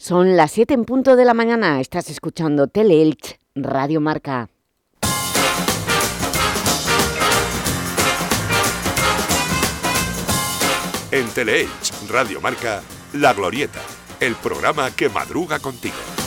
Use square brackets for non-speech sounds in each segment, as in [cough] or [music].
Son las 7 en punto de la mañana. Estás escuchando Teleelch, Radio Marca. En Teleelch, Radio Marca, La Glorieta, el programa que madruga contigo.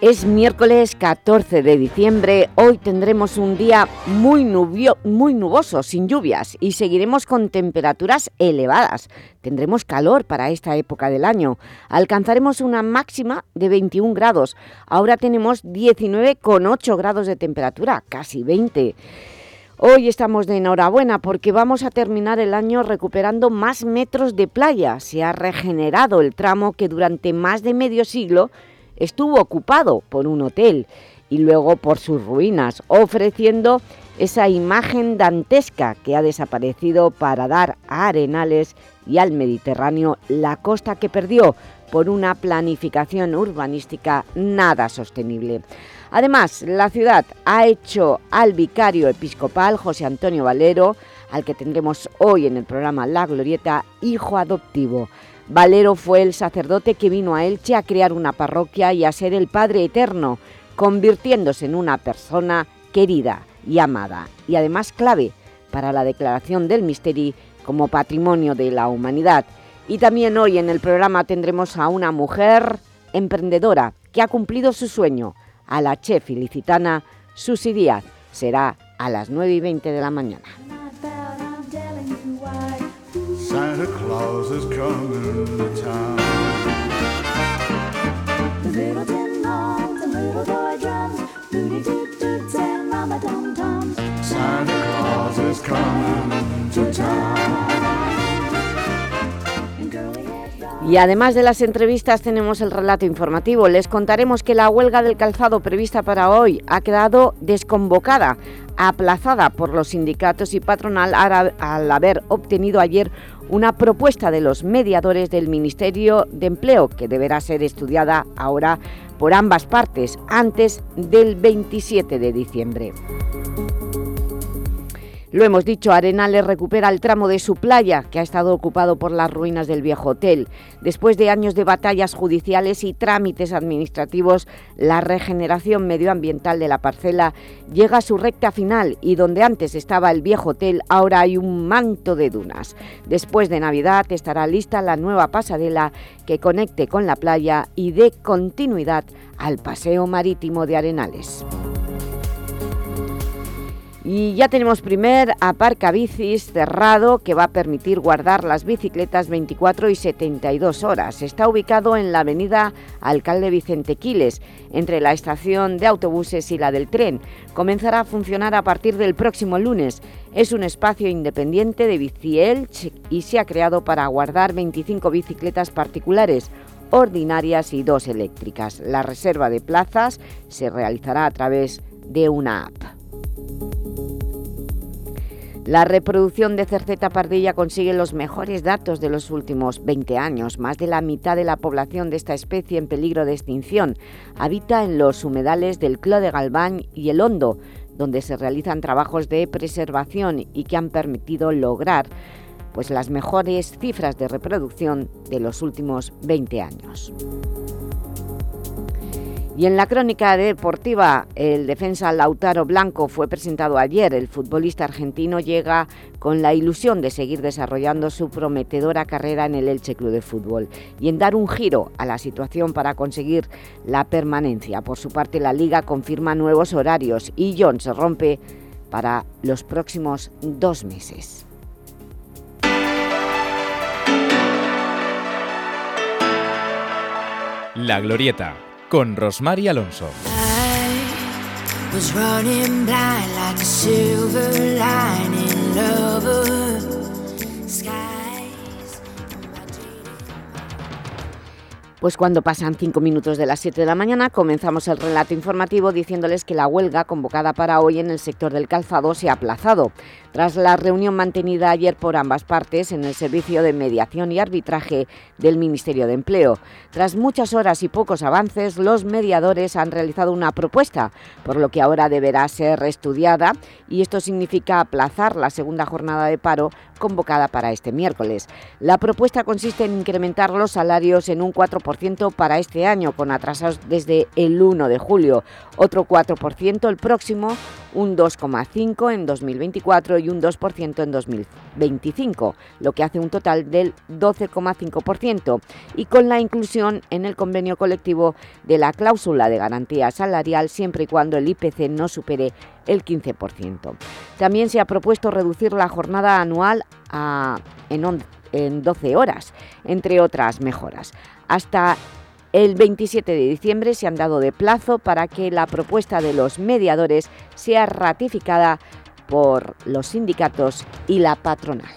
Es miércoles 14 de diciembre, hoy tendremos un día muy, muy nuboso, sin lluvias, y seguiremos con temperaturas elevadas. Tendremos calor para esta época del año. Alcanzaremos una máxima de 21 grados. Ahora tenemos 19,8 grados de temperatura, casi 20. Hoy estamos de enhorabuena porque vamos a terminar el año recuperando más metros de playa. Se ha regenerado el tramo que durante más de medio siglo estuvo ocupado por un hotel y luego por sus ruinas, ofreciendo esa imagen dantesca que ha desaparecido para dar a Arenales y al Mediterráneo la costa que perdió por una planificación urbanística nada sostenible. Además, la ciudad ha hecho al vicario episcopal José Antonio Valero, al que tendremos hoy en el programa La Glorieta, hijo adoptivo. Valero fue el sacerdote que vino a Elche a crear una parroquia y a ser el Padre Eterno, convirtiéndose en una persona querida y amada, y además clave para la declaración del misterio como patrimonio de la humanidad. Y también hoy en el programa tendremos a una mujer emprendedora que ha cumplido su sueño, a la chef ilicitana Susi Díaz. Será a las 9 y 20 de la mañana. Santa Claus is coming. Y además de las entrevistas tenemos el relato informativo. Les contaremos que la huelga del calzado prevista para hoy ha quedado desconvocada, aplazada por los sindicatos y patronal al haber obtenido ayer una propuesta de los mediadores del Ministerio de Empleo que deberá ser estudiada ahora por ambas partes antes del 27 de diciembre. Lo hemos dicho, Arenales recupera el tramo de su playa, que ha estado ocupado por las ruinas del viejo hotel. Después de años de batallas judiciales y trámites administrativos, la regeneración medioambiental de la parcela llega a su recta final y donde antes estaba el viejo hotel, ahora hay un manto de dunas. Después de Navidad estará lista la nueva pasarela que conecte con la playa y dé continuidad al paseo marítimo de Arenales. Y ya tenemos primer aparcabicis cerrado que va a permitir guardar las bicicletas 24 y 72 horas. Está ubicado en la avenida Alcalde Vicente Quiles, entre la estación de autobuses y la del tren. Comenzará a funcionar a partir del próximo lunes. Es un espacio independiente de Bicielch y se ha creado para guardar 25 bicicletas particulares, ordinarias y dos eléctricas. La reserva de plazas se realizará a través de una app. La reproducción de cerceta pardilla consigue los mejores datos de los últimos 20 años. Más de la mitad de la población de esta especie en peligro de extinción habita en los humedales del Clo de Galván y el Hondo, donde se realizan trabajos de preservación y que han permitido lograr pues, las mejores cifras de reproducción de los últimos 20 años. Y en la crónica deportiva, el defensa Lautaro Blanco fue presentado ayer. El futbolista argentino llega con la ilusión de seguir desarrollando su prometedora carrera en el Elche Club de Fútbol y en dar un giro a la situación para conseguir la permanencia. Por su parte, la Liga confirma nuevos horarios y John se rompe para los próximos dos meses. La Glorieta con Rosmar Alonso. Pues cuando pasan cinco minutos de las 7 de la mañana comenzamos el relato informativo diciéndoles que la huelga convocada para hoy en el sector del calzado se ha aplazado. Tras la reunión mantenida ayer por ambas partes en el Servicio de Mediación y Arbitraje del Ministerio de Empleo. Tras muchas horas y pocos avances, los mediadores han realizado una propuesta, por lo que ahora deberá ser estudiada y esto significa aplazar la segunda jornada de paro convocada para este miércoles. La propuesta consiste en incrementar los salarios en un 4% para este año, con atrasos desde el 1 de julio, otro 4% el próximo, un 2,5% en 2024 y un 2% en 2025, lo que hace un total del 12,5%, y con la inclusión en el convenio colectivo de la cláusula de garantía salarial siempre y cuando el IPC no supere el 15%. También se ha propuesto reducir la jornada anual a, en, en 12 horas, entre otras mejoras. Hasta el 27 de diciembre se han dado de plazo para que la propuesta de los mediadores sea ratificada por los sindicatos y la patronal.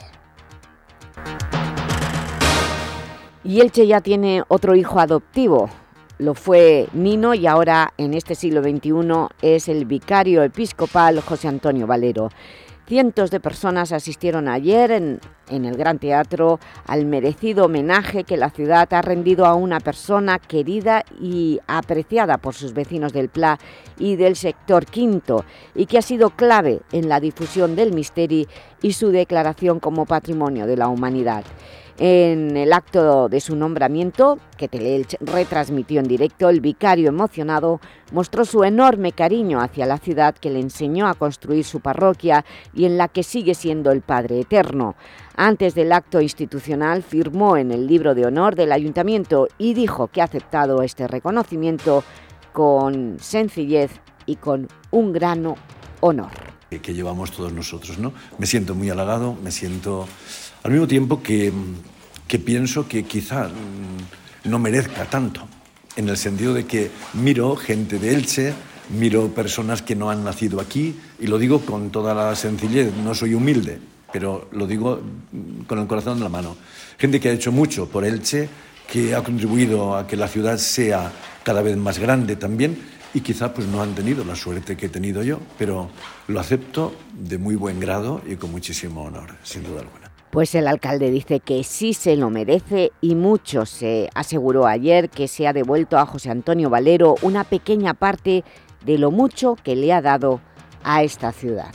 Y Elche ya tiene otro hijo adoptivo. Lo fue Nino y ahora, en este siglo XXI, es el vicario episcopal José Antonio Valero. Cientos de personas asistieron ayer en, el Gran Teatro al merecido homenaje que la ciudad ha rendido a una persona querida y apreciada por sus vecinos del Pla y del sector quinto y que ha sido clave en la difusión del misterio y su declaración como patrimonio de la humanidad. En el acto de su nombramiento, que Teleelch retransmitió en directo, el vicario emocionado mostró su enorme cariño hacia la ciudad que le enseñó a construir su parroquia y en la que sigue siendo el Padre Eterno. Antes del acto institucional firmó en el libro de honor del Ayuntamiento y dijo que ha aceptado este reconocimiento con sencillez y con un grano honor. Que llevamos todos nosotros, ¿no? Me siento muy halagado, me siento al mismo tiempo que, pienso que quizá no merezca tanto, en el sentido de que miro gente de Elche, miro personas que no han nacido aquí, y lo digo con toda la sencillez, no soy humilde, pero lo digo con el corazón en la mano. Gente que ha hecho mucho por Elche, que ha contribuido a que la ciudad sea cada vez más grande también, y quizá pues no han tenido la suerte que he tenido yo, pero lo acepto de muy buen grado y con muchísimo honor, sin duda alguna. Pues el alcalde dice que sí se lo merece y mucho. Se aseguró ayer que se ha devuelto a José Antonio Valero una pequeña parte de lo mucho que le ha dado a esta ciudad.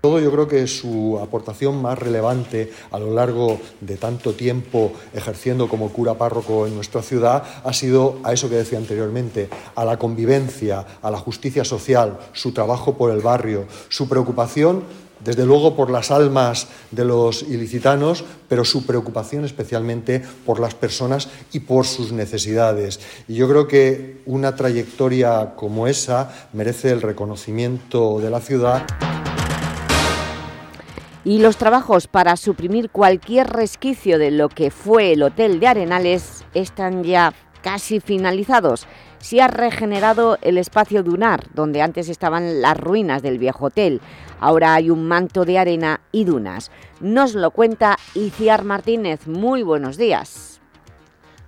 Todo yo creo que su aportación más relevante a lo largo de tanto tiempo ejerciendo como cura párroco en nuestra ciudad ha sido a eso que decía anteriormente, a la convivencia, a la justicia social, su trabajo por el barrio, su preocupación desde luego por las almas de los ilicitanos, pero su preocupación especialmente por las personas y por sus necesidades. Y yo creo que una trayectoria como esa merece el reconocimiento de la ciudad. Y los trabajos para suprimir cualquier resquicio de lo que fue el Hotel de Arenales están ya casi finalizados se ha regenerado el espacio dunar, donde antes estaban las ruinas del viejo hotel. Ahora hay un manto de arena y dunas. Nos lo cuenta Iciar Martínez. Muy buenos días.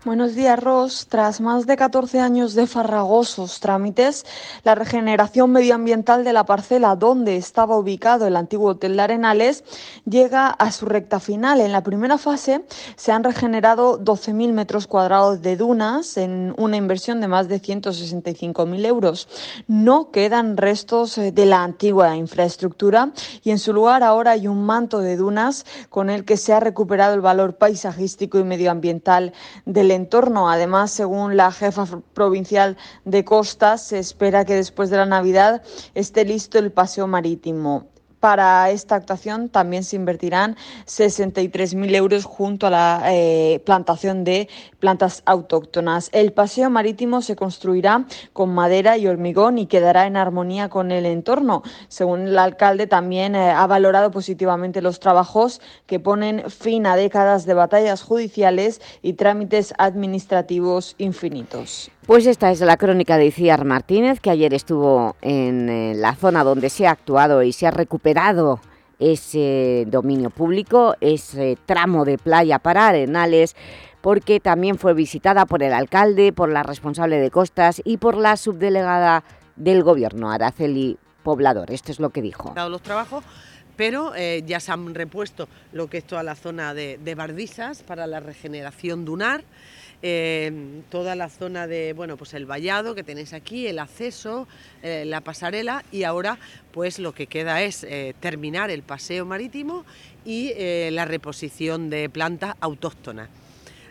Buenos días, Ros. Tras más de 14 años de farragosos trámites, la regeneración medioambiental de la parcela donde estaba ubicado el antiguo Hotel de Arenales llega a su recta final. En la primera fase se han regenerado 12.000 metros cuadrados de dunas en una inversión de más de 165.000 euros. No quedan restos eh, de la antigua infraestructura y en su lugar ahora hay un manto de dunas con el que se ha recuperado el valor paisajístico y medioambiental del entorno. Además, según la jefa provincial de Costas, se espera que después de la Navidad esté listo el paseo marítimo. Para esta actuación también se invertirán 63.000 euros junto a la eh, plantación de plantas autóctonas. El paseo marítimo se construirá con madera y hormigón y quedará en armonía con el entorno. Según el alcalde, también eh, ha valorado positivamente los trabajos que ponen fin a décadas de batallas judiciales y trámites administrativos infinitos. Pues esta es la crónica de Iciar Martínez, que ayer estuvo en eh, la zona donde se ha actuado y se ha recuperado ese dominio público, ese tramo de playa para Arenales, porque también fue visitada por el alcalde, por la responsable de costas y por la subdelegada del Gobierno, Araceli Poblador. Esto es lo que dijo. Los trabajos pero eh, ya se han repuesto lo que es toda la zona de, bardisas para la regeneración dunar, eh, toda la zona de, bueno, pues el vallado que tenéis aquí, el acceso, eh, la pasarela y ahora pues lo que queda es terminar el paseo marítimo y la reposición de plantas autóctonas.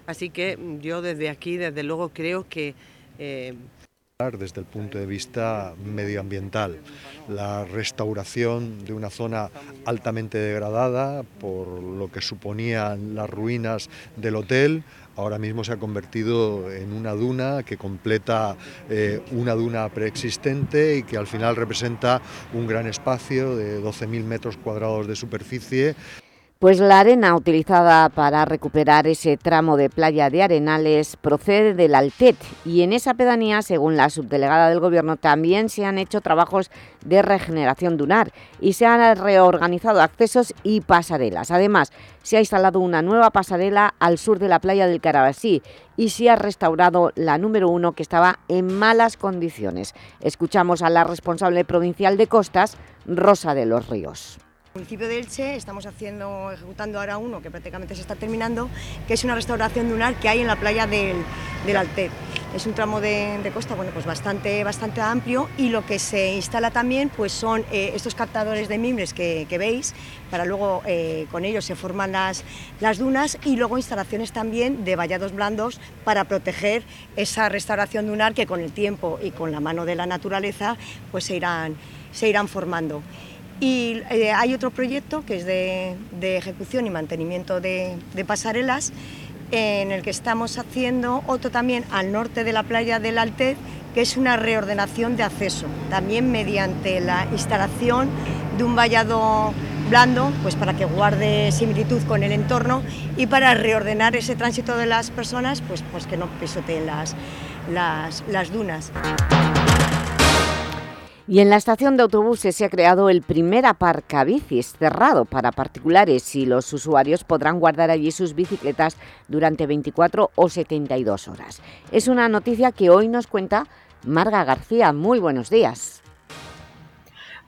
Así que yo desde aquí, desde luego, creo que desde el punto de vista medioambiental. La restauración de una zona altamente degradada por lo que suponían las ruinas del hotel, ahora mismo se ha convertido en una duna que completa eh, una duna preexistente y que al final representa un gran espacio de 12.000 metros cuadrados de superficie. Pues la arena utilizada para recuperar ese tramo de playa de Arenales procede del Altet y en esa pedanía, según la subdelegada del Gobierno, también se han hecho trabajos de regeneración dunar y se han reorganizado accesos y pasarelas. Además, se ha instalado una nueva pasarela al sur de la playa del Carabasí y se ha restaurado la número uno que estaba en malas condiciones. Escuchamos a la responsable provincial de Costas, Rosa de los Ríos. En el municipio de Elche estamos haciendo, ejecutando ahora uno que prácticamente se está terminando, que es una restauración dunar que hay en la playa del, del Altet. Es un tramo de, costa bueno, pues bastante, bastante amplio y lo que se instala también pues son eh, estos captadores de mimbres que, veis, para luego eh, con ellos se forman las, las dunas y luego instalaciones también de vallados blandos para proteger esa restauración dunar que con el tiempo y con la mano de la naturaleza pues se irán, se irán formando. Y eh, hay otro proyecto que es de, ejecución y mantenimiento de, pasarelas, en el que estamos haciendo otro también al norte de la playa del Altez, que es una reordenación de acceso, también mediante la instalación de un vallado blando, pues para que guarde similitud con el entorno y para reordenar ese tránsito de las personas, pues, pues que no pisoteen las, las, las dunas. Y en la estación de autobuses se ha creado el primer aparcabicis cerrado para particulares y los usuarios podrán guardar allí sus bicicletas durante 24 o 72 horas. Es una noticia que hoy nos cuenta Marga García. Muy buenos días.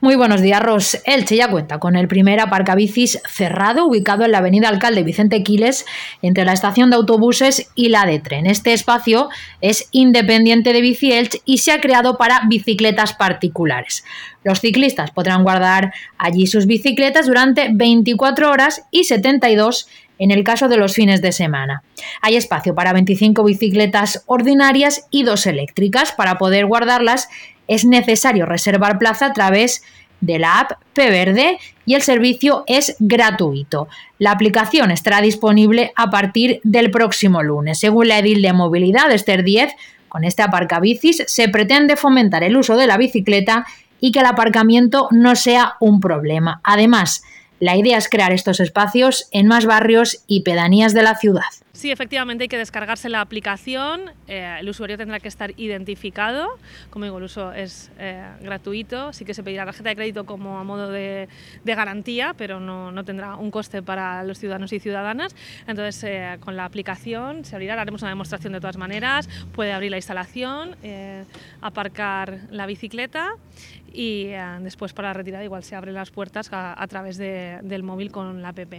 Muy buenos días, Ros. Elche ya cuenta con el primer aparcabicis cerrado ubicado en la avenida Alcalde Vicente Quiles entre la estación de autobuses y la de tren. Este espacio es independiente de Bici Elche y se ha creado para bicicletas particulares. Los ciclistas podrán guardar allí sus bicicletas durante 24 horas y 72 en el caso de los fines de semana. Hay espacio para 25 bicicletas ordinarias y dos eléctricas. Para poder guardarlas es necesario reservar plaza a través de la app P-Verde y el servicio es gratuito. La aplicación estará disponible a partir del próximo lunes. Según la edil de movilidad Esther 10, con este aparcabicis se pretende fomentar el uso de la bicicleta y que el aparcamiento no sea un problema. Además, la idea es crear estos espacios en más barrios y pedanías de la ciudad. Sí, efectivamente hay que descargarse la aplicación, eh, el usuario tendrá que estar identificado, como digo, el uso es eh, gratuito, sí que se pedirá tarjeta de crédito como a modo de, garantía, pero no, tendrá un coste para los ciudadanos y ciudadanas. Entonces, eh, con la aplicación se abrirá, haremos una demostración de todas maneras, puede abrir la instalación, aparcar la bicicleta y después para la retirada igual se abren las puertas a, través del móvil con la app.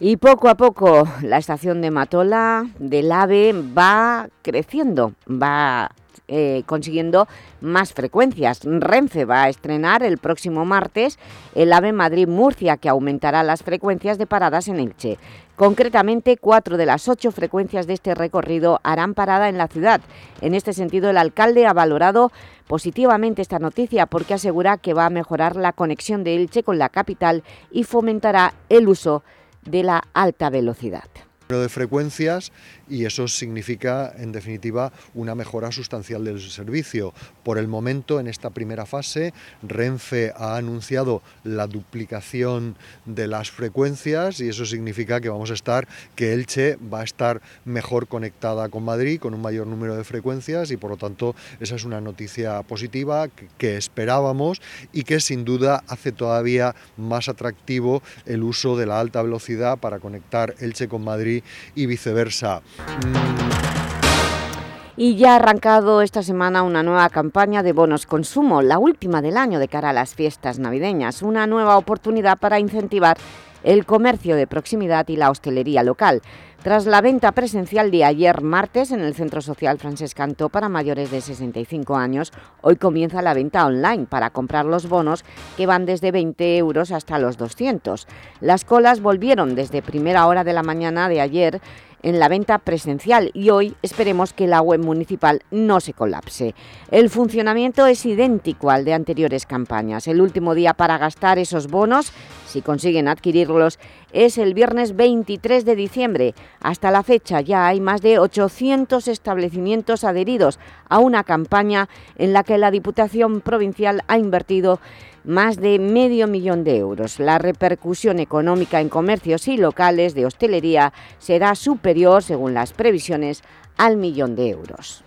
Y poco a poco la estación de Matola del AVE va creciendo, va eh, consiguiendo más frecuencias. Renfe va a estrenar el próximo martes el AVE Madrid-Murcia, que aumentará las frecuencias de paradas en Elche. Concretamente, cuatro de las ocho frecuencias de este recorrido harán parada en la ciudad. En este sentido, el alcalde ha valorado positivamente esta noticia porque asegura que va a mejorar la conexión de Elche con la capital y fomentará el uso de la alta velocidad. de frecuencias y eso significa, en definitiva, una mejora sustancial del servicio. Por el momento, en esta primera fase, Renfe ha anunciado la duplicación de las frecuencias y eso significa que vamos a estar, que Elche va a estar mejor conectada con Madrid, con un mayor número de frecuencias y por lo tanto esa es una noticia positiva que esperábamos y que sin duda hace todavía más atractivo el uso de la alta velocidad para conectar Elche con Madrid y viceversa. Y ya ha arrancado esta semana una nueva campaña de bonos consumo, la última del año de cara a las fiestas navideñas, una nueva oportunidad para incentivar el comercio de proximidad y la hostelería local. Tras la venta presencial de ayer martes en el Centro Social Francesc Cantó para mayores de 65 años, hoy comienza la venta online para comprar los bonos que van desde 20 euros hasta los 200. Las colas volvieron desde primera hora de la mañana de ayer en la venta presencial y hoy esperemos que la web municipal no se colapse. El funcionamiento es idéntico al de anteriores campañas. El último día para gastar esos bonos, si consiguen adquirirlos, es el viernes 23 de diciembre. Hasta la fecha ya hay más de 800 establecimientos adheridos a una campaña en la que la Diputación Provincial ha invertido más de medio millón de euros. La repercusión económica en comercios y locales de hostelería será superior, según las previsiones, al millón de euros.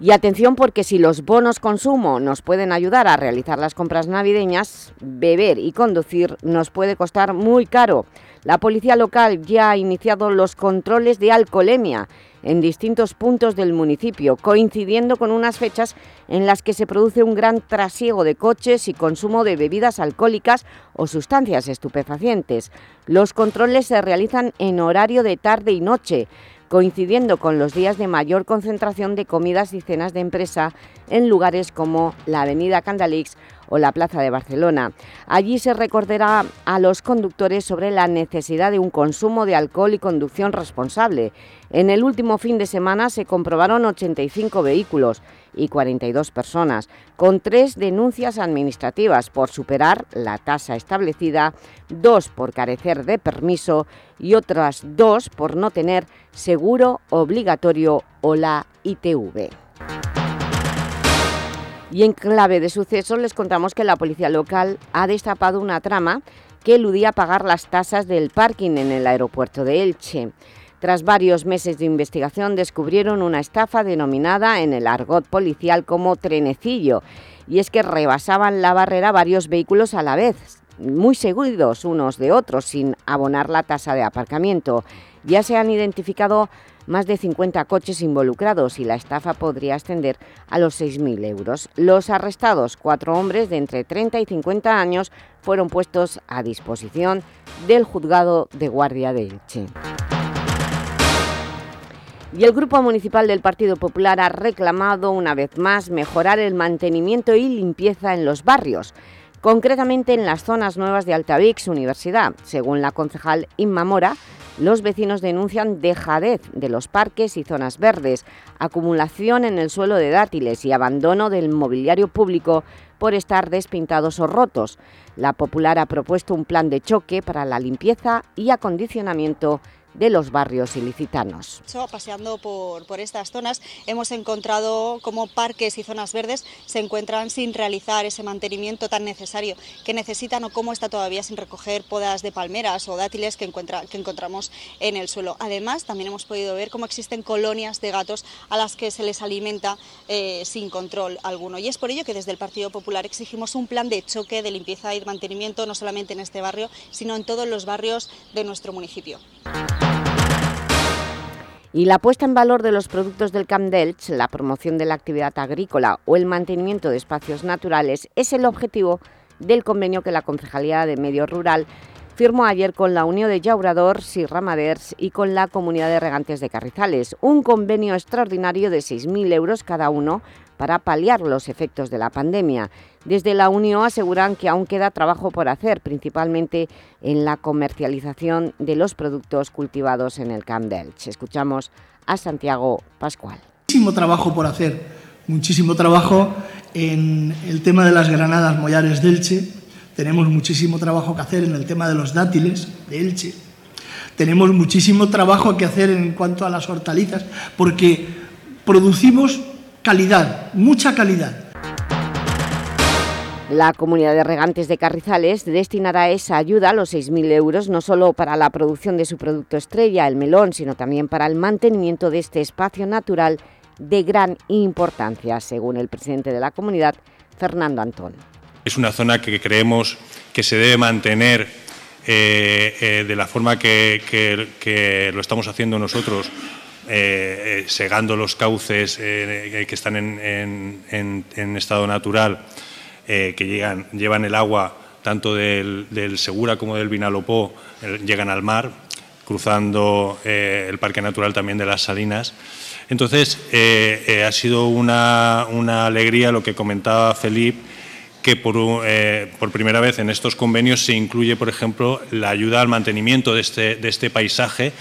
Y atención porque si los bonos consumo nos pueden ayudar a realizar las compras navideñas, beber y conducir nos puede costar muy caro. La policía local ya ha iniciado los controles de alcoholemia en distintos puntos del municipio, coincidiendo con unas fechas en las que se produce un gran trasiego de coches y consumo de bebidas alcohólicas o sustancias estupefacientes. Los controles se realizan en horario de tarde y noche, coincidiendo con los días de mayor concentración de comidas y cenas de empresa en lugares como la avenida Candalix o la Plaza de Barcelona. Allí se recordará a los conductores sobre la necesidad de un consumo de alcohol y conducción responsable. En el último fin de semana se comprobaron 85 vehículos y 42 personas, con tres denuncias administrativas por superar la tasa establecida, dos por carecer de permiso y otras dos por no tener seguro obligatorio o la ITV. Y en clave de sucesos les contamos que la policía local ha destapado una trama que eludía pagar las tasas del parking en el aeropuerto de Elche. Tras varios meses de investigación descubrieron una estafa denominada en el argot policial como trenecillo y es que rebasaban la barrera varios vehículos a la vez, muy seguidos unos de otros sin abonar la tasa de aparcamiento. Ya se han identificado más de 50 coches involucrados y la estafa podría ascender a los 6.000 euros. Los arrestados, cuatro hombres de entre 30 y 50 años, fueron puestos a disposición del juzgado de guardia de Elche. Y el Grupo Municipal del Partido Popular ha reclamado una vez más mejorar el mantenimiento y limpieza en los barrios, concretamente en las zonas nuevas de Altavix Universidad. Según la concejal Inma Mora, los vecinos denuncian dejadez de los parques y zonas verdes, acumulación en el suelo de dátiles y abandono del mobiliario público por estar despintados o rotos. La Popular ha propuesto un plan de choque para la limpieza y acondicionamiento de los barrios ilicitanos. Paseando por, estas zonas hemos encontrado cómo parques y zonas verdes se encuentran sin realizar ese mantenimiento tan necesario que necesitan o cómo está todavía sin recoger podas de palmeras o dátiles que, encontramos en el suelo. Además, también hemos podido ver cómo existen colonias de gatos a las que se les alimenta eh, sin control alguno. Y es por ello que desde el Partido Popular exigimos un plan de choque de limpieza y mantenimiento no solamente en este barrio, sino en todos los barrios de nuestro municipio. Y la puesta en valor de los productos del Camp Delch, la promoción de la actividad agrícola o el mantenimiento de espacios naturales es el objetivo del convenio que la Concejalía de Medio Rural firmó ayer con la Unión de Llauradors y Ramaders y con la Comunidad de Regantes de Carrizales, un convenio extraordinario de 6.000 euros cada uno para paliar los efectos de la pandemia. Desde la Unión aseguran que aún queda trabajo por hacer, principalmente en la comercialización de los productos cultivados en el Camp Delch. Escuchamos a Santiago Pascual. Muchísimo trabajo por hacer, muchísimo trabajo en el tema de las granadas mollares de Elche, tenemos muchísimo trabajo que hacer en el tema de los dátiles de Elche, tenemos muchísimo trabajo que hacer en cuanto a las hortalizas, porque producimos calidad, mucha calidad. La comunidad de regantes de Carrizales destinará esa ayuda, los 6.000 euros, no solo para la producción de su producto estrella, el melón, sino también para el mantenimiento de este espacio natural de gran importancia, según el presidente de la comunidad, Fernando Antón. Es una zona que creemos que se debe mantener eh, eh, de la forma que, lo estamos haciendo nosotros, eh, segando los cauces que están en estado natural, eh, que llegan, llevan el agua tanto del, Segura como del Vinalopó, eh, llegan al mar, cruzando eh, el Parque Natural también de las Salinas. Entonces, ha sido una, alegría lo que comentaba Felipe, que por, por, primera vez en estos convenios se incluye, por ejemplo, la ayuda al mantenimiento de este, de este paisaje.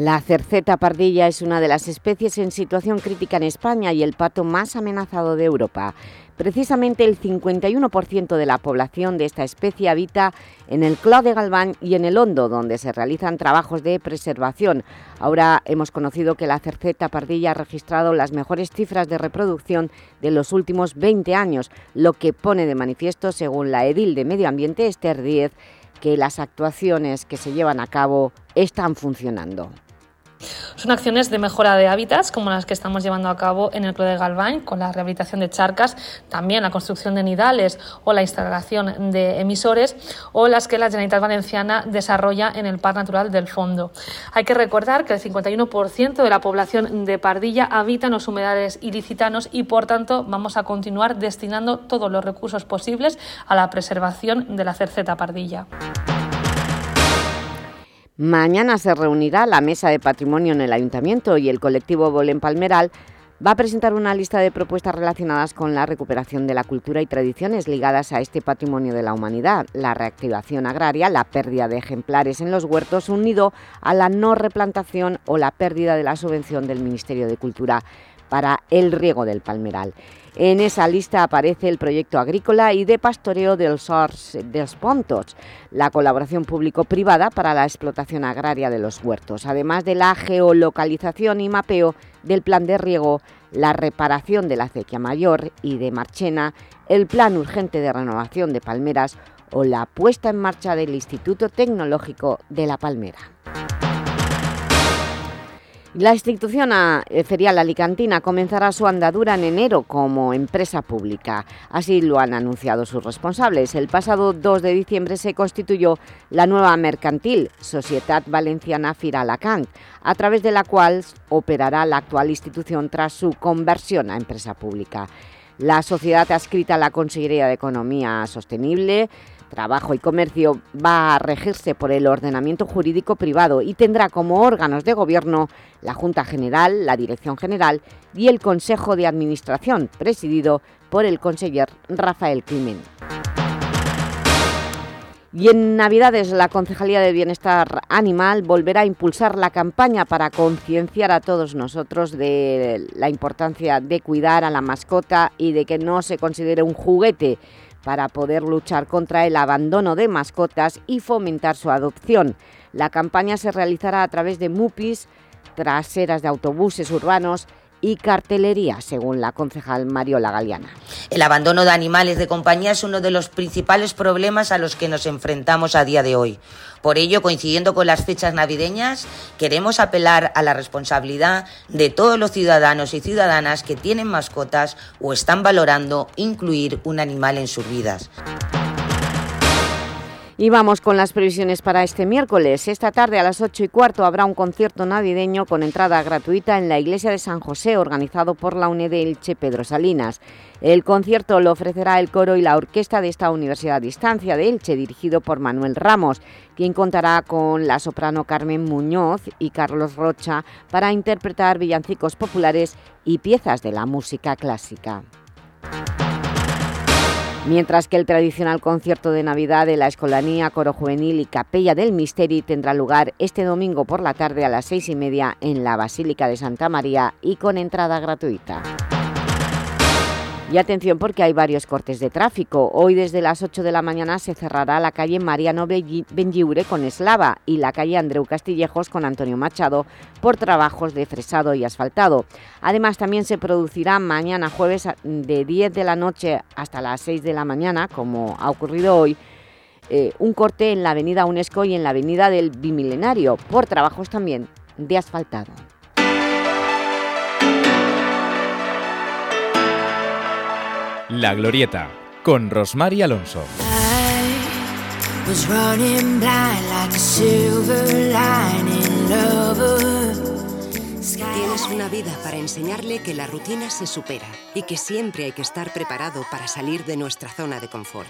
La cerceta pardilla es una de las especies en situación crítica en España y el pato más amenazado de Europa. Precisamente el 51% de la población de esta especie habita en el Cló de Galván y en el Hondo, donde se realizan trabajos de preservación. Ahora hemos conocido que la cerceta pardilla ha registrado las mejores cifras de reproducción de los últimos 20 años, lo que pone de manifiesto, según la edil de Medio Ambiente Esther Díez, que las actuaciones que se llevan a cabo están funcionando. Son acciones de mejora de hábitats como las que estamos llevando a cabo en el Club de Galván con la rehabilitación de charcas, también la construcción de nidales o la instalación de emisores o las que la Generalitat Valenciana desarrolla en el Parque Natural del Fondo. Hay que recordar que el 51% de la población de Pardilla habita en los humedales ilicitanos y por tanto vamos a continuar destinando todos los recursos posibles a la preservación de la cerceta pardilla. Mañana se reunirá la Mesa de Patrimonio en el Ayuntamiento y el colectivo Bolén Palmeral va a presentar una lista de propuestas relacionadas con la recuperación de la cultura y tradiciones ligadas a este patrimonio de la humanidad, la reactivación agraria, la pérdida de ejemplares en los huertos unido a la no replantación o la pérdida de la subvención del Ministerio de Cultura para el riego del palmeral. En esa lista aparece el proyecto agrícola y de pastoreo del Sors dels Pontos, la colaboración público-privada para la explotación agraria de los huertos, además de la geolocalización y mapeo del plan de riego, la reparación de la acequia mayor y de Marchena, el plan urgente de renovación de palmeras o la puesta en marcha del Instituto Tecnológico de la Palmera. La institución eh, ferial alicantina comenzará su andadura en enero como empresa pública. Así lo han anunciado sus responsables. El pasado 2 de diciembre se constituyó la nueva mercantil, Societat Valenciana Fira Alacant, a través de la cual operará la actual institución tras su conversión a empresa pública. La sociedad adscrita a la Consejería de Economía Sostenible Trabajo y Comercio va a regirse por el ordenamiento jurídico privado y tendrá como órganos de gobierno la Junta General, la Dirección General y el Consejo de Administración, presidido por el conseller Rafael Climent. Y en Navidades la Concejalía de Bienestar Animal volverá a impulsar la campaña para concienciar a todos nosotros de la importancia de cuidar a la mascota y de que no se considere un juguete para poder luchar contra el abandono de mascotas y fomentar su adopción. La campaña se realizará a través de MUPIs, traseras de autobuses urbanos y cartelería, según la concejal Mariola Galeana. El abandono de animales de compañía es uno de los principales problemas a los que nos enfrentamos a día de hoy. Por ello, coincidiendo con las fechas navideñas, queremos apelar a la responsabilidad de todos los ciudadanos y ciudadanas que tienen mascotas o están valorando incluir un animal en sus vidas. Y vamos con las previsiones para este miércoles. Esta tarde a las 8 y cuarto habrá un concierto navideño con entrada gratuita en la iglesia de San José, organizado por la UNED Elche Pedro Salinas. El concierto lo ofrecerá el coro y la orquesta de esta Universidad a Distancia de Elche, dirigido por Manuel Ramos, quien contará con la soprano Carmen Muñoz y Carlos Rocha para interpretar villancicos populares y piezas de la música clásica mientras que el tradicional concierto de Navidad de la Escolanía, Coro Juvenil y Capella del Misteri tendrá lugar este domingo por la tarde a las seis y media en la Basílica de Santa María y con entrada gratuita. Y atención porque hay varios cortes de tráfico. Hoy desde las 8 de la mañana se cerrará la calle Mariano Benlliure con Eslava y la calle Andreu Castillejos con Antonio Machado por trabajos de fresado y asfaltado. Además también se producirá mañana jueves de 10 de la noche hasta las 6 de la mañana, como ha ocurrido hoy, eh, un corte en la avenida UNESCO y en la avenida del Bimilenario por trabajos también de asfaltado. La Glorieta, con Rosmar Alonso. Tienes una vida para enseñarle que la rutina se supera y que siempre hay que estar preparado para salir de nuestra zona de confort.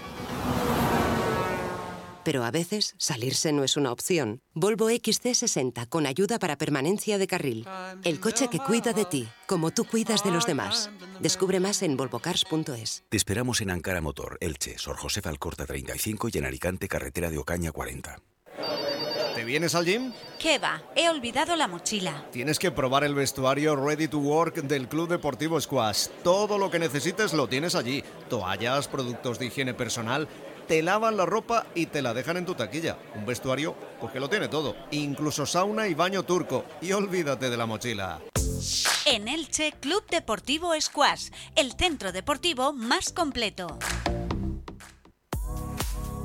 Pero a veces salirse no es una opción. Volvo XC60 con ayuda para permanencia de carril. El coche que cuida de ti, como tú cuidas de los demás. Descubre más en volvocars.es. Te esperamos en Ankara Motor, Elche, Sor José Alcorta 35 y en Alicante, carretera de Ocaña 40. ¿Te vienes al gym? ¿Qué va? He olvidado la mochila. Tienes que probar el vestuario Ready to Work del Club Deportivo Squash. Todo lo que necesites lo tienes allí. Toallas, productos de higiene personal te lavan la ropa y te la dejan en tu taquilla. Un vestuario, pues que lo tiene todo, incluso sauna y baño turco. Y olvídate de la mochila. En Elche, Club Deportivo Squash, el centro deportivo más completo.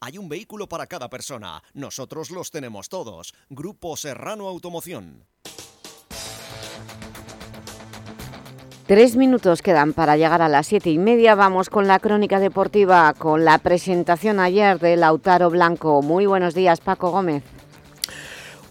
Hay un vehículo para cada persona. Nosotros los tenemos todos. Grupo Serrano Automoción. Tres minutos quedan para llegar a las siete y media. Vamos con la crónica deportiva, con la presentación ayer de Lautaro Blanco. Muy buenos días, Paco Gómez.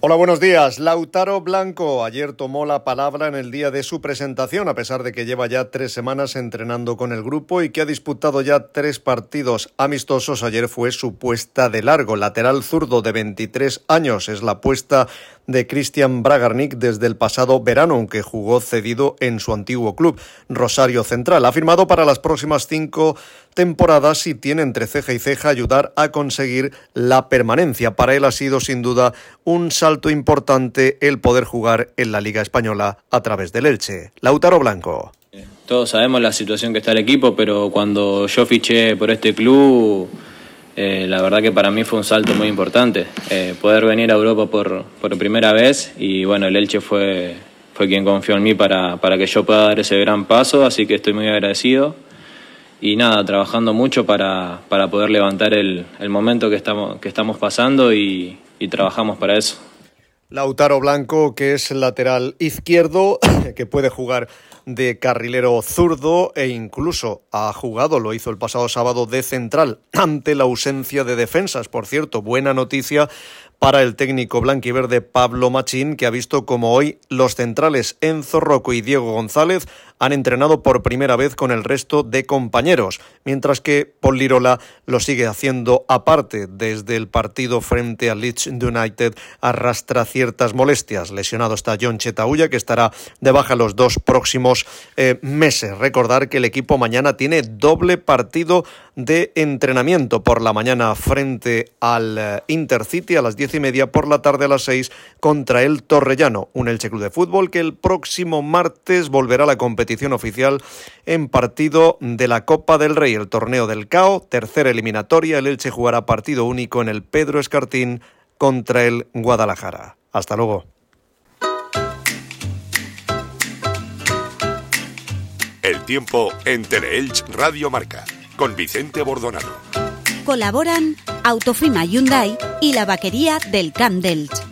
Hola, buenos días. Lautaro Blanco ayer tomó la palabra en el día de su presentación, a pesar de que lleva ya tres semanas entrenando con el grupo y que ha disputado ya tres partidos amistosos. Ayer fue su puesta de largo. Lateral zurdo de 23 años es la puesta de Cristian Bragarnik desde el pasado verano, aunque jugó cedido en su antiguo club, Rosario Central. Ha firmado para las próximas cinco temporadas y tiene entre ceja y ceja ayudar a conseguir la permanencia. Para él ha sido sin duda un salto importante el poder jugar en la Liga Española a través del Elche. Lautaro Blanco. Todos sabemos la situación que está el equipo, pero cuando yo fiché por este club eh, la verdad que para mí fue un salto muy importante, eh, poder venir a Europa por, por, primera vez y bueno, el Elche fue, fue quien confió en mí para, para que yo pueda dar ese gran paso, así que estoy muy agradecido y nada, trabajando mucho para, para poder levantar el, el, momento que estamos, que estamos pasando y, y trabajamos para eso. Lautaro Blanco, que es lateral izquierdo, [coughs] que puede jugar de carrilero zurdo e incluso ha jugado, lo hizo el pasado sábado de central ante la ausencia de defensas. Por cierto, buena noticia para el técnico blanquiverde Pablo Machín, que ha visto como hoy los centrales Enzo Rocco y Diego González han entrenado por primera vez con el resto de compañeros, mientras que Paul Lirola lo sigue haciendo aparte. Desde el partido frente al Leeds United arrastra ciertas molestias. Lesionado está John Chetauya, que estará de baja los dos próximos eh, meses. Recordar que el equipo mañana tiene doble partido de entrenamiento por la mañana frente al eh, Intercity a las diez y media, por la tarde a las seis contra el Torrellano, un Elche Club de Fútbol que el próximo martes volverá a la competición oficial en partido de la Copa del Rey, el torneo del CAO, tercera eliminatoria, el Elche jugará partido único en el Pedro Escartín contra el Guadalajara. Hasta luego. El tiempo en Teleelch Radio Marca con Vicente Bordonado. Colaboran Autofima Hyundai y la vaquería del Camp d'Elx.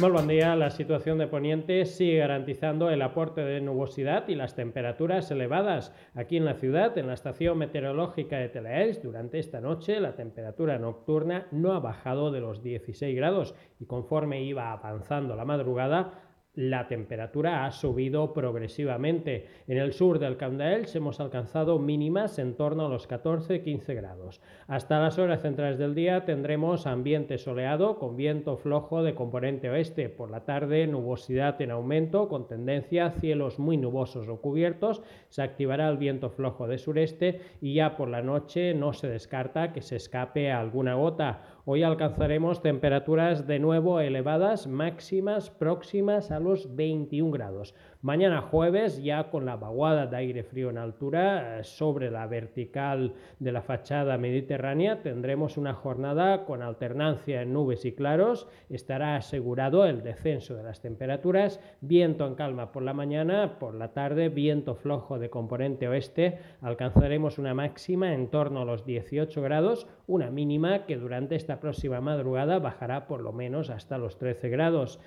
Muy buen día. La situación de Poniente sigue garantizando el aporte de nubosidad y las temperaturas elevadas. Aquí en la ciudad, en la estación meteorológica de Telaels, durante esta noche la temperatura nocturna no ha bajado de los 16 grados y conforme iba avanzando la madrugada, la temperatura ha subido progresivamente. En el sur del Camp hemos alcanzado mínimas en torno a los 14-15 grados. Hasta las horas centrales del día tendremos ambiente soleado con viento flojo de componente oeste. Por la tarde, nubosidad en aumento con tendencia a cielos muy nubosos o cubiertos. Se activará el viento flojo de sureste y ya por la noche no se descarta que se escape alguna gota. Hoy alcanzaremos temperaturas de nuevo elevadas, máximas próximas a los 21 grados. Mañana jueves, ya con la vaguada de aire frío en altura eh, sobre la vertical de la fachada mediterránea, tendremos una jornada con alternancia en nubes y claros. Estará asegurado el descenso de las temperaturas, viento en calma por la mañana, por la tarde viento flojo de componente oeste. Alcanzaremos una máxima en torno a los 18 grados, una mínima que durante esta próxima madrugada bajará por lo menos hasta los 13 grados.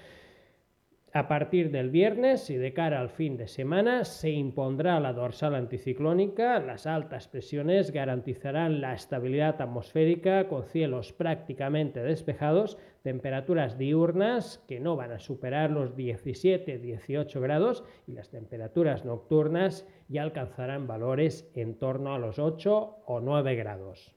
A partir del viernes y de cara al fin de semana se impondrá la dorsal anticiclónica, las altas presiones garantizarán la estabilidad atmosférica con cielos prácticamente despejados, temperaturas diurnas que no van a superar los 17-18 grados y las temperaturas nocturnas ya alcanzarán valores en torno a los 8 o 9 grados.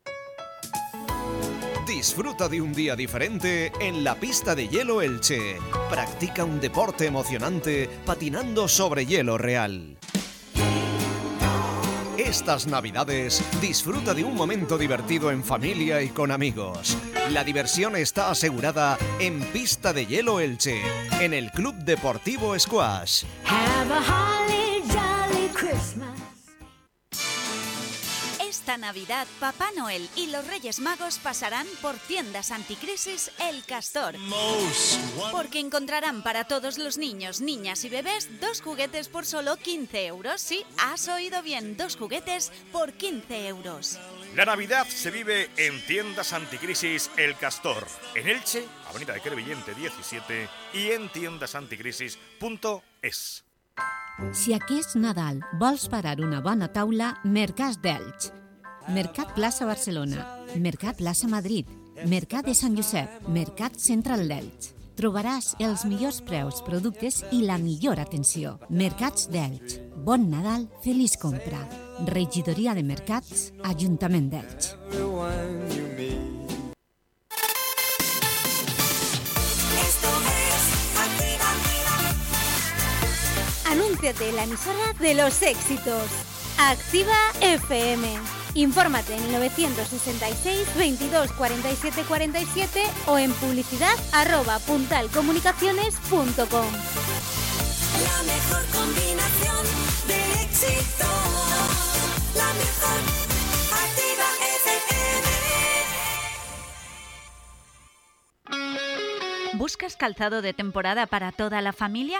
Disfruta de un día diferente en la pista de hielo Elche. Practica un deporte emocionante patinando sobre hielo real. Estas navidades disfruta de un momento divertido en familia y con amigos. La diversión está asegurada en Pista de Hielo Elche, en el Club Deportivo Squash. Esta Navidad, Papá Noel y los Reyes Magos pasarán por tiendas anticrisis El Castor. Porque encontrarán para todos los niños, niñas y bebés dos juguetes por solo 15 euros. Sí, has oído bien, dos juguetes por 15 euros. La Navidad se vive en tiendas anticrisis El Castor. En Elche, Avenida de Crevillente 17 y en tiendasanticrisis.es. Si aquest Nadal vols parar una bona taula, Mercats d'Elx. Mercat Plaça Barcelona, Mercat Plaça Madrid, Mercat de Sant Josep, Mercat Central d'Elx. Trobaràs els millors preus, productes i la millor atenció. Mercats d'Elx. Bon Nadal, feliç compra. Regidoria de Mercats, Ajuntament d'Elx. Anúnciate en la emisora de los éxitos. Activa FM. Infórmate en 966 22 47 47 o en publicidad arroba puntalcomunicaciones.com. La mejor combinación de éxito. La mejor. Activa FM. ¿Buscas calzado de temporada para toda la familia?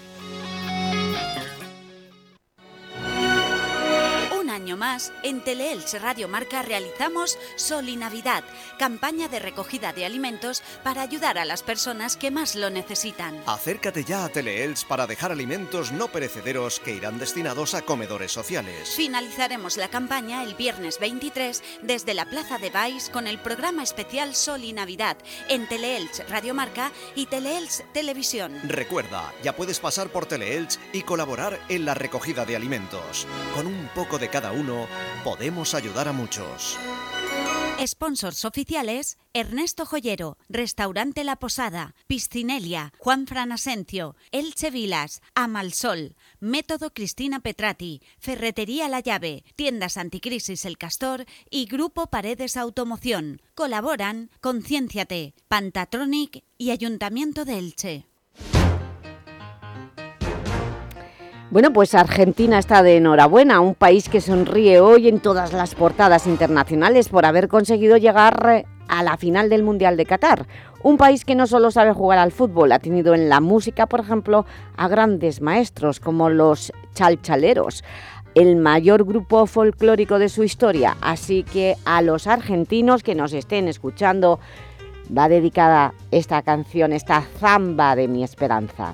Año más, en Teleelch Radio Marca realizamos Sol y Navidad, campaña de recogida de alimentos para ayudar a las personas que más lo necesitan. Acércate ya a Teleelch para dejar alimentos no perecederos que irán destinados a comedores sociales. Finalizaremos la campaña el viernes 23 desde la Plaza de Baix con el programa especial Sol y Navidad en Teleelch Radio Marca y Teleelch Televisión. Recuerda, ya puedes pasar por Teleelch y colaborar en la recogida de alimentos. Con un poco de cada uno, podemos ayudar a muchos. Sponsors oficiales: Ernesto Joyero, Restaurante La Posada, Piscinelia, Juan Fran Asencio, Elche Vilas, Amalsol, Método Cristina Petrati, Ferretería La Llave, Tiendas Anticrisis El Castor y Grupo Paredes Automoción. Colaboran Concienciate, Pantatronic y Ayuntamiento de Elche. Bueno, pues Argentina está de enhorabuena, un país que sonríe hoy en todas las portadas internacionales por haber conseguido llegar a la final del Mundial de Qatar. Un país que no solo sabe jugar al fútbol, ha tenido en la música, por ejemplo, a grandes maestros como los chalchaleros, el mayor grupo folclórico de su historia. Así que a los argentinos que nos estén escuchando va dedicada esta canción, esta zamba de mi esperanza.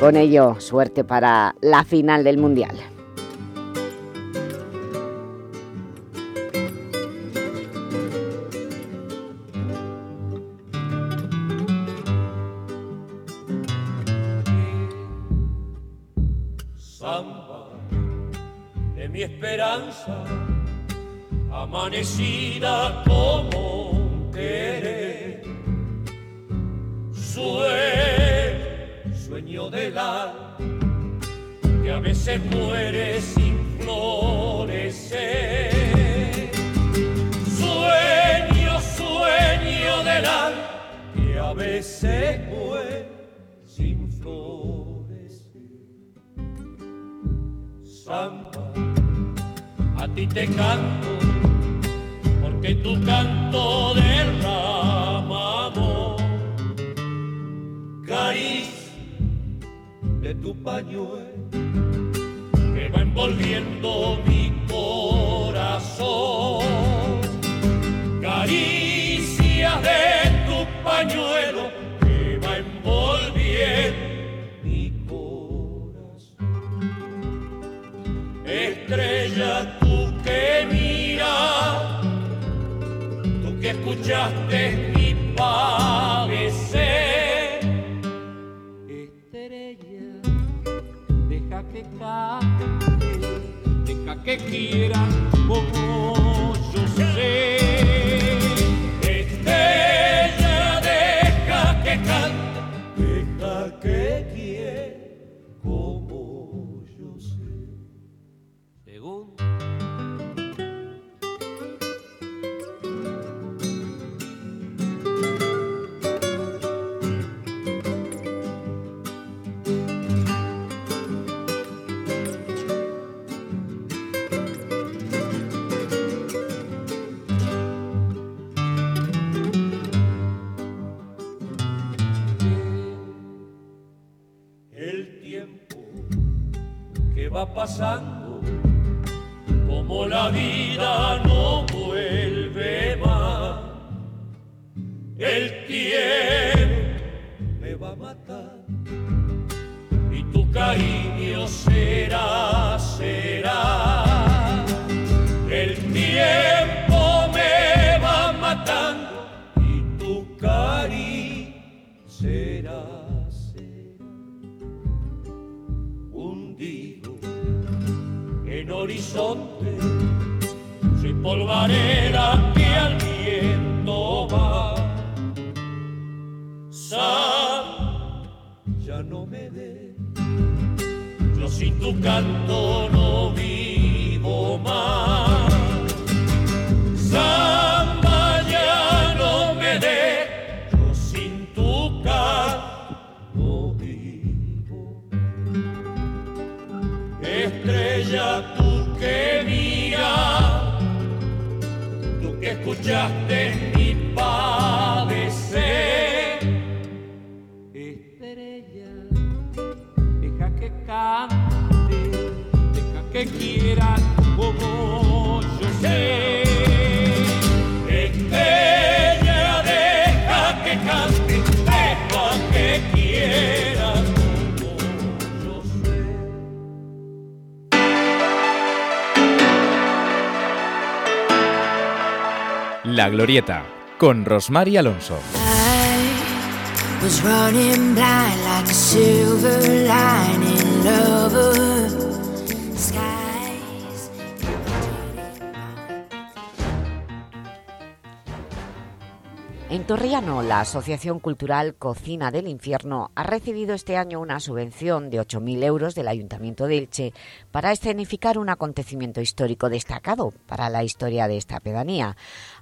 Con ello, suerte para la final del Mundial. Samba de mi esperanza, amanecida como un querer. Sueño del alma, que a veces muere sin florecer. Sueño, sueño del alma, que a veces muere sin florecer. Samba, a ti te canto, porque tu canto derrama tu pañuelo que va envolviendo mi corazón. Caricia de tu pañuelo que va envolviendo mi corazón. Estrella tú que mira, tú que escuchaste mi que cante, deja que quiera como yo sé. Pasando, como la vida no vuelve más, el tiempo me va a matar y tu cariño será. Horizonte, soy polvareda que al viento va. Sal, ya no me dé, yo sin tu canto no vivo más. Que mira, tú que escuchaste mi padecer. Estrella, deja que cante, deja que quiera como yo sé. La Glorieta, con Rosmar Alonso. En Torrellano, la Asociación Cultural Cocina del Infierno ha recibido este año una subvención de 8.000 euros del Ayuntamiento de Elche para escenificar un acontecimiento histórico destacado para la historia de esta pedanía.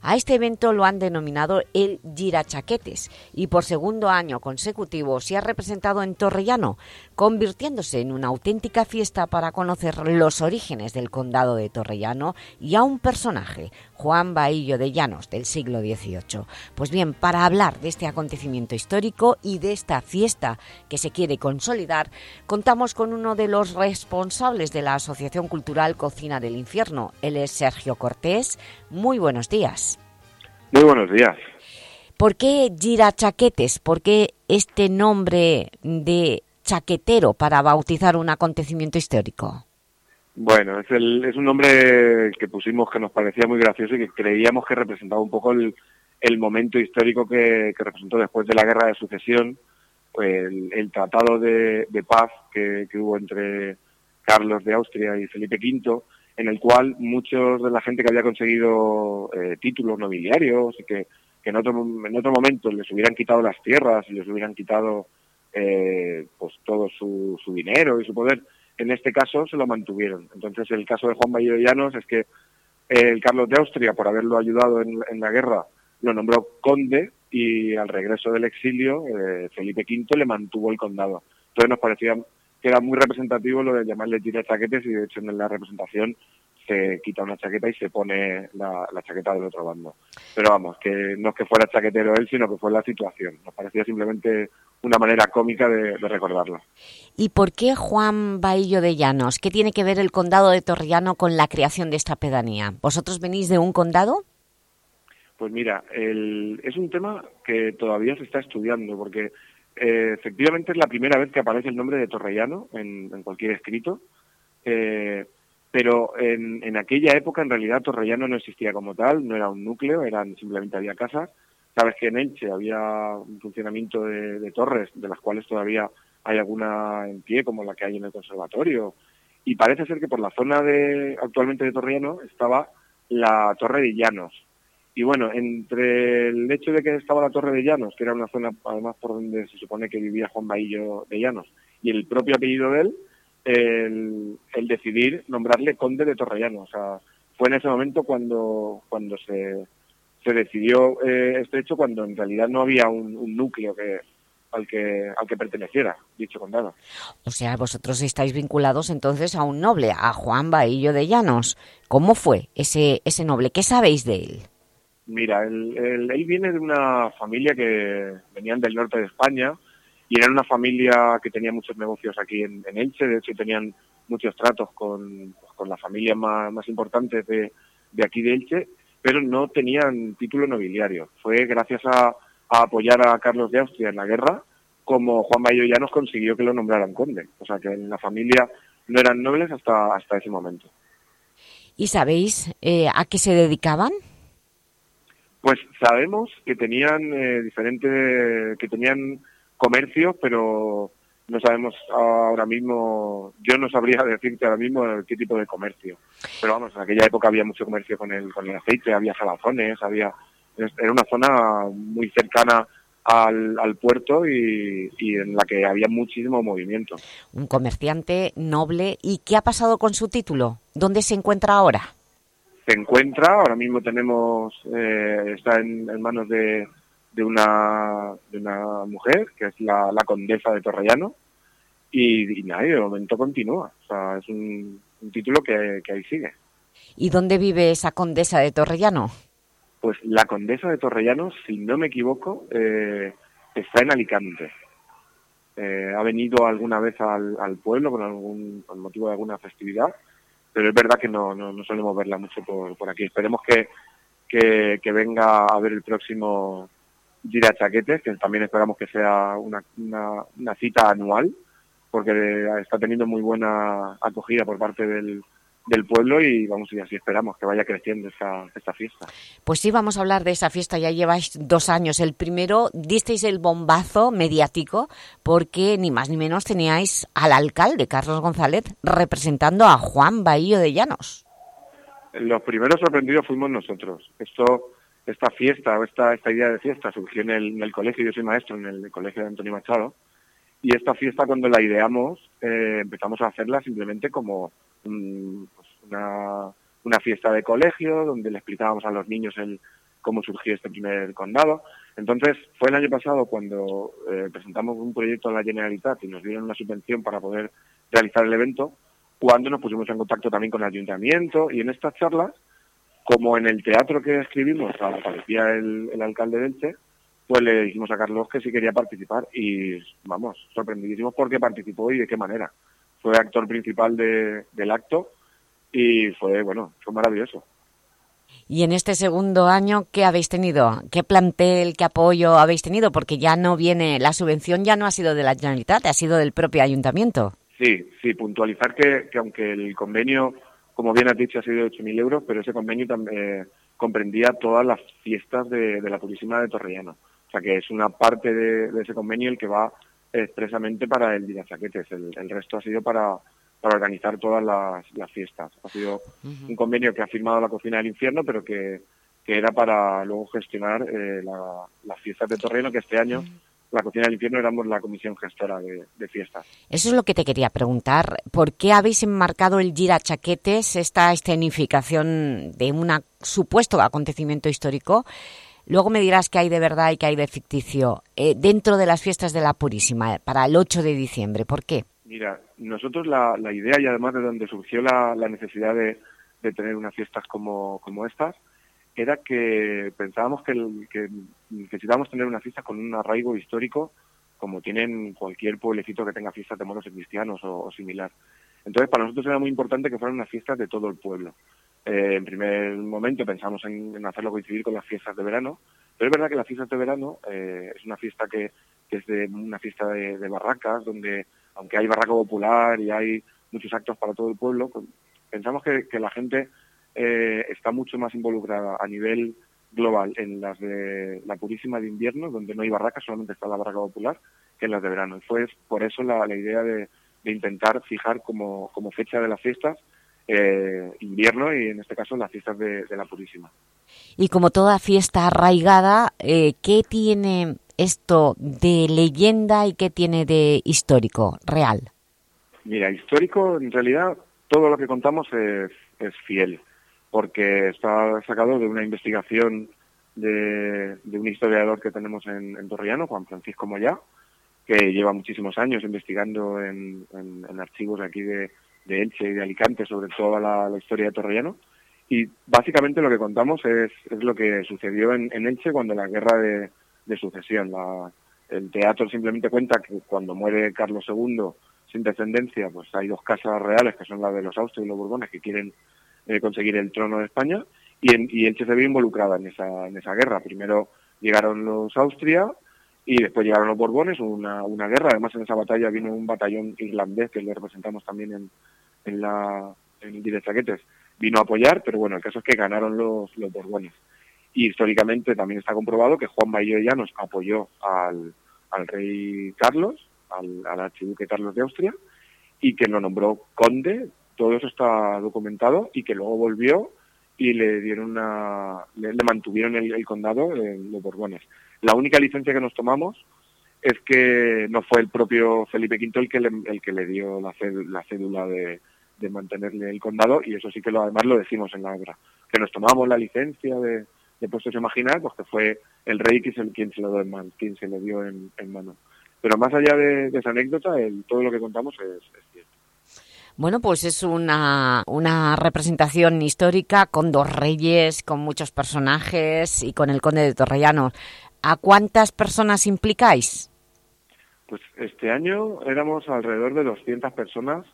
A este evento lo han denominado el Girachaquetes y por segundo año consecutivo se ha representado en Torrellano, convirtiéndose en una auténtica fiesta para conocer los orígenes del condado de Torrellano y a un personaje, Juan Bahillo de Llanos, del siglo XVIII. Pues bien, para hablar de este acontecimiento histórico y de esta fiesta que se quiere consolidar, contamos con uno de los responsables de la Asociación Cultural Cocina del Infierno. Él es Sergio Cortés. Muy buenos días. Muy buenos días. ¿Por qué Gira Chaquetes? ¿Por qué este nombre de chaquetero para bautizar un acontecimiento histórico? Bueno, es, el, es un nombre que pusimos que nos parecía muy gracioso y que creíamos que representaba un poco el, el momento histórico que, que representó después de la Guerra de Sucesión, el, el tratado de, de paz que, que hubo entre Carlos de Austria y Felipe V, en el cual muchos de la gente que había conseguido eh, títulos nobiliarios y que, en, otro, en otro momento les hubieran quitado las tierras y les hubieran quitado eh, pues todo su, su dinero y su poder, en este caso se lo mantuvieron. Entonces el caso de Juan de Llanos es que el Carlos de Austria, por haberlo ayudado en, en, la guerra, lo nombró conde y al regreso del exilio eh, Felipe V le mantuvo el condado. Entonces nos parecía que era muy representativo lo de llamarle tira chaquetes y de hecho en la representación se quita una chaqueta y se pone la, la, chaqueta del otro bando. Pero vamos, que no es que fuera chaquetero él, sino que fue la situación. Nos parecía simplemente una manera cómica de, de recordarlo. ¿Y por qué Juan Bahillo de Llanos? ¿Qué tiene que ver el condado de Torrellano con la creación de esta pedanía? ¿Vosotros venís de un condado? Pues mira, el, es un tema que todavía se está estudiando, porque eh, efectivamente es la primera vez que aparece el nombre de Torrellano en, cualquier escrito, eh, pero en, en, aquella época en realidad Torrellano no existía como tal, no era un núcleo, eran simplemente había casas. Sabes que en Elche había un funcionamiento de, de torres, de las cuales todavía hay alguna en pie, como la que hay en el conservatorio, y parece ser que por la zona de actualmente de Torrellano estaba la Torre de Llanos, y bueno, entre el hecho de que estaba la Torre de Llanos, que era una zona además por donde se supone que vivía Juan Bahillo de Llanos, y el propio apellido de él, el, decidir nombrarle conde de Torrellano. O sea, fue en ese momento cuando, cuando se, se decidió eh, este hecho, cuando en realidad no había un, un núcleo que, al que, al que perteneciera dicho condado. O sea, vosotros estáis vinculados entonces a un noble, a Juan Bahillo de Llanos. ¿Cómo fue ese, ese noble? ¿Qué sabéis de él? Mira, él, viene de una familia que venían del norte de España y era una familia que tenía muchos negocios aquí en, Elche, de hecho tenían muchos tratos con, con las familias más, más importantes de, de, aquí de Elche, pero no tenían título nobiliario. Fue gracias a, a, apoyar a Carlos de Austria en la guerra como Juan Bayo ya nos consiguió que lo nombraran conde. O sea que en la familia no eran nobles hasta, hasta ese momento. ¿Y sabéis eh, a qué se dedicaban? Pues sabemos que tenían eh, diferentes, que tenían comercios, pero no sabemos ahora mismo, yo no sabría [laughs] decirte ahora mismo qué tipo de comercio. Pero vamos, en aquella época había mucho comercio con el, con el aceite, había salazones, había, era una zona muy cercana al, al puerto y, y, en la que había muchísimo movimiento. Un comerciante noble. ¿Y qué ha pasado con su título? ¿Dónde se encuentra ahora? Se encuentra, ahora mismo tenemos, eh, está en, en manos de, de, una, de una mujer, que es la, la condesa de Torrellano, y, y nada, de momento continúa, o sea, es un, un título que, que, ahí sigue. ¿Y dónde vive esa condesa de Torrellano? Pues la condesa de Torrellano, si no me equivoco, eh, está en Alicante. Eh, ha venido alguna vez al, al pueblo con algún con motivo de alguna festividad pero es verdad que no, no, no solemos verla mucho por, por aquí. Esperemos que, que, venga a ver el próximo Gira Chaquetes, que también esperamos que sea una, una, cita anual, porque está teniendo muy buena acogida por parte del del pueblo y vamos y así esperamos que vaya creciendo esta, esta fiesta. Pues sí, vamos a hablar de esa fiesta, ya lleváis dos años. El primero disteis el bombazo mediático porque ni más ni menos teníais al alcalde, Carlos González, representando a Juan Bahío de Llanos. Los primeros sorprendidos fuimos nosotros. Esto, esta fiesta o esta, esta idea de fiesta surgió en el, en el colegio, yo soy maestro en el colegio de Antonio Machado, y esta fiesta cuando la ideamos eh, empezamos a hacerla simplemente como un- pues, una, una fiesta de colegio donde le explicábamos a los niños el cómo surgió este primer condado. Entonces fue el año pasado cuando eh, presentamos un proyecto a la Generalitat y nos dieron una subvención para poder realizar el evento, cuando nos pusimos en contacto también con el ayuntamiento y en estas charlas, como en el teatro que escribimos aparecía el, el alcalde de Elche, pues le dijimos a Carlos que sí quería participar y vamos, sorprendidísimos porque participó y de qué manera. Fue actor principal de- del acto y fue, bueno, fue maravilloso. Y en este segundo año, ¿qué habéis tenido? ¿Qué plantel, qué apoyo habéis tenido? Porque ya no viene, la subvención ya no ha sido de la Generalitat, ha sido del propio ayuntamiento. Sí, sí, puntualizar que, que aunque el convenio, como bien has dicho, ha sido de 8.000 euros, pero ese convenio también comprendía todas las fiestas de, de la Purísima de Torrellano. Sea que es una parte de, de ese convenio el que va expresamente para el Dirachaquetes. El, el resto ha sido para, para organizar todas las, las fiestas. Ha sido un convenio que ha firmado la Cocina del Infierno, pero que, que era para luego gestionar eh, la- las fiestas de Torrellano, que este año la Cocina del Infierno éramos la comisión gestora de, de fiestas. Eso es lo que te quería preguntar. ¿Por qué habéis enmarcado el Gira Chaquetes, esta escenificación de un supuesto acontecimiento histórico? Luego me dirás que hay de verdad y que hay de ficticio eh, dentro de las fiestas de la Purísima, eh, para el 8 de diciembre. ¿Por qué? Mira, nosotros la, la idea y además de donde surgió la, necesidad de, tener unas fiestas como, estas, era que pensábamos que, que necesitábamos tener una fiesta con un arraigo histórico como tienen cualquier pueblecito que tenga fiestas de moros y cristianos o, similar. Entonces, para nosotros era muy importante que fueran unas fiestas de todo el pueblo. Eh, en primer momento pensamos en, hacerlo coincidir con las fiestas de verano, pero es verdad que las fiestas de verano eh, es una fiesta que, que es de una fiesta de, de barracas, donde aunque hay barraca popular y hay muchos actos para todo el pueblo, pues, pensamos que, que la gente eh, está mucho más involucrada a nivel global en las de la Purísima de invierno, donde no hay barracas, solamente está la barraca popular, que en las de verano. Y fue por eso la, la idea de, de intentar fijar como, como fecha de las fiestas eh, invierno y en este caso las fiestas de, de la Purísima. Y como toda fiesta arraigada, eh, ¿qué tiene esto de leyenda y qué tiene de histórico, real? Mira, histórico, en realidad todo lo que contamos es, es fiel, porque está sacado de una investigación de, de un historiador que tenemos en, en Torrellano, Juan Francisco Moyá, que lleva muchísimos años investigando en, archivos aquí de, Elche y de Alicante sobre toda la, historia de Torrellano. Y básicamente lo que contamos es, lo que sucedió en, Elche cuando la guerra de, de sucesión. La- el teatro simplemente cuenta que cuando muere Carlos II sin descendencia, pues hay dos casas reales, que son la de los Austrias y los Borbones, que quieren eh, conseguir el trono de España, y, en, y Elche se ve involucrada en esa, en esa guerra. Primero llegaron los Austria y después llegaron los Borbones, una, una guerra. Además, en esa batalla vino un batallón irlandés que le representamos también en, en, la, en el Dire Chaquetes. Vino a apoyar, pero bueno, el caso es que ganaron los, los Borbones. Y históricamente también está comprobado que Juan Baillo Llanos apoyó al, al rey Carlos, al, al archiduque Carlos de Austria, y que lo nombró conde, todo eso está documentado, y que luego volvió y le dieron una, le, mantuvieron el, condado en los Borbones. La única licencia que nos tomamos es que no fue el propio Felipe V el que le, el que le dio la, cédula, la cédula de, de mantenerle el condado, y eso sí que lo, además lo decimos en la obra, que nos tomamos la licencia de, de puestos imaginar, pues que fue el rey quien se, lo dio en quien se lo dio en, mano. Pero más allá de, de esa anécdota, el, todo lo que contamos es cierto. Bueno, pues es una, una representación histórica con dos reyes, con muchos personajes y con el conde de Torrellano. ¿A cuántas personas implicáis? Pues este año éramos alrededor de 200 personas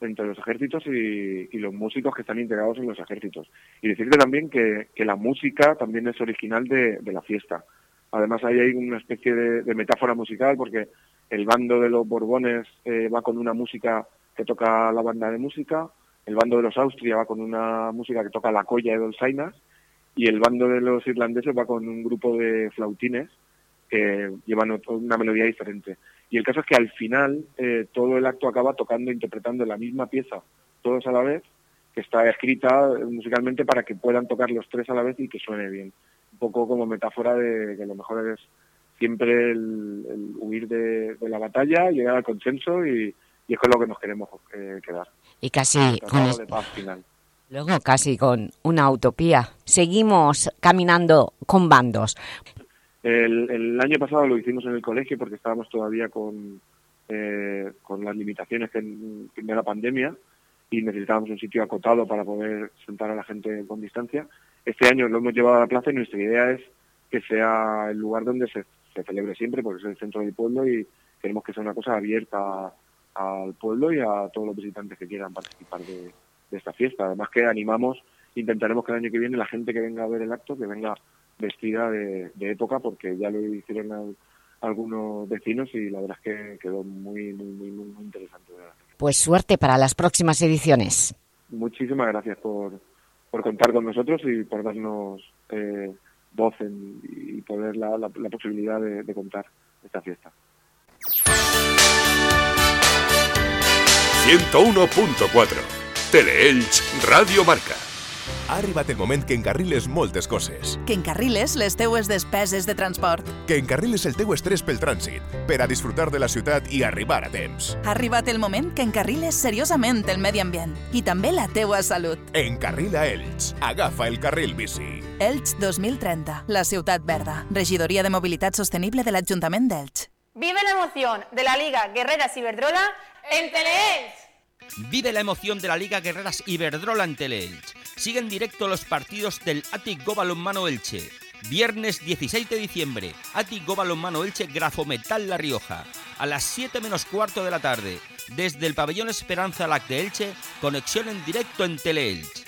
entre los ejércitos y, los músicos que están integrados en los ejércitos. Y decirte también que, que la música también es original de, la fiesta. Además ahí hay una especie de, de metáfora musical porque el bando de los Borbones eh, va con una música que toca la banda de música, el bando de los Austria va con una música que toca la colla de Dolzainas y el bando de los irlandeses va con un grupo de flautines que llevan una melodía diferente. Y el caso es que al final eh, todo el acto acaba tocando, interpretando la misma pieza, todos a la vez, que está escrita eh, musicalmente para que puedan tocar los tres a la vez y que suene bien. Un poco como metáfora de que lo mejor es siempre el, huir de la batalla, llegar al consenso y, y es con lo que nos queremos eh, quedar. Y casi con de paz final. Luego casi con una utopía. Seguimos caminando con bandos. El, el año pasado lo hicimos en el colegio porque estábamos todavía con, eh, con las limitaciones que- de la pandemia y necesitábamos un sitio acotado para poder sentar a la gente con distancia. Este año lo hemos llevado a la plaza y nuestra idea es que sea el lugar donde se, se celebre siempre porque es el centro del pueblo y queremos que sea una cosa abierta al pueblo y a todos los visitantes que quieran participar de, de esta fiesta. Además que animamos, intentaremos que el año que viene la gente que venga a ver el acto, que venga vestida de, de época, porque ya lo hicieron al- algunos vecinos y la verdad es que quedó muy, muy, muy, muy, interesante. verdad. Pues suerte para las próximas ediciones. Muchísimas gracias por, por contar con nosotros y por darnos eh, voz en- y poder la, la, la posibilidad de, de contar esta fiesta. 101.4 Teleelch Radio Marca. Ha arribat el moment que encarriles moltes coses. Que encarriles les teues despeses de transport. Que encarriles el teu estrès pel trànsit, per a disfrutar de la ciutat i arribar a temps. Ha arribat el moment que encarriles seriosament el medi ambient i també la teua salut. Encarrila Elx. Agafa el carril bici. Elx 2030, la ciutat verda. Regidoria de Mobilitat Sostenible de l'Ajuntament d'Elx. Vive la emoción de la Liga Guerreras Iberdrola en Teleelch. Vive la emoción de la Liga Guerreras Iberdrola en Teleelch. Sigue en directo los partidos del Atic Go Balonmano Elche. Viernes 16 de diciembre, Atic Go Balonmano Elche Grafometal La Rioja. A las 7 menos cuarto de la tarde, desde el pabellón Esperanza Lac de Elche, conexión en directo en Teleelch.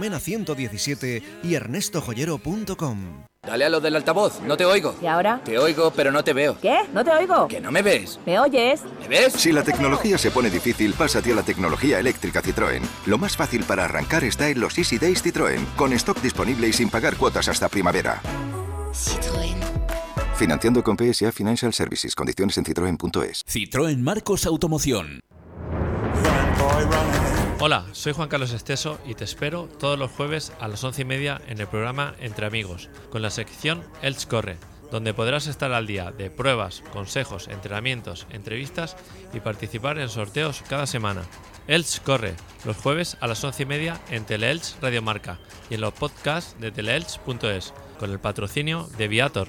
Mena 117 y ernestojoyero.com. Dale a lo del altavoz, no te oigo. ¿Y ahora? Te oigo, pero no te veo. ¿Qué? ¿No te oigo? ¿Que no me ves? ¿Me oyes? ¿Me ves? Si la tecnología se pone difícil, pásate a la tecnología eléctrica Citroën. Lo más fácil para arrancar está en los Easy Days Citroën, con stock disponible y sin pagar cuotas hasta primavera. Citroën. Financiando con PSA Financial Services. Condiciones en citroen.es. Citroën Marcos Automoción. Hola, soy Juan Carlos Esteso y te espero todos los jueves a las once y media en el programa Entre Amigos, con la sección Elch Corre, donde podrás estar al día de pruebas, consejos, entrenamientos, entrevistas y participar en sorteos cada semana. Elch Corre, los jueves a las once y media en Teleelch Radio Marca y en los podcasts de teleelch.es, con el patrocinio de Viator.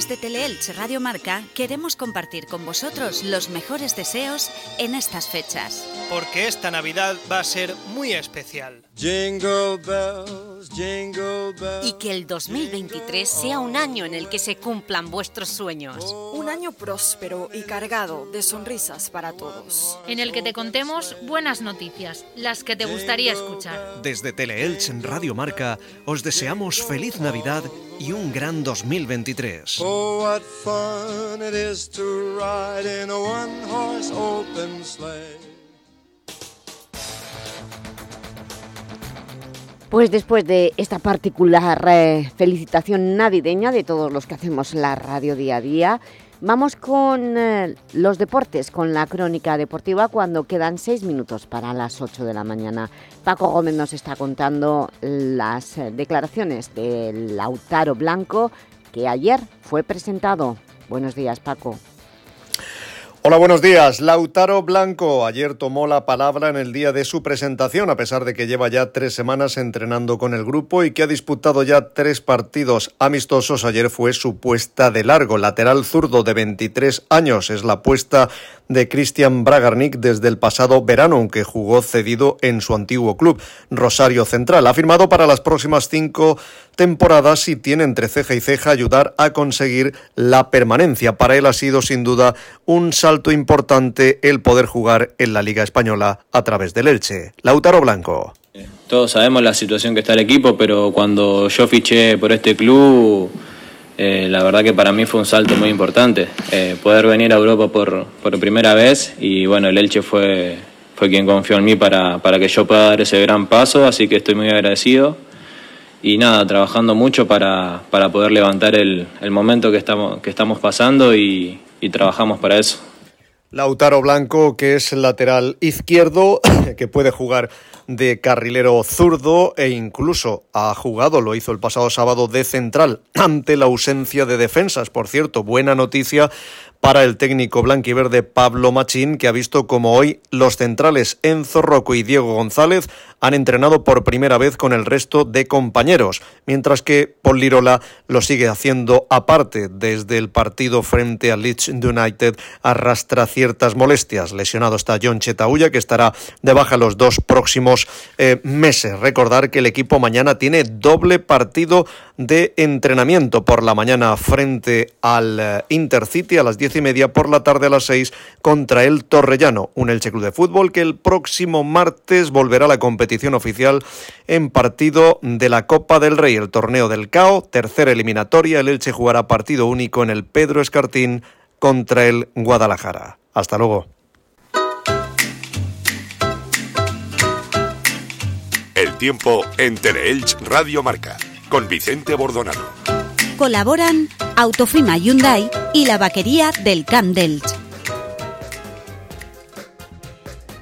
Desde Teleelch Radio Marca queremos compartir con vosotros los mejores deseos en estas fechas. Porque esta Navidad va a ser muy especial. Jingle bells, jingle bells. Y que el 2023 sea un año en el que se cumplan vuestros sueños. Un año próspero y cargado de sonrisas para todos. En el que te contemos buenas noticias, las que te gustaría escuchar. Desde Teleelch en Radio Marca os deseamos feliz Navidad y un gran 2023. Oh, what fun it is to ride in a one-horse open sleigh. Pues después de esta particular eh, felicitación navideña de todos los que hacemos la radio día a día, Vamos con eh, los deportes, con la crónica deportiva cuando quedan seis minutos para las 8 de la mañana. Paco Gómez nos está contando las eh, declaraciones de Lautaro Blanco que ayer fue presentado. Buenos días, Paco. Hola, buenos días. Lautaro Blanco ayer tomó la palabra en el día de su presentación, a pesar de que lleva ya tres semanas entrenando con el grupo y que ha disputado ya tres partidos amistosos. Ayer fue su puesta de largo. Lateral zurdo de 23 años es la puesta de Christian Bragarnik desde el pasado verano, aunque jugó cedido en su antiguo club, Rosario Central. Ha firmado para las próximas cinco temporadas y tiene entre ceja y ceja ayudar a conseguir la permanencia. Para él ha sido sin duda un salto importante el poder jugar en la Liga Española a través del Elche. Lautaro Blanco. Todos sabemos la situación que está el equipo, pero cuando yo fiché por este club eh, la verdad que para mí fue un salto muy importante. Eh, poder venir a Europa por, por, primera vez y bueno, el Elche fue, fue quien confió en mí para, para que yo pueda dar ese gran paso, así que estoy muy agradecido. Y nada, trabajando mucho para, para poder levantar el, el, momento que estamos, que estamos pasando y, y trabajamos para eso. Lautaro Blanco, que es lateral izquierdo, [coughs] que puede jugar de carrilero zurdo e incluso ha jugado, lo hizo el pasado sábado de central ante la ausencia de defensas. Por cierto, buena noticia para el técnico blanquiverde Pablo Machín, que ha visto como hoy los centrales Enzo Rocco y Diego González han entrenado por primera vez con el resto de compañeros, mientras que Paul Lirola lo sigue haciendo aparte. Desde el partido frente al Leeds United arrastra ciertas molestias. Lesionado está John Chetauya, que estará de baja los dos próximos eh, meses. Recordar que el equipo mañana tiene doble partido de entrenamiento por la mañana frente al eh, Intercity a las y media, por la tarde a las seis contra el Torrellano, un Elche Club de Fútbol que el próximo martes volverá a la competición oficial en partido de la Copa del Rey, el torneo del CAO, tercera eliminatoria, el Elche jugará partido único en el Pedro Escartín contra el Guadalajara. Hasta luego. El tiempo en Teleelch Radio Marca con Vicente Bordonado. Colaboran Autofima Hyundai y la vaquería del Camp d'Elch.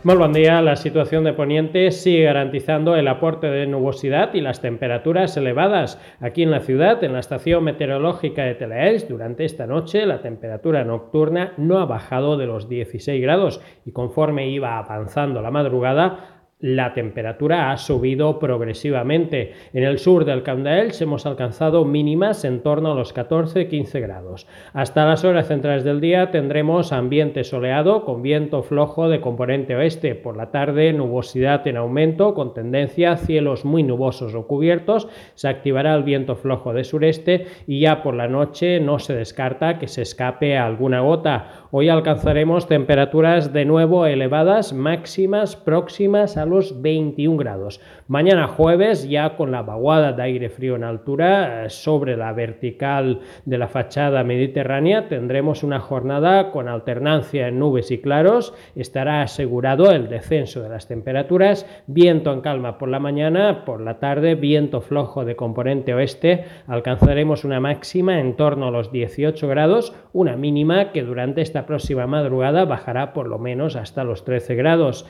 Muy buen día. La situación de Poniente sigue garantizando el aporte de nubosidad y las temperaturas elevadas. Aquí en la ciudad, en la estación meteorológica de Telaels, durante esta noche la temperatura nocturna no ha bajado de los 16 grados y conforme iba avanzando la madrugada, la temperatura ha subido progresivamente. En el sur del Camp hemos alcanzado mínimas en torno a los 14-15 grados. Hasta las horas centrales del día tendremos ambiente soleado con viento flojo de componente oeste. Por la tarde nubosidad en aumento con tendencia a cielos muy nubosos o cubiertos. Se activará el viento flojo de sureste y ya por la noche no se descarta que se escape alguna gota. Hoy alcanzaremos temperaturas de nuevo elevadas, máximas próximas a los 21 grados. Mañana jueves, ya con la vaguada de aire frío en altura eh, sobre la vertical de la fachada mediterránea, tendremos una jornada con alternancia en nubes y claros. Estará asegurado el descenso de las temperaturas, viento en calma por la mañana, por la tarde viento flojo de componente oeste. Alcanzaremos una máxima en torno a los 18 grados, una mínima que durante esta próxima madrugada bajará por lo menos hasta los 13 grados.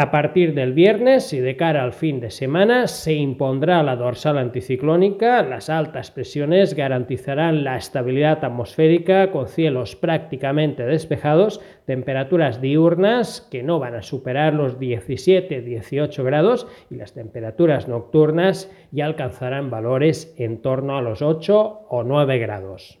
A partir del viernes y de cara al fin de semana se impondrá la dorsal anticiclónica, las altas presiones garantizarán la estabilidad atmosférica con cielos prácticamente despejados, temperaturas diurnas que no van a superar los 17-18 grados y las temperaturas nocturnas ya alcanzarán valores en torno a los 8 o 9 grados.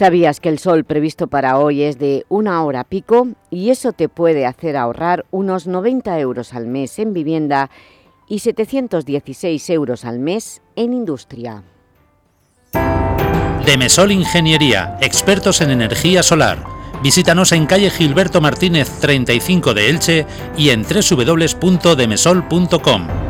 ¿Sabías que el sol previsto para hoy es de una hora pico y eso te puede hacer ahorrar unos 90 euros al mes en vivienda y 716 euros al mes en industria? Demesol Ingeniería, expertos en energía solar Visítanos en calle Gilberto Martínez 35 de Elche y en www.demesol.com.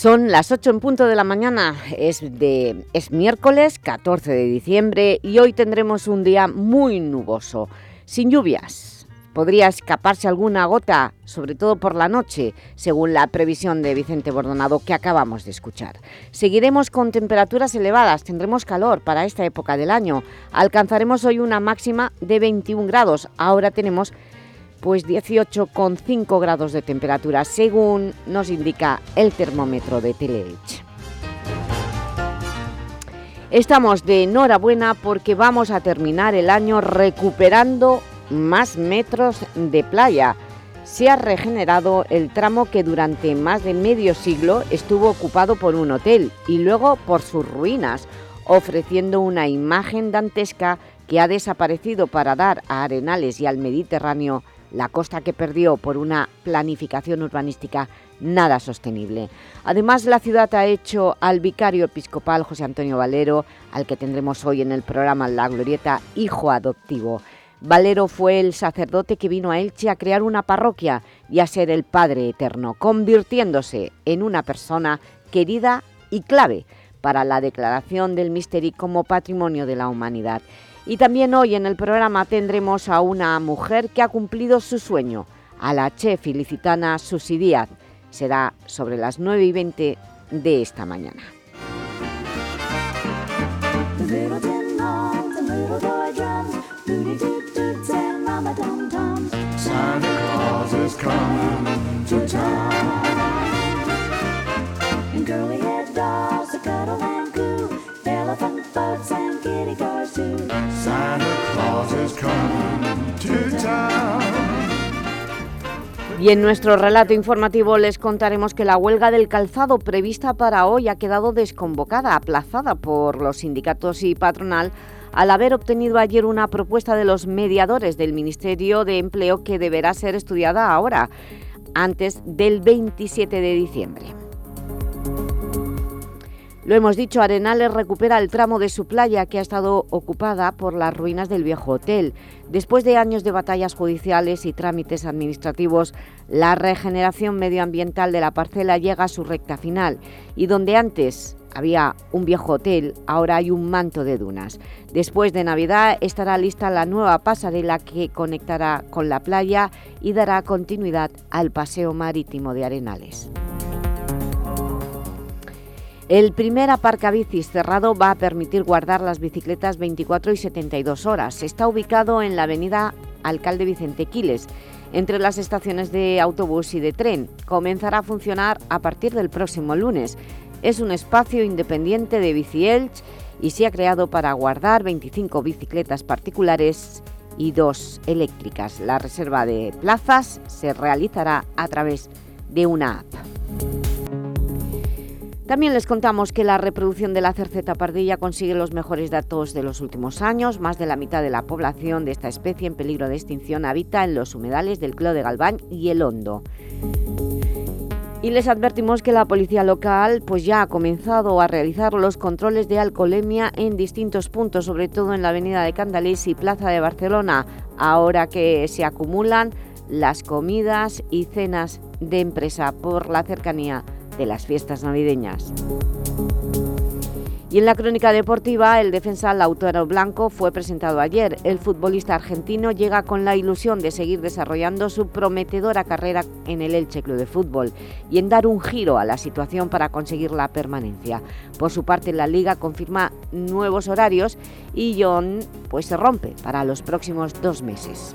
Son las 8 en punto de la mañana, es, de, es miércoles 14 de diciembre y hoy tendremos un día muy nuboso, sin lluvias. Podría escaparse alguna gota, sobre todo por la noche, según la previsión de Vicente Bordonado que acabamos de escuchar. Seguiremos con temperaturas elevadas, tendremos calor para esta época del año. Alcanzaremos hoy una máxima de 21 grados, ahora tenemos pues 18,5 grados de temperatura, según nos indica el termómetro de Teleelch. Estamos de enhorabuena porque vamos a terminar el año recuperando más metros de playa. Se ha regenerado el tramo que durante más de medio siglo estuvo ocupado por un hotel y luego por sus ruinas, ofreciendo una imagen dantesca que ha desaparecido para dar a Arenales y al Mediterráneo la costa que perdió por una planificación urbanística nada sostenible. Además, la ciudad ha hecho al vicario episcopal José Antonio Valero, al que tendremos hoy en el programa La Glorieta, hijo adoptivo. Valero fue el sacerdote que vino a Elche a crear una parroquia y a ser el Padre Eterno, convirtiéndose en una persona querida y clave para la declaración del misterio como patrimonio de la humanidad. Y también hoy en el programa tendremos a una mujer que ha cumplido su sueño, a la chef ilicitana Susi Díaz. Será sobre las 9 y 20 de esta mañana. Y en nuestro relato informativo les contaremos que la huelga del calzado prevista para hoy ha quedado desconvocada, aplazada por los sindicatos y patronal al haber obtenido ayer una propuesta de los mediadores del Ministerio de Empleo que deberá ser estudiada ahora, antes del 27 de diciembre. Lo hemos dicho, Arenales recupera el tramo de su playa que ha estado ocupada por las ruinas del viejo hotel. Después de años de batallas judiciales y trámites administrativos, la regeneración medioambiental de la parcela llega a su recta final y donde antes había un viejo hotel, ahora hay un manto de dunas. Después de Navidad estará lista la nueva pasarela que conectará con la playa y dará continuidad al paseo marítimo de Arenales. El primer aparcabicis cerrado va a permitir guardar las bicicletas 24 y 72 horas. Está ubicado en la avenida Alcalde Vicente Quiles, entre las estaciones de autobús y de tren. Comenzará a funcionar a partir del próximo lunes. Es un espacio independiente de Bici y se ha creado para guardar 25 bicicletas particulares y dos eléctricas. La reserva de plazas se realizará a través de una app. También les contamos que la reproducción de la cerceta pardilla consigue los mejores datos de los últimos años. Más de la mitad de la población de esta especie en peligro de extinción habita en los humedales del Clo de Galván y el Hondo. Y les advertimos que la policía local pues ya ha comenzado a realizar los controles de alcoholemia en distintos puntos, sobre todo en la avenida de Candalís y Plaza de Barcelona, ahora que se acumulan las comidas y cenas de empresa por la cercanía de las fiestas navideñas. Y en la crónica deportiva, el defensa Lautaro Blanco fue presentado ayer. El futbolista argentino llega con la ilusión de seguir desarrollando su prometedora carrera en el Elche Club de Fútbol y en dar un giro a la situación para conseguir la permanencia. Por su parte, la Liga confirma nuevos horarios y John pues, se rompe para los próximos dos meses.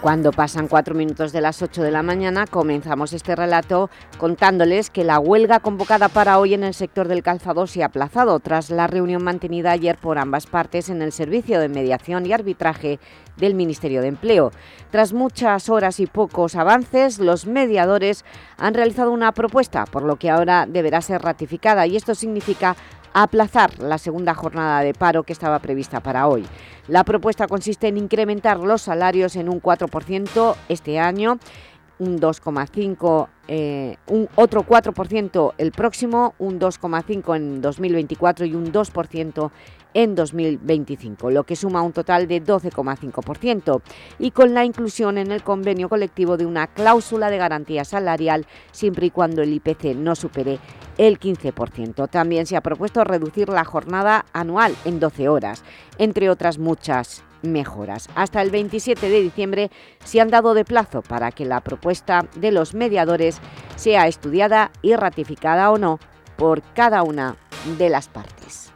Cuando pasan cuatro minutos de las 8 de la mañana, comenzamos este relato contándoles que la huelga convocada para hoy en el sector del calzado se ha aplazado tras la reunión mantenida ayer por ambas partes en el Servicio de Mediación y Arbitraje del Ministerio de Empleo. Tras muchas horas y pocos avances, los mediadores han realizado una propuesta, por lo que ahora deberá ser ratificada y esto significa aplazar la segunda jornada de paro que estaba prevista para hoy. La propuesta consiste en incrementar los salarios en un 4% este año, un 2,5%, eh, un otro 4% el próximo, un 2,5% en 2024 y un 2% en 2025, lo que suma un total de 12,5%, y con la inclusión en el convenio colectivo de una cláusula de garantía salarial siempre y cuando el IPC no supere el 15%. También se ha propuesto reducir la jornada anual en 12 horas, entre otras muchas mejoras. Hasta el 27 de diciembre se han dado de plazo para que la propuesta de los mediadores sea estudiada y ratificada o no por cada una de las partes.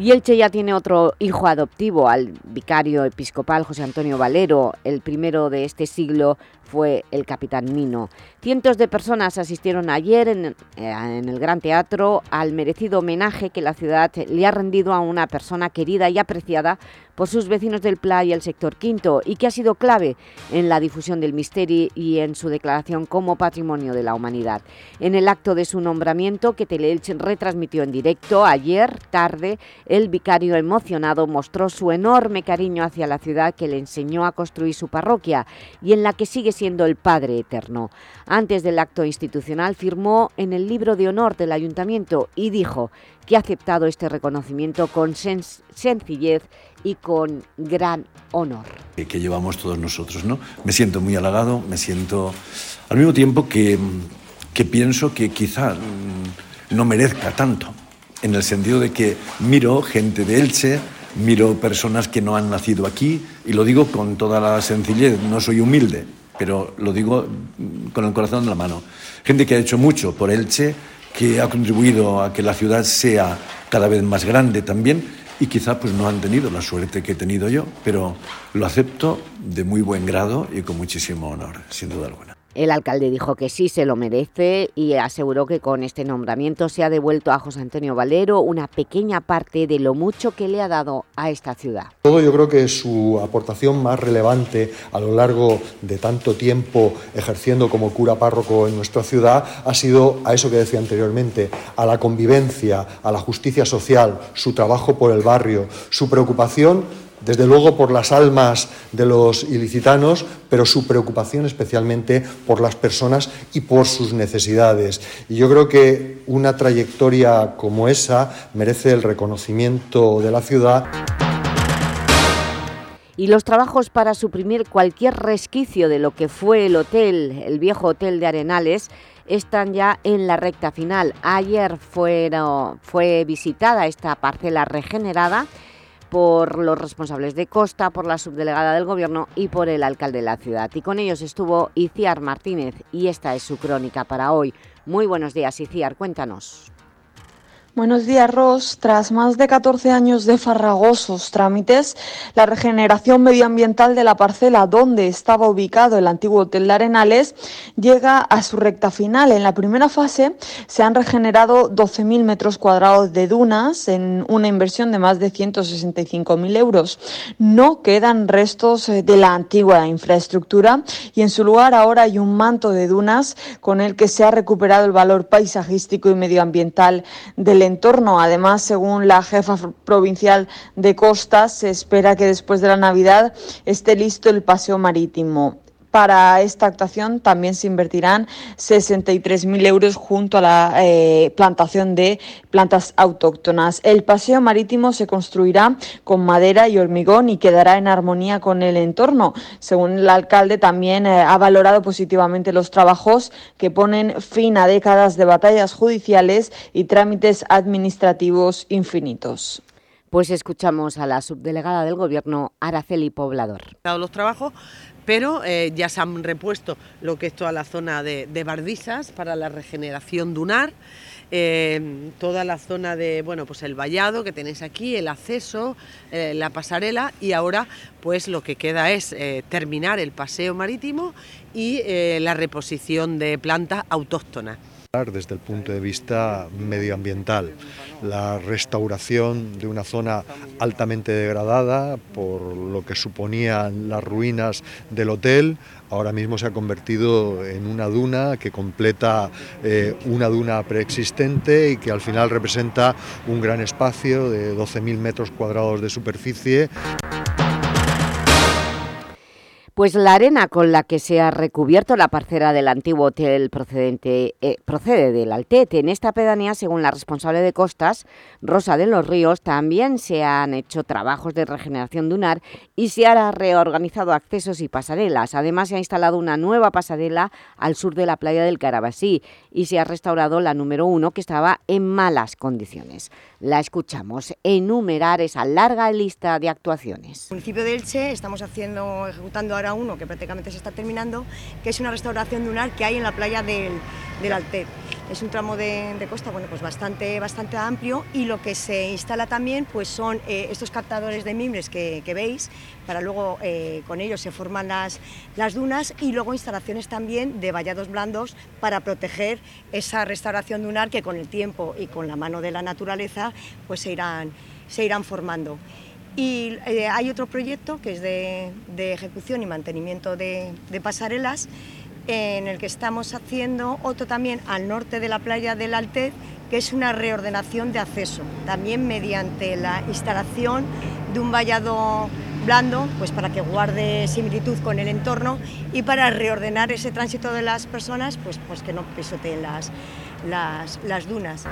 Y Elche ya tiene otro hijo adoptivo, al vicario episcopal José Antonio Valero. El primero de este siglo fue el capitán Nino. Cientos de personas asistieron ayer en, eh, en, el Gran Teatro al merecido homenaje que la ciudad le ha rendido a una persona querida y apreciada por sus vecinos del Pla y el sector quinto y que ha sido clave en la difusión del misterio y en su declaración como Patrimonio de la Humanidad. En el acto de su nombramiento que Teleelch retransmitió en directo ayer tarde, el vicario emocionado mostró su enorme cariño hacia la ciudad que le enseñó a construir su parroquia y en la que sigue siendo el Padre Eterno. Antes del acto institucional firmó en el libro de honor del Ayuntamiento y dijo que ha aceptado este reconocimiento con sencillez y con gran honor. Que llevamos todos nosotros, ¿no? Me siento muy halagado, me siento al mismo tiempo que, que pienso que quizá mm, no merezca tanto, en el sentido de que miro gente de Elche, miro personas que no han nacido aquí, y lo digo con toda la sencillez, no soy humilde, pero lo digo con el corazón en la mano. Gente que ha hecho mucho por Elche, que ha contribuido a que la ciudad sea cada vez más grande también y quizá pues no han tenido la suerte que he tenido yo, pero lo acepto de muy buen grado y con muchísimo honor, sin duda alguna. El alcalde dijo que sí se lo merece y aseguró que con este nombramiento se ha devuelto a José Antonio Valero una pequeña parte de lo mucho que le ha dado a esta ciudad. Todo yo creo que su aportación más relevante a lo largo de tanto tiempo ejerciendo como cura párroco en nuestra ciudad ha sido a eso que decía anteriormente, a la convivencia, a la justicia social, su trabajo por el barrio, su preocupación desde luego por las almas de los ilicitanos, pero su preocupación especialmente por las personas y por sus necesidades. Y yo creo que una trayectoria como esa merece el reconocimiento de la ciudad. Y los trabajos para suprimir cualquier resquicio de lo que fue el hotel, el viejo hotel de Arenales, están ya en la recta final. Ayer fueron, fue visitada esta parcela regenerada por los responsables de Costa, por la subdelegada del Gobierno y por el alcalde de la ciudad. Y con ellos estuvo Iciar Martínez y esta es su crónica para hoy. Muy buenos días, Iciar, cuéntanos. Buenos días, Ros. Tras más de 14 años de farragosos trámites, la regeneración medioambiental de la parcela donde estaba ubicado el antiguo Hotel de Arenales llega a su recta final. En la primera fase se han regenerado 12.000 metros cuadrados de dunas en una inversión de más de 165.000 euros. No quedan restos eh, de la antigua infraestructura y en su lugar ahora hay un manto de dunas con el que se ha recuperado el valor paisajístico y medioambiental del entorno. Además, según la jefa provincial de Costas, se espera que después de la Navidad esté listo el paseo marítimo. Para esta actuación también se invertirán 63.000 euros junto a la eh, plantación de plantas autóctonas. El paseo marítimo se construirá con madera y hormigón y quedará en armonía con el entorno. Según el alcalde, también eh, ha valorado positivamente los trabajos que ponen fin a décadas de batallas judiciales y trámites administrativos infinitos. Pues escuchamos a la subdelegada del Gobierno, Araceli Poblador. Los trabajos, pero eh, ya se han repuesto lo que es toda la zona de, de bardizas para la regeneración dunar, eh, toda la zona de, bueno, pues el vallado que tenéis aquí, el acceso, eh, la pasarela y ahora pues lo que queda es terminar el paseo marítimo y la reposición de plantas autóctonas. desde el punto de vista medioambiental, la restauración de una zona altamente degradada por lo que suponían las ruinas del hotel, ahora mismo se ha convertido en una duna que completa eh, una duna preexistente y que al final representa un gran espacio de 12.000 metros cuadrados de superficie. Pues la arena con la que se ha recubierto la parcela del antiguo hotel procedente, eh, procede del Altete. En esta pedanía, según la responsable de costas, Rosa de los Ríos, también se han hecho trabajos de regeneración dunar y se han reorganizado accesos y pasarelas. Además, se ha instalado una nueva pasarela al sur de la playa del Carabasí y se ha restaurado la número uno, que estaba en malas condiciones. La escuchamos enumerar esa larga lista de actuaciones. municipio de Elche estamos haciendo, ejecutando ahora que prácticamente se está terminando, que es una restauración dunar que hay en la playa del, del Altet. Es un tramo de, de costa bueno, pues bastante, bastante amplio y lo que se instala también pues son eh, estos captadores de mimbres que, que veis, para luego eh, con ellos se forman las, las dunas y luego instalaciones también de vallados blandos para proteger esa restauración dunar que con el tiempo y con la mano de la naturaleza pues se irán, se irán formando. Y eh, hay otro proyecto que es de, ejecución y mantenimiento de, de, pasarelas, en el que estamos haciendo otro también al norte de la playa del Altez, que es una reordenación de acceso, también mediante la instalación de un vallado blando, pues para que guarde similitud con el entorno y para reordenar ese tránsito de las personas, pues, pues que no pisoteen las, las, las dunas.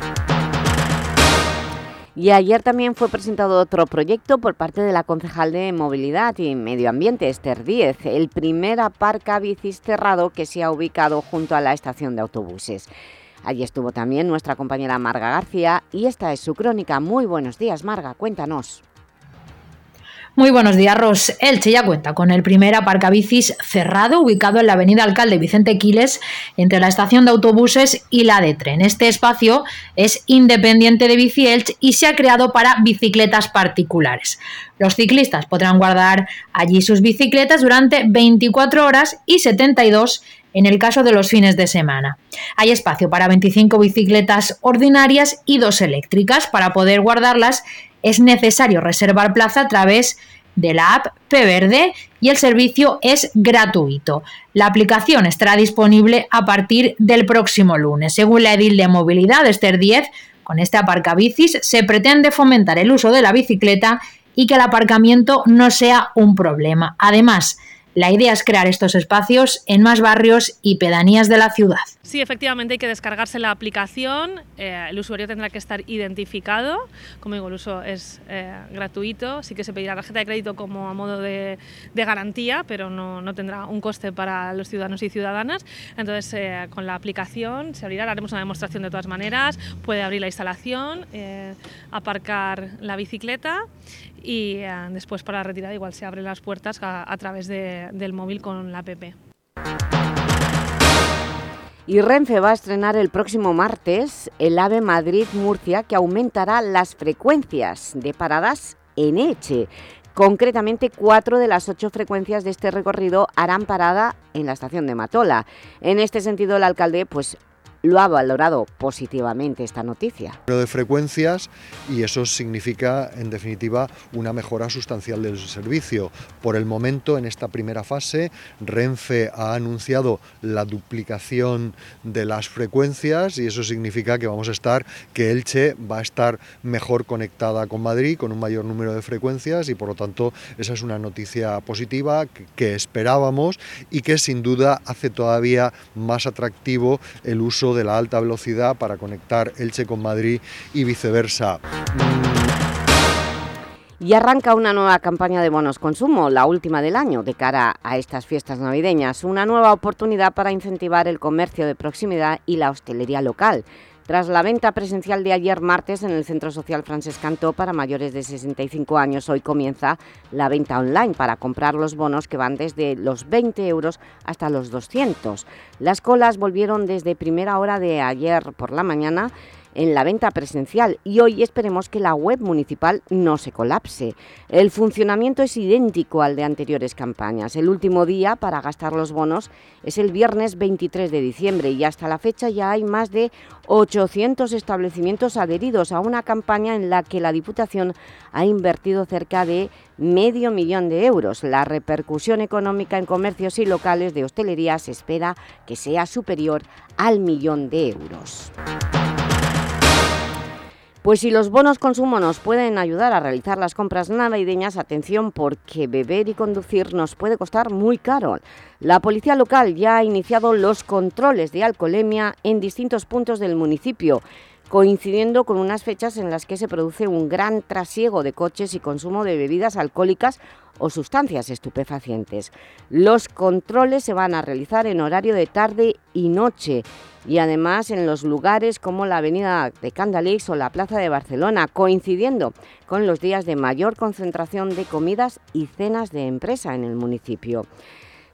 Y ayer también fue presentado otro proyecto por parte de la concejal de Movilidad y Medio Ambiente, Esther Díez, el primer aparca bicis cerrado que se ha ubicado junto a la estación de autobuses. Allí estuvo también nuestra compañera Marga García y esta es su crónica. Muy buenos días, Marga, cuéntanos. Muy buenos días, Ros. Elche ya cuenta con el primer aparcabicis cerrado ubicado en la avenida Alcalde Vicente Quiles entre la estación de autobuses y la de tren. Este espacio es independiente de Bici Elche y se ha creado para bicicletas particulares. Los ciclistas podrán guardar allí sus bicicletas durante 24 horas y 72 en el caso de los fines de semana. Hay espacio para 25 bicicletas ordinarias y dos eléctricas. Para poder guardarlas es necesario reservar plaza a través de la app P-Verde y el servicio es gratuito. La aplicación estará disponible a partir del próximo lunes. Según la edil de movilidad Esther 10, con este aparcabicis se pretende fomentar el uso de la bicicleta y que el aparcamiento no sea un problema. Además, la idea es crear estos espacios en más barrios y pedanías de la ciudad. Sí, efectivamente hay que descargarse la aplicación, eh, el usuario tendrá que estar identificado, como digo, el uso es eh, gratuito, sí que se pedirá tarjeta de crédito como a modo de, garantía, pero no, tendrá un coste para los ciudadanos y ciudadanas, entonces eh, con la aplicación se abrirá, haremos una demostración de todas maneras, puede abrir la instalación, aparcar la bicicleta y eh, después para retirar igual se abren las puertas a, través de, del móvil con la app. Y Renfe va a estrenar el próximo martes el AVE Madrid-Murcia que aumentará las frecuencias de paradas en Eche. Concretamente, cuatro de las ocho frecuencias de este recorrido harán parada en la estación de Matola. En este sentido, el alcalde pues, lo ha valorado positivamente esta noticia. de frecuencias y eso significa, en definitiva, una mejora sustancial del servicio. Por el momento, en esta primera fase, Renfe ha anunciado la duplicación de las frecuencias y eso significa que vamos a estar, que Elche va a estar mejor conectada con Madrid, con un mayor número de frecuencias y por lo tanto esa es una noticia positiva que, que esperábamos y que sin duda hace todavía más atractivo el uso de la alta velocidad para conectar Elche con Madrid y viceversa. Y arranca una nueva campaña de bonos consumo, la última del año, de cara a estas fiestas navideñas. Una nueva oportunidad para incentivar el comercio de proximidad y la hostelería local. Tras la venta presencial de ayer martes en el Centro Social Francesc Cantó para mayores de 65 años, hoy comienza la venta online para comprar los bonos que van desde los 20 euros hasta los 200. Las colas volvieron desde primera hora de ayer por la mañana en la venta presencial y hoy esperemos que la web municipal no se colapse. El funcionamiento es idéntico al de anteriores campañas. El último día para gastar los bonos es el viernes 23 de diciembre y hasta la fecha ya hay más de 800 establecimientos adheridos a una campaña en la que la Diputación ha invertido cerca de medio millón de euros. La repercusión económica en comercios y locales de hostelería se espera que sea superior al millón de euros. Pues si los bonos consumo nos pueden ayudar a realizar las compras navideñas, atención porque beber y conducir nos puede costar muy caro. La policía local ya ha iniciado los controles de alcoholemia en distintos puntos del municipio coincidiendo con unas fechas en las que se produce un gran trasiego de coches y consumo de bebidas alcohólicas o sustancias estupefacientes. Los controles se van a realizar en horario de tarde y noche y además en los lugares como la avenida de Candalix o la Plaza de Barcelona, coincidiendo con los días de mayor concentración de comidas y cenas de empresa en el municipio.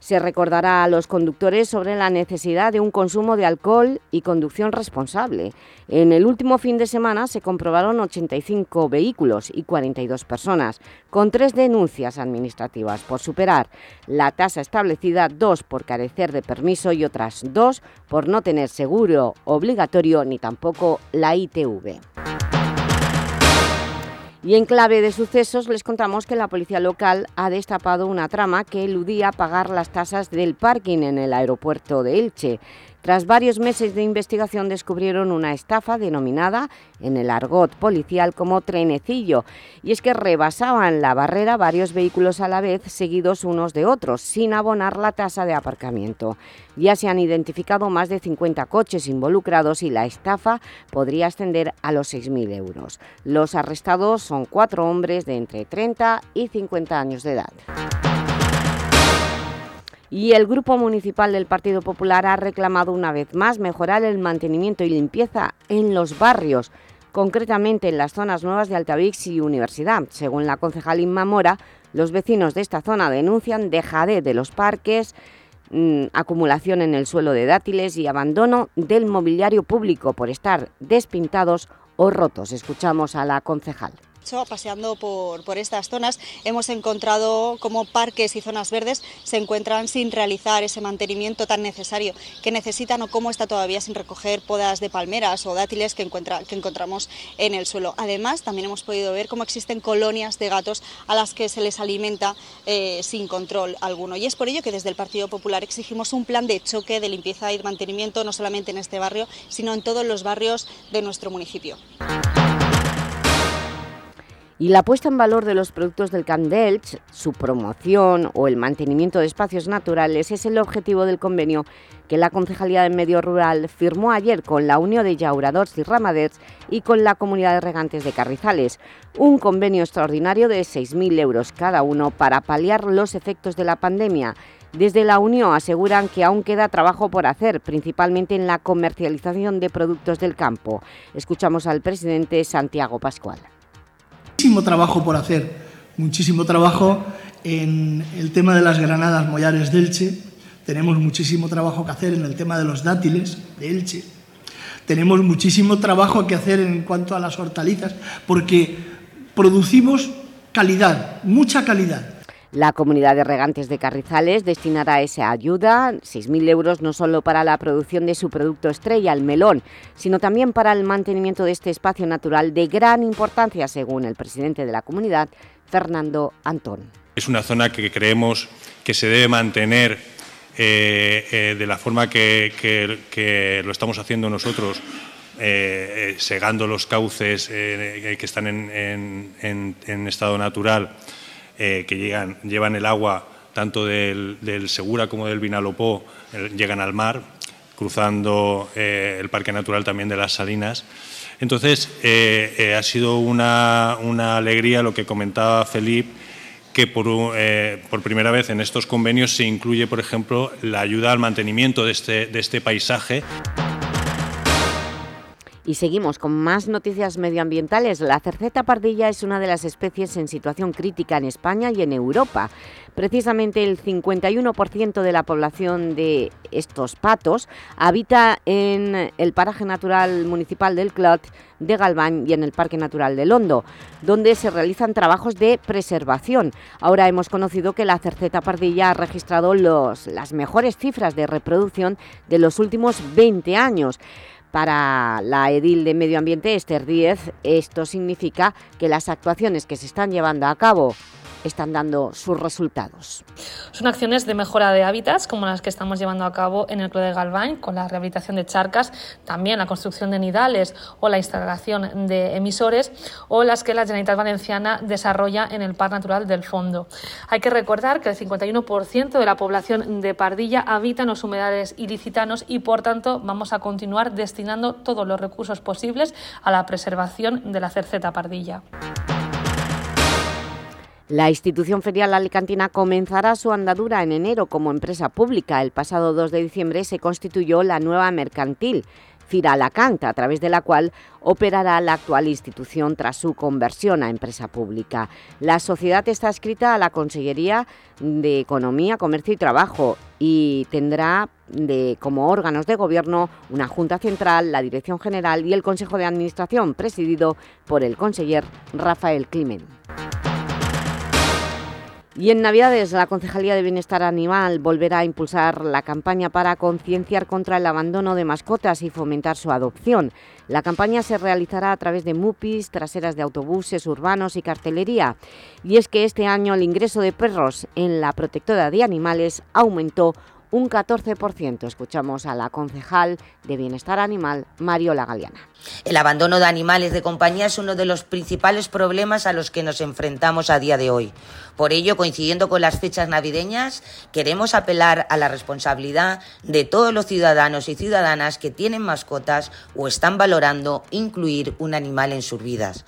Se recordará a los conductores sobre la necesidad de un consumo de alcohol y conducción responsable. En el último fin de semana se comprobaron 85 vehículos y 42 personas, con tres denuncias administrativas por superar la tasa establecida, dos por carecer de permiso y otras dos por no tener seguro obligatorio ni tampoco la ITV. Y en clave de sucesos les contamos que la policía local ha destapado una trama que eludía pagar las tasas del parking en el aeropuerto de Elche. Tras varios meses de investigación descubrieron una estafa denominada en el argot policial como trenecillo y es que rebasaban la barrera varios vehículos a la vez seguidos unos de otros sin abonar la tasa de aparcamiento. Ya se han identificado más de 50 coches involucrados y la estafa podría ascender a los 6.000 euros. Los arrestados son cuatro hombres de entre 30 y 50 años de edad. Y el Grupo Municipal del Partido Popular ha reclamado una vez más mejorar el mantenimiento y limpieza en los barrios, concretamente en las zonas nuevas de Altavix y Universidad. Según la concejal Inma Mora, los vecinos de esta zona denuncian dejadez de los parques, mm, acumulación en el suelo de dátiles y abandono del mobiliario público por estar despintados o rotos. Escuchamos a la concejal paseando por, por, estas zonas, hemos encontrado cómo parques y zonas verdes se encuentran sin realizar ese mantenimiento tan necesario que necesitan o cómo está todavía sin recoger podas de palmeras o dátiles que, encuentra, que encontramos en el suelo. Además, también hemos podido ver cómo existen colonias de gatos a las que se les alimenta eh, sin control alguno. Y es por ello que desde el Partido Popular exigimos un plan de choque de limpieza y mantenimiento, no solamente en este barrio, sino en todos los barrios de nuestro municipio. Y la puesta en valor de los productos del Candelch, su promoción o el mantenimiento de espacios naturales es el objetivo del convenio que la Concejalía de Medio Rural firmó ayer con la Unión de Llauradors y Ramaders y con la Comunidad de Regantes de Carrizales, un convenio extraordinario de 6.000 euros cada uno para paliar los efectos de la pandemia. Desde la Unión aseguran que aún queda trabajo por hacer, principalmente en la comercialización de productos del campo. Escuchamos al presidente Santiago Pascual muchísimo trabajo por hacer, muchísimo trabajo en el tema de las granadas mollares de Elche, tenemos muchísimo trabajo que hacer en el tema de los dátiles de Elche, tenemos muchísimo trabajo que hacer en cuanto a las hortalizas, porque producimos calidad, mucha calidad. La comunidad de regantes de Carrizales destinará esa ayuda, 6.000 euros, no solo para la producción de su producto estrella, el melón, sino también para el mantenimiento de este espacio natural de gran importancia, según el presidente de la comunidad, Fernando Antón. Es una zona que creemos que se debe mantener eh, eh, de la forma que, lo estamos haciendo nosotros, eh, segando los cauces que están en estado natural eh, que llegan, llevan el agua tanto del, Segura como del Vinalopó, eh, llegan al mar, cruzando eh, el Parque Natural también de las Salinas. Entonces, ha sido una, alegría lo que comentaba Felipe, que por, por, primera vez en estos convenios se incluye, por ejemplo, la ayuda al mantenimiento de este, de este paisaje. Y seguimos con más noticias medioambientales. La cerceta pardilla es una de las especies en situación crítica en España y en Europa. Precisamente el 51% de la población de estos patos habita en el paraje natural municipal del Clot de Galván y en el Parque Natural del Hondo, donde se realizan trabajos de preservación. Ahora hemos conocido que la cerceta pardilla ha registrado las mejores cifras de reproducción de los últimos 20 años. Para la edil de Medio Ambiente, Esther Díez, esto significa que las actuaciones que se están llevando a cabo están dando sus resultados. Son acciones de mejora de hábitats como las que estamos llevando a cabo en el Club de Galván con la rehabilitación de charcas, también la construcción de nidales o la instalación de emisores o las que la Generalitat Valenciana desarrolla en el Parque Natural del Fondo. Hay que recordar que el 51% de la población de Pardilla habita en los humedales ilicitanos y por tanto vamos a continuar destinando todos los recursos posibles a la preservación de la cerceta pardilla. La institución ferial alicantina comenzará su andadura en enero como empresa pública. El pasado 2 de diciembre se constituyó la nueva mercantil, Fira Alacant, a través de la cual operará la actual institución tras su conversión a empresa pública. La sociedad está escrita a la Consellería de Economía, Comercio y Trabajo y tendrá como órganos de gobierno una Junta Central, la Dirección General y el Consejo de Administración, presidido por el conseller Rafael Climent. Y en Navidades, la Concejalía de Bienestar Animal volverá a impulsar la campaña para concienciar contra el abandono de mascotas y fomentar su adopción. La campaña se realizará a través de MUPIs, traseras de autobuses urbanos y cartelería. Y es que este año el ingreso de perros en la protectora de animales aumentó un 14%. Escuchamos a la concejal de Bienestar Animal, Mariola Galeana. El abandono de animales de compañía es uno de los principales problemas a los que nos enfrentamos a día de hoy. Por ello, coincidiendo con las fechas navideñas, queremos apelar a la responsabilidad de todos los ciudadanos y ciudadanas que tienen mascotas o están valorando incluir un animal en sus vidas.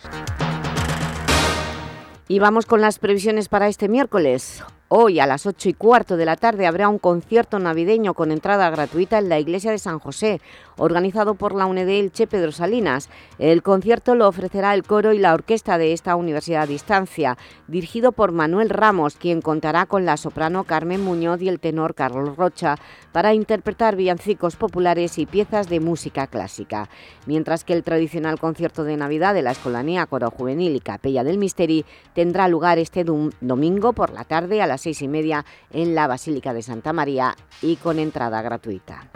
Y vamos con las previsiones para este miércoles. Hoy a las 8 y cuarto de la tarde habrá un concierto navideño con entrada gratuita en la iglesia de San José, organizado por la UNED Che Pedro Salinas. El concierto lo ofrecerá el coro y la orquesta de esta universidad a distancia, dirigido por Manuel Ramos, quien contará con la soprano Carmen Muñoz y el tenor Carlos Rocha para interpretar villancicos populares y piezas de música clásica. Mientras que el tradicional concierto de Navidad de la Escolanía Coro Juvenil y Capella del Misteri tendrá lugar este domingo por la tarde a las seis y media en la Basílica de Santa María y con entrada gratuita.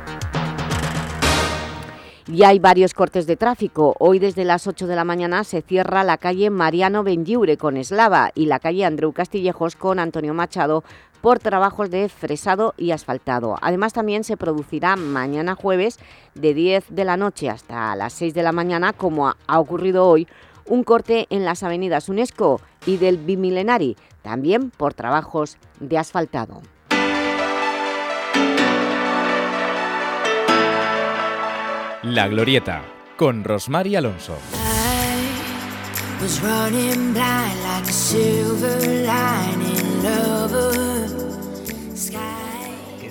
Y hay varios cortes de tráfico. Hoy desde las 8 de la mañana se cierra la calle Mariano Benlliure con Eslava y la calle Andreu Castillejos con Antonio Machado por trabajos de fresado y asfaltado. Además también se producirá mañana jueves de 10 de la noche hasta las 6 de la mañana, como ha ocurrido hoy, un corte en las avenidas UNESCO y del Bimilenari, también por trabajos de asfaltado. La Glorieta, con Rosmar Alonso.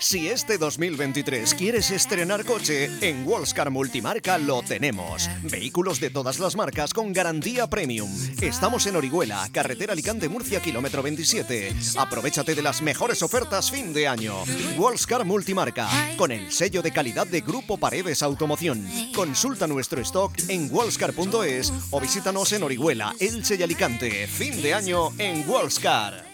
Si este 2023 quieres estrenar coche, en Wallscar Multimarca lo tenemos. Vehículos de todas las marcas con garantía premium. Estamos en Orihuela, carretera Alicante-Murcia, kilómetro 27. Aprovechate de las mejores ofertas fin de año. Wallscar Multimarca, con el sello de calidad de Grupo Paredes Automoción. Consulta nuestro stock en wallscar.es o visítanos en Orihuela, Elche y Alicante. Fin de año en Wallscar.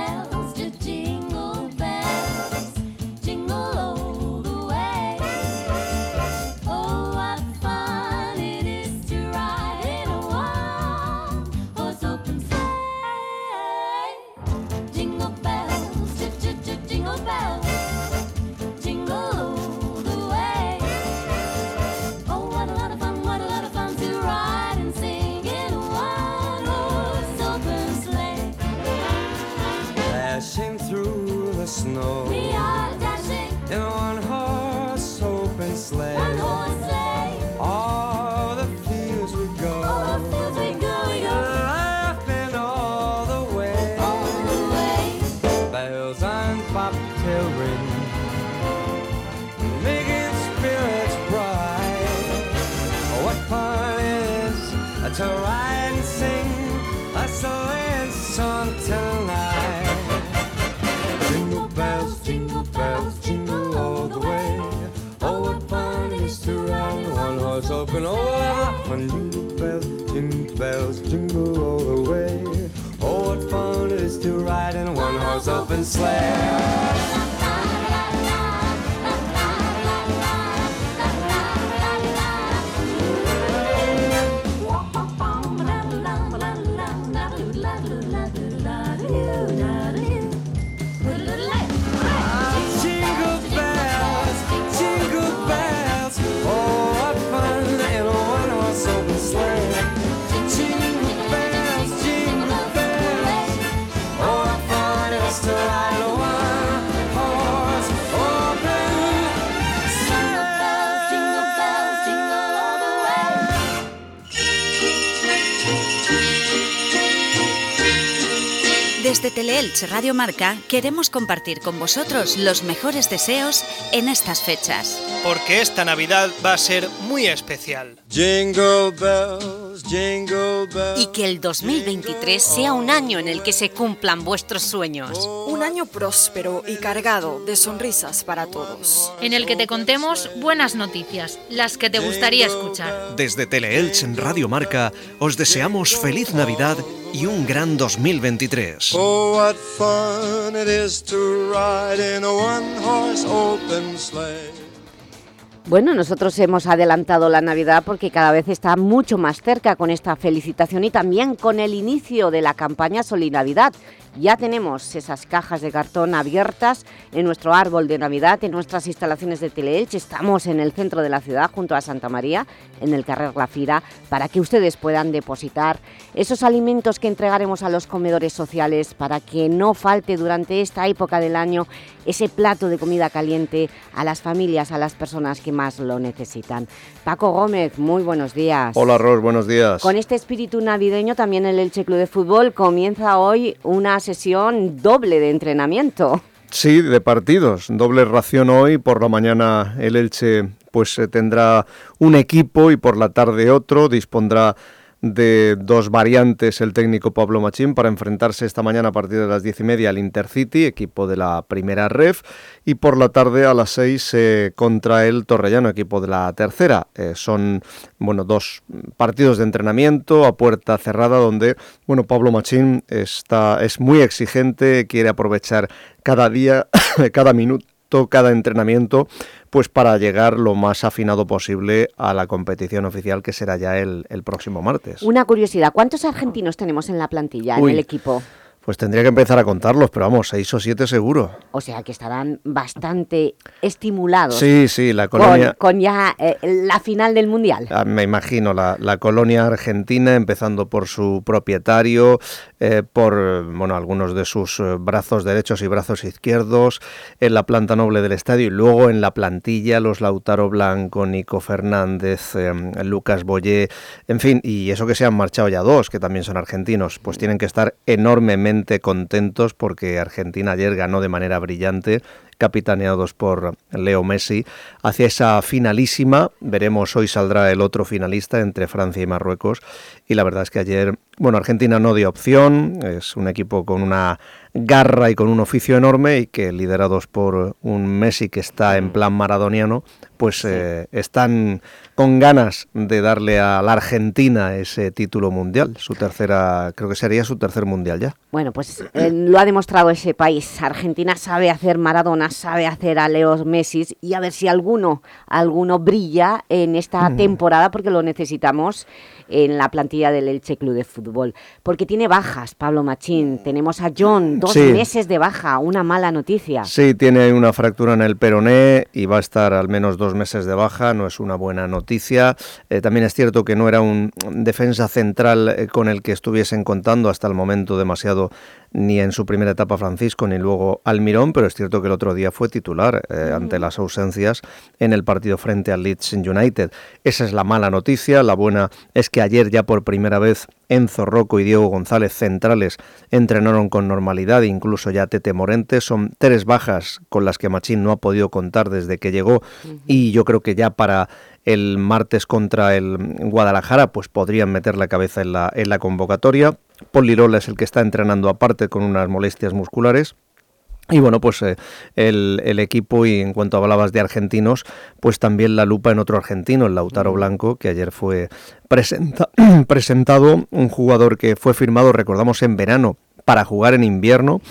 horse Teleelch Radio Marca queremos compartir con vosotros los mejores deseos en estas fechas. Porque esta Navidad va a ser muy especial. Jingle bells, jingle bells. Y que el 2023 sea un año en el que se cumplan vuestros sueños. Un año próspero y cargado de sonrisas para todos. En el que te contemos buenas noticias, las que te gustaría escuchar. Desde Teleelch en Radio Marca os deseamos feliz Navidad y un gran 2023. Bueno, nosotros hemos adelantado la Navidad porque cada vez está mucho más cerca con esta felicitación y también con el inicio de la campaña Solidaridad. Ya tenemos esas cajas de cartón abiertas en nuestro árbol de Navidad, en nuestras instalaciones de Teleelch. Estamos en el centro de la ciudad, junto a Santa María, en el Carrer La Fira, para que ustedes puedan depositar esos alimentos que entregaremos a los comedores sociales para que no falte durante esta época del año ese plato de comida caliente a las familias, a las personas que más lo necesitan. Paco Gómez, muy buenos días. Hola Ros, buenos días. Con este espíritu navideño también el Elche Club de Fútbol comienza hoy una sesión doble de entrenamiento. Sí, de partidos. Doble ración hoy. Por la mañana el Elche pues eh, tendrá un equipo y por la tarde otro. Dispondrá de dos variantes el técnico Pablo Machín para enfrentarse esta mañana a partir de las diez y media al Intercity, equipo de la primera ref, y por la tarde a las seis eh, contra el Torrellano, equipo de la tercera. Eh, son bueno dos partidos de entrenamiento a puerta cerrada donde bueno Pablo Machín está es muy exigente, quiere aprovechar cada día, [coughs] cada minuto cada entrenamiento, pues para llegar lo más afinado posible a la competición oficial que será ya el, el próximo martes. Una curiosidad, ¿cuántos argentinos tenemos en la plantilla, Uy. en el equipo? Pues tendría que empezar a contarlos, pero vamos, seis o siete seguro. O sea, que estarán bastante estimulados Sí, sí, la colonia... con ya eh, la final del Mundial. Ah, Me imagino la, la colonia argentina, empezando por su propietario, eh, por bueno, algunos de sus eh, brazos derechos y brazos izquierdos, en la planta noble del estadio y luego en la plantilla los Lautaro Blanco, Nico Fernández, eh, Lucas Boyé, en fin, y eso que se han marchado ya dos, que también son argentinos, pues tienen que estar enormemente contentos porque Argentina ayer ganó de manera brillante capitaneados por Leo Messi, hacia esa finalísima. Veremos, hoy saldrá el otro finalista entre Francia y Marruecos. Y la verdad es que ayer, bueno, Argentina no dio opción, es un equipo con una garra y con un oficio enorme y que liderados por un Messi que está en plan maradoniano, pues eh, están con ganas de darle a la Argentina ese título mundial, su tercera, creo que sería su tercer mundial ya. Bueno, pues eh, lo ha demostrado ese país. Argentina sabe hacer Maradona, sabe hacer a Leo Messi y a ver si alguno, alguno brilla en esta Mm. temporada porque lo necesitamos en la plantilla del Elche Club de Fútbol. Porque tiene bajas, Pablo Machín. Tenemos a John, dos Sí. meses de baja, una mala noticia. Sí, tiene una fractura en el peroné y va a estar al menos dos meses de baja, no es una buena noticia. Eh, también es cierto que no era un defensa central eh, con el que estuviesen contando hasta el momento demasiado ni en su primera etapa Francisco ni luego Almirón, pero es cierto que el otro día fue titular eh, ante las ausencias en el partido frente al Leeds United. Esa es la mala noticia, la buena es que ayer ya por primera vez Enzo Rocco y Diego González centrales entrenaron con normalidad, incluso ya Tete Morente. Son tres bajas con las que Machín no ha podido contar desde que llegó y yo creo que ya para el martes contra el Guadalajara pues podrían meter la cabeza en la, en la convocatoria. Paul Lirola es el que está entrenando aparte con unas molestias musculares. Y bueno, pues eh, el, el equipo, y en cuanto hablabas de argentinos, pues también la lupa en otro argentino, el Lautaro Blanco, que ayer fue presenta- [clears throat] presentado, un jugador que fue firmado, recordamos, en verano para jugar en invierno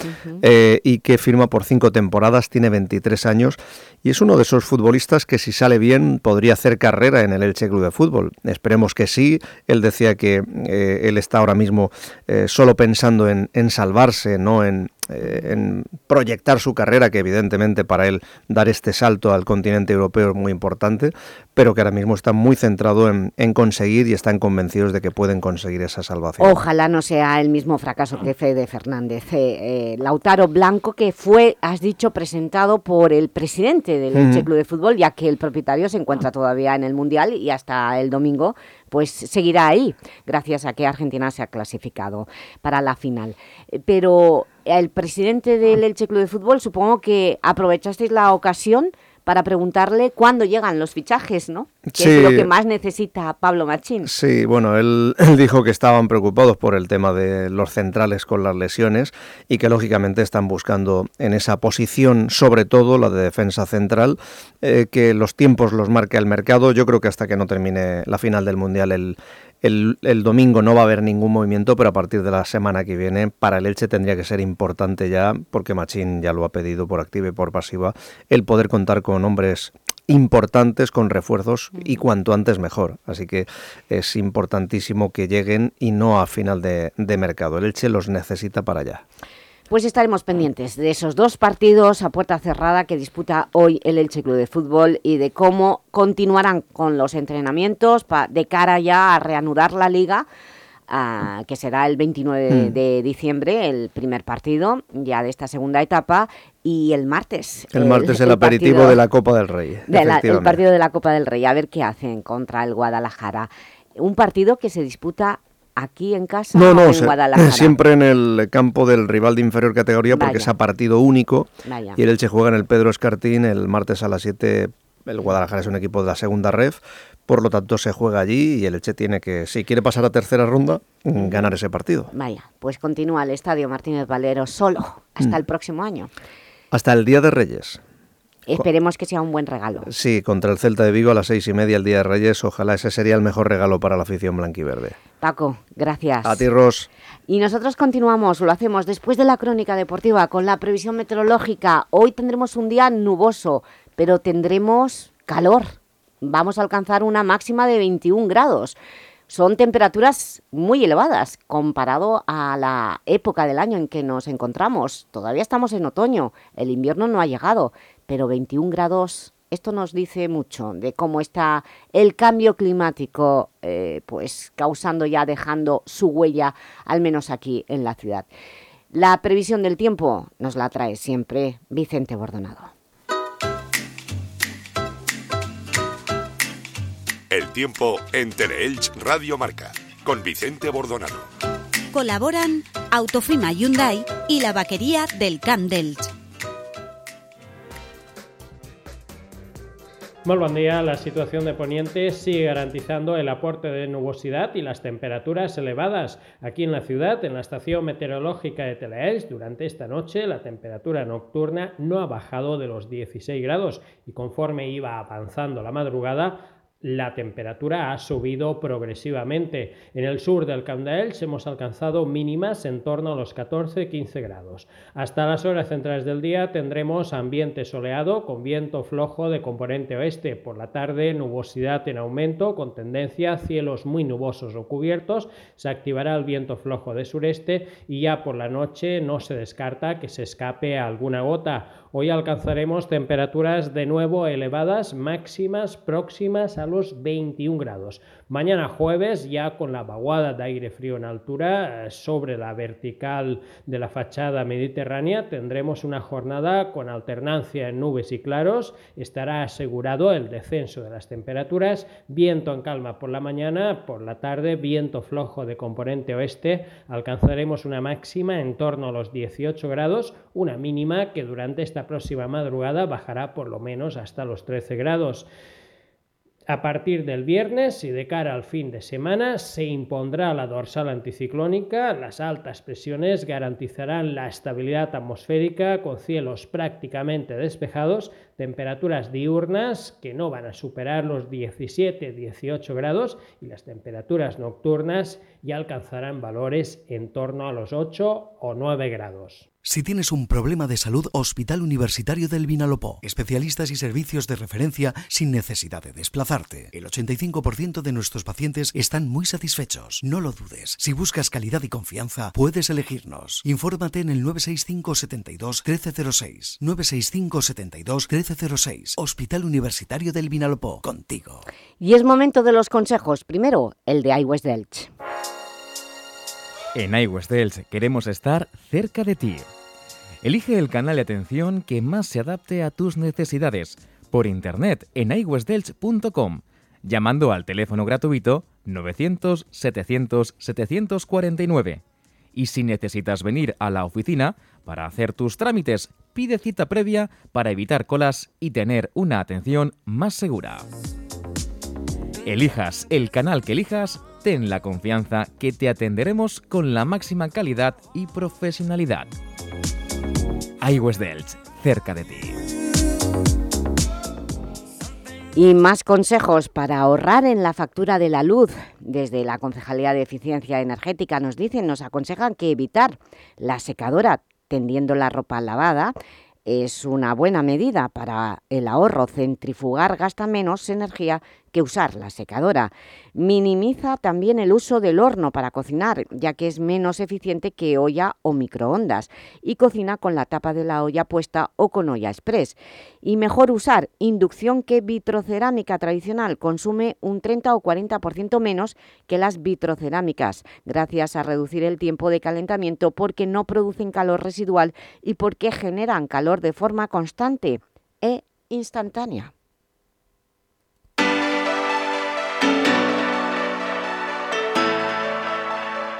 eh, y que firma por cinco temporadas, tiene 23 años y es uno de esos futbolistas que si sale bien podría hacer carrera en el Elche Club de Fútbol. Esperemos que sí. Él decía que eh, él está ahora mismo eh, solo pensando en, en salvarse, no en, en proyectar su carrera, que evidentemente para él dar este salto al continente europeo es muy importante, pero que ahora mismo está muy centrado en, en conseguir y están convencidos de que pueden conseguir esa salvación. Ojalá no sea el mismo fracaso que Fede Fernández. Eh, eh, Lautaro Blanco, que fue, has dicho, presentado por el presidente del. Elche Club de Fútbol, ya que el propietario se encuentra todavía en el Mundial y hasta el domingo pues seguirá ahí, gracias a que Argentina se ha clasificado para la final. Eh, Pero el presidente del Elche Club de Fútbol, supongo que aprovechasteis la ocasión para preguntarle cuándo llegan los fichajes, ¿no? Que es lo Sí. que más necesita Pablo Machín. Sí, bueno, él, [laughs] él dijo que estaban preocupados por el tema de los centrales con las lesiones y que lógicamente están buscando en esa posición, sobre todo la de defensa central, eh, que los tiempos los marque el mercado. Yo creo que hasta que no termine la final del Mundial el, el, el domingo no va a haber ningún movimiento, pero a partir de la semana que viene para el Elche tendría que ser importante ya, porque Machín ya lo ha pedido por activa y por pasiva, el poder contar con hombres importantes con refuerzos y cuanto antes mejor. Así que es importantísimo que lleguen y no a final de, de mercado. El Elche los necesita para allá. Pues estaremos pendientes de esos dos partidos a puerta cerrada que disputa hoy el Elche Club de Fútbol y de cómo continuarán con los entrenamientos pa- de cara ya a reanudar la Liga, ah, que será el 29 Mm. de diciembre, el primer partido ya de esta segunda etapa, y el martes. El martes el, aperitivo partido de la Copa del Rey. de la- el partido de la Copa del Rey, a ver qué hacen contra el Guadalajara. Un partido que se disputa aquí en casa No, o no, en se- Guadalajara. [laughs] siempre en el campo del rival de inferior categoría porque Vaya. es a partido único Vaya. y el Elche juega en el Pedro Escartín el martes a las 7. El Guadalajara es un equipo de la segunda ref, por lo tanto se juega allí y el Elche tiene que, si quiere pasar a tercera ronda, mm, ganar ese partido. Vaya, pues continúa el Estadio Martínez Valero solo hasta Mm. el próximo año. Hasta el Día de Reyes. Esperemos que sea un buen regalo. Sí, contra el Celta de Vigo a las seis y media el Día de Reyes. Ojalá ese sería el mejor regalo para la afición blanquiverde. Paco, gracias. A ti, Ros. Y nosotros continuamos, lo hacemos después de la crónica deportiva con la previsión meteorológica. Hoy tendremos un día nuboso, pero tendremos calor. Vamos a alcanzar una máxima de 21 grados. Son temperaturas muy elevadas comparado a la época del año en que nos encontramos. Todavía estamos en otoño, el invierno no ha llegado, pero 21 grados, esto nos dice mucho de cómo está el cambio climático eh, pues causando ya, dejando su huella, al menos aquí en la ciudad. La previsión del tiempo nos la trae siempre Vicente Bordonado. El tiempo en Teleelch Radio Marca con Vicente Bordonado. Colaboran Autofima Hyundai y la vaquería del Camp d'Elx. Muy buen día. La situación de Poniente sigue garantizando el aporte de nubosidad y las temperaturas elevadas. Aquí en la ciudad, en la estación meteorológica de Telaels, durante esta noche la temperatura nocturna no ha bajado de los 16 grados y conforme iba avanzando la madrugada, la temperatura ha subido progresivamente. En el sur del Camp d'Elx hemos alcanzado mínimas en torno a los 14-15 grados. Hasta las horas centrales del día tendremos ambiente soleado con viento flojo de componente oeste. Por la tarde nubosidad en aumento con tendencia a cielos muy nubosos o cubiertos. Se activará el viento flojo de sureste y ya por la noche no se descarta que se escape alguna gota. Hoy alcanzaremos temperaturas de nuevo elevadas, máximas próximas a los 21 grados. Mañana jueves, ya con la vaguada de aire frío en altura eh, sobre la vertical de la fachada mediterránea, tendremos una jornada con alternancia en nubes y claros. Estará asegurado el descenso de las temperaturas, viento en calma por la mañana, por la tarde viento flojo de componente oeste. Alcanzaremos una máxima en torno a los 18 grados, una mínima que durante esta próxima madrugada bajará por lo menos hasta los 13 grados. A partir del viernes y de cara al fin de semana se impondrá la dorsal anticiclónica, las altas presiones garantizarán la estabilidad atmosférica con cielos prácticamente despejados, temperaturas diurnas que no van a superar los 17-18 grados y las temperaturas nocturnas ya alcanzarán valores en torno a los 8 o 9 grados. Si tienes un problema de salud, Hospital Universitario del Vinalopó. Especialistas y servicios de referencia sin necesidad de desplazarte. El 85% de nuestros pacientes están muy satisfechos. No lo dudes. Si buscas calidad y confianza, puedes elegirnos. Infórmate en el 965 72 1306. 965 72 1306. Hospital Universitario del Vinalopó. Contigo. Y es momento de los consejos. Primero, el de iWest Delch. En iWest Delch queremos estar cerca de ti. Elige el canal de atención que más se adapte a tus necesidades por internet en iwestdelch.com, llamando al teléfono gratuito 900 700 749. Y si necesitas venir a la oficina para hacer tus trámites, pide cita previa para evitar colas y tener una atención más segura. Elijas el canal que elijas, ten la confianza que te atenderemos con la máxima calidad y profesionalidad. iWest Delch, cerca de ti. Y más consejos para ahorrar en la factura de la luz. Desde la Concejalía de Eficiencia Energética nos dicen, nos aconsejan que evitar la secadora tendiendo la ropa lavada Es una buena medida para el ahorro. Centrifugar gasta menos energía que usar la secadora. Minimiza también el uso del horno para cocinar, ya que es menos eficiente que olla o microondas, y cocina con la tapa de la olla puesta o con olla express. Y mejor usar inducción que vitrocerámica tradicional, consume un 30 o 40% menos que las vitrocerámicas, gracias a reducir el tiempo de calentamiento porque no producen calor residual y porque generan calor de forma constante e instantánea.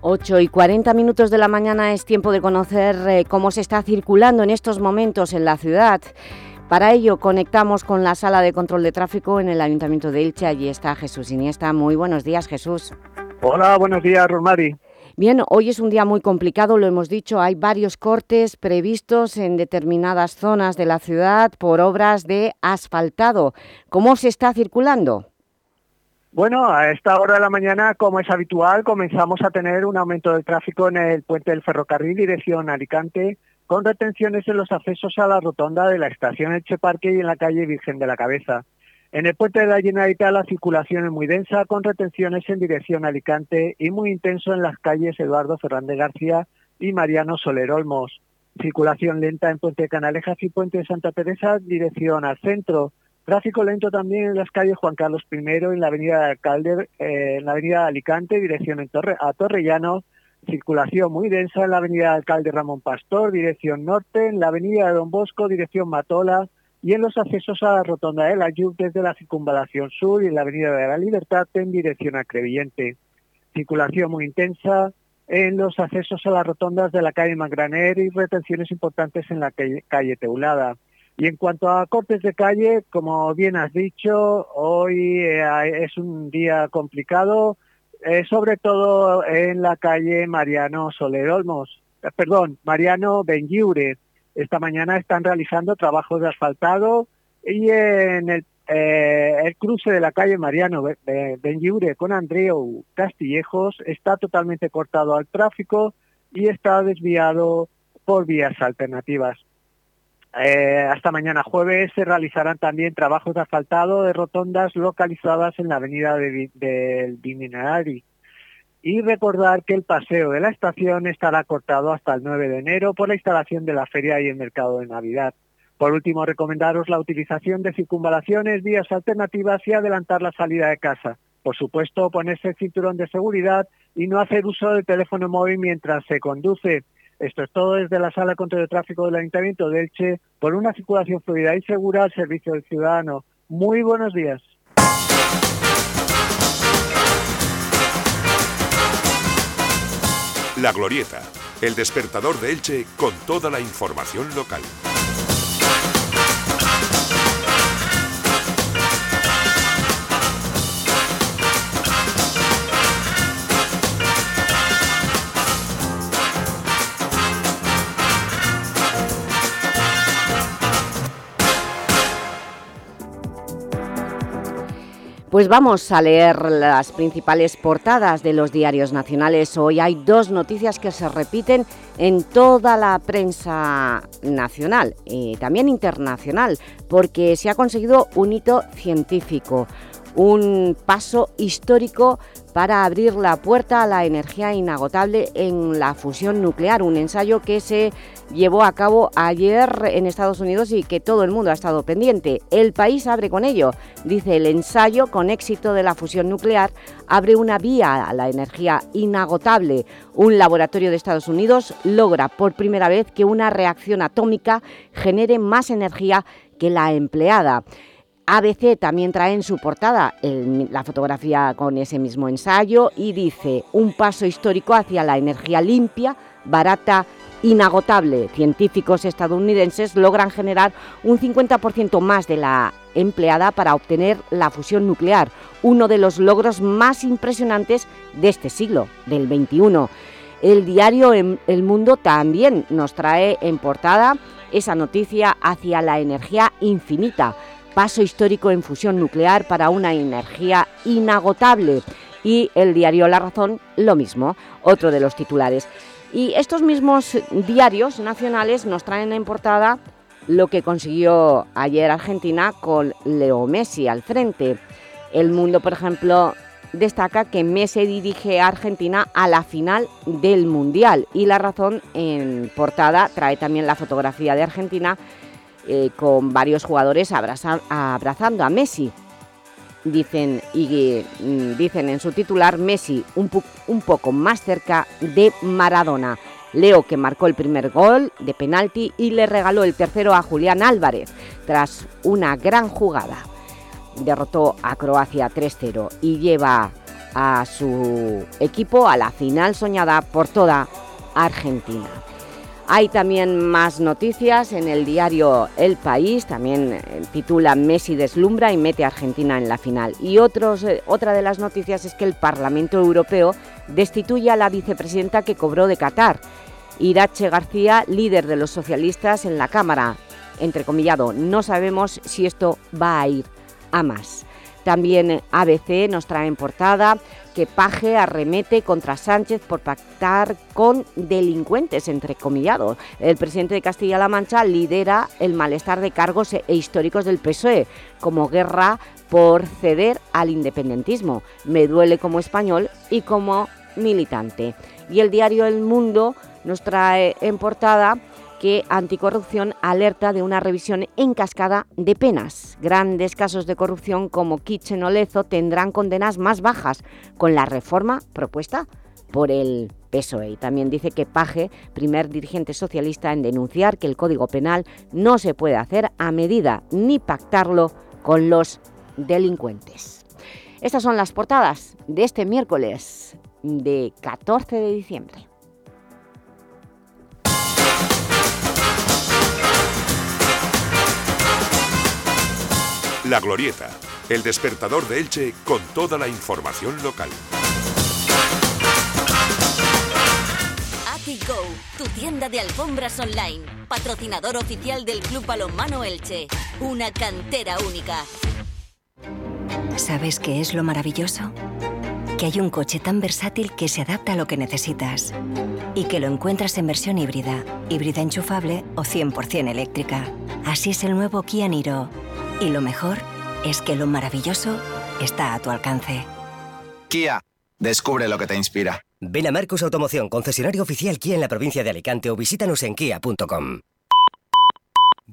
8 y 40 minutos de la mañana es tiempo de conocer eh, cómo se está circulando en estos momentos en la ciudad. Para ello conectamos con la sala de control de tráfico en el Ayuntamiento de Elche. Allí está Jesús Iniesta. Muy buenos días, Jesús. Hola, buenos días, Rosmari. Bien, hoy es un día muy complicado, lo hemos dicho, hay varios cortes previstos en determinadas zonas de la ciudad por obras de asfaltado. ¿Cómo se está circulando? Bueno, a esta hora de la mañana, como es habitual, comenzamos a tener un aumento del tráfico en el puente del ferrocarril dirección Alicante, con retenciones en los accesos a la rotonda de la estación Elche Parque y en la calle Virgen de la Cabeza. En el puente de la Generalitat la circulación es muy densa, con retenciones en dirección Alicante y muy intenso en las calles Eduardo Fernández García y Mariano Soler Olmos. Circulación lenta en Puente de Canalejas y Puente de Santa Teresa, dirección al centro. Tráfico lento también en las calles Juan Carlos I, en la avenida de Alcalde, eh, la avenida Alicante, dirección en Torre, a Torrellano. Circulación muy densa en la avenida Alcalde Ramón Pastor, dirección norte, en la avenida de Don Bosco, dirección Matola, y en los accesos a la rotonda de la Yuc desde la circunvalación sur y en la avenida de la Libertad en dirección a Crevillente. Circulación muy intensa en los accesos a las rotondas de la calle Mangraner y retenciones importantes en la calle Teulada. Y en cuanto a cortes de calle, como bien has dicho, hoy eh, es un día complicado, eh, sobre todo en la calle Mariano Soler Olmos, eh, perdón, Mariano Benlliure. Esta mañana están realizando trabajos de asfaltado y en el, eh, el cruce de la calle Mariano Be- Be- Benlliure con Andreu Castillejos está totalmente cortado al tráfico y está desviado por vías alternativas. Eh, hasta mañana jueves se realizarán también trabajos de asfaltado de rotondas localizadas en la avenida de del Viminari. Y recordar que el paseo de la estación estará cortado hasta el 9 de enero por la instalación de la feria y el mercado de Navidad. Por último, recomendaros la utilización de circunvalaciones, vías alternativas y adelantar la salida de casa. Por supuesto, ponerse el cinturón de seguridad y no hacer uso del teléfono móvil mientras se conduce. Esto es todo desde la Sala Control de Tráfico del Ayuntamiento de Elche por una circulación fluida y segura al servicio del ciudadano. Muy buenos días. La Glorieta, el despertador de Elche con toda la información local. Pues vamos a leer las principales portadas de los diarios nacionales. Hoy hay dos noticias que se repiten en toda la prensa nacional y también internacional, porque se ha conseguido un hito científico, un paso histórico para abrir la puerta a la energía inagotable en la fusión nuclear, un ensayo que se llevó a cabo ayer en Estados Unidos y que todo el mundo ha estado pendiente. El país abre con ello. Dice, el ensayo con éxito de la fusión nuclear abre una vía a la energía inagotable. Un laboratorio de Estados Unidos logra por primera vez que una reacción atómica genere más energía que la empleada. ABC también trae en su portada la fotografía con ese mismo ensayo y dice un paso histórico hacia la energía limpia, barata, inagotable. Científicos estadounidenses logran generar un 50% más de la empleada para obtener la fusión nuclear, uno de los logros más impresionantes de este siglo, del XXI. El diario Em- El Mundo también nos trae en portada esa noticia hacia la energía infinita, paso histórico en fusión nuclear para una energía inagotable. Y el diario La Razón, lo mismo, otro de los titulares. Y estos mismos diarios nacionales nos traen en portada lo que consiguió ayer Argentina con Leo Messi al frente. El Mundo, por ejemplo, destaca que Messi dirige a Argentina a la final del Mundial y La Razón en portada trae también la fotografía de Argentina eh, con varios jugadores abraza- abrazando a Messi. Dicen, y, mm, dicen en su titular Messi un, un poco más cerca de Maradona. Leo que marcó el primer gol de penalti y le regaló el tercero a Julián Álvarez tras una gran jugada. Derrotó a Croacia 3-0 y lleva a su equipo a la final soñada por toda Argentina. Hay también más noticias en el diario El País, también eh, titula Messi deslumbra y mete a Argentina en la final. Y eh, otra de las noticias es que el Parlamento Europeo destituye a la vicepresidenta que cobró de Qatar. Irache García, líder de los socialistas en la Cámara. Entrecomillado, no sabemos si esto va a ir a más. También ABC nos trae en portada que Paje arremete contra Sánchez por pactar con delincuentes, entrecomillado. El presidente de Castilla-La Mancha lidera el malestar de cargos e históricos del PSOE, como guerra por ceder al independentismo. Me duele como español y como militante. Y el diario El Mundo nos trae en portada que Anticorrupción alerta de una revisión en cascada de penas. Grandes casos de corrupción como Kitchen o Lezo tendrán condenas más bajas con la reforma propuesta por el PSOE. También dice que Paje, primer dirigente socialista en denunciar que el Código Penal no se puede hacer a medida ni pactarlo con los delincuentes. Estas son las portadas de este miércoles de 14 de diciembre. La Glorieta, el despertador de Elche con toda la información local. AtiGo, tu tienda de alfombras online, patrocinador oficial del Club Balonmano Elche, una cantera única. ¿Sabes qué es lo maravilloso? Que hay un coche tan versátil que se adapta a lo que necesitas y que lo encuentras en versión híbrida, híbrida enchufable o 100% eléctrica. Así es el nuevo Kia Niro. Y lo mejor es que lo maravilloso está a tu alcance. Kia, descubre lo que te inspira. Ven a Marcos Automoción, concesionario oficial Kia en la provincia de Alicante o visítanos en kia.com.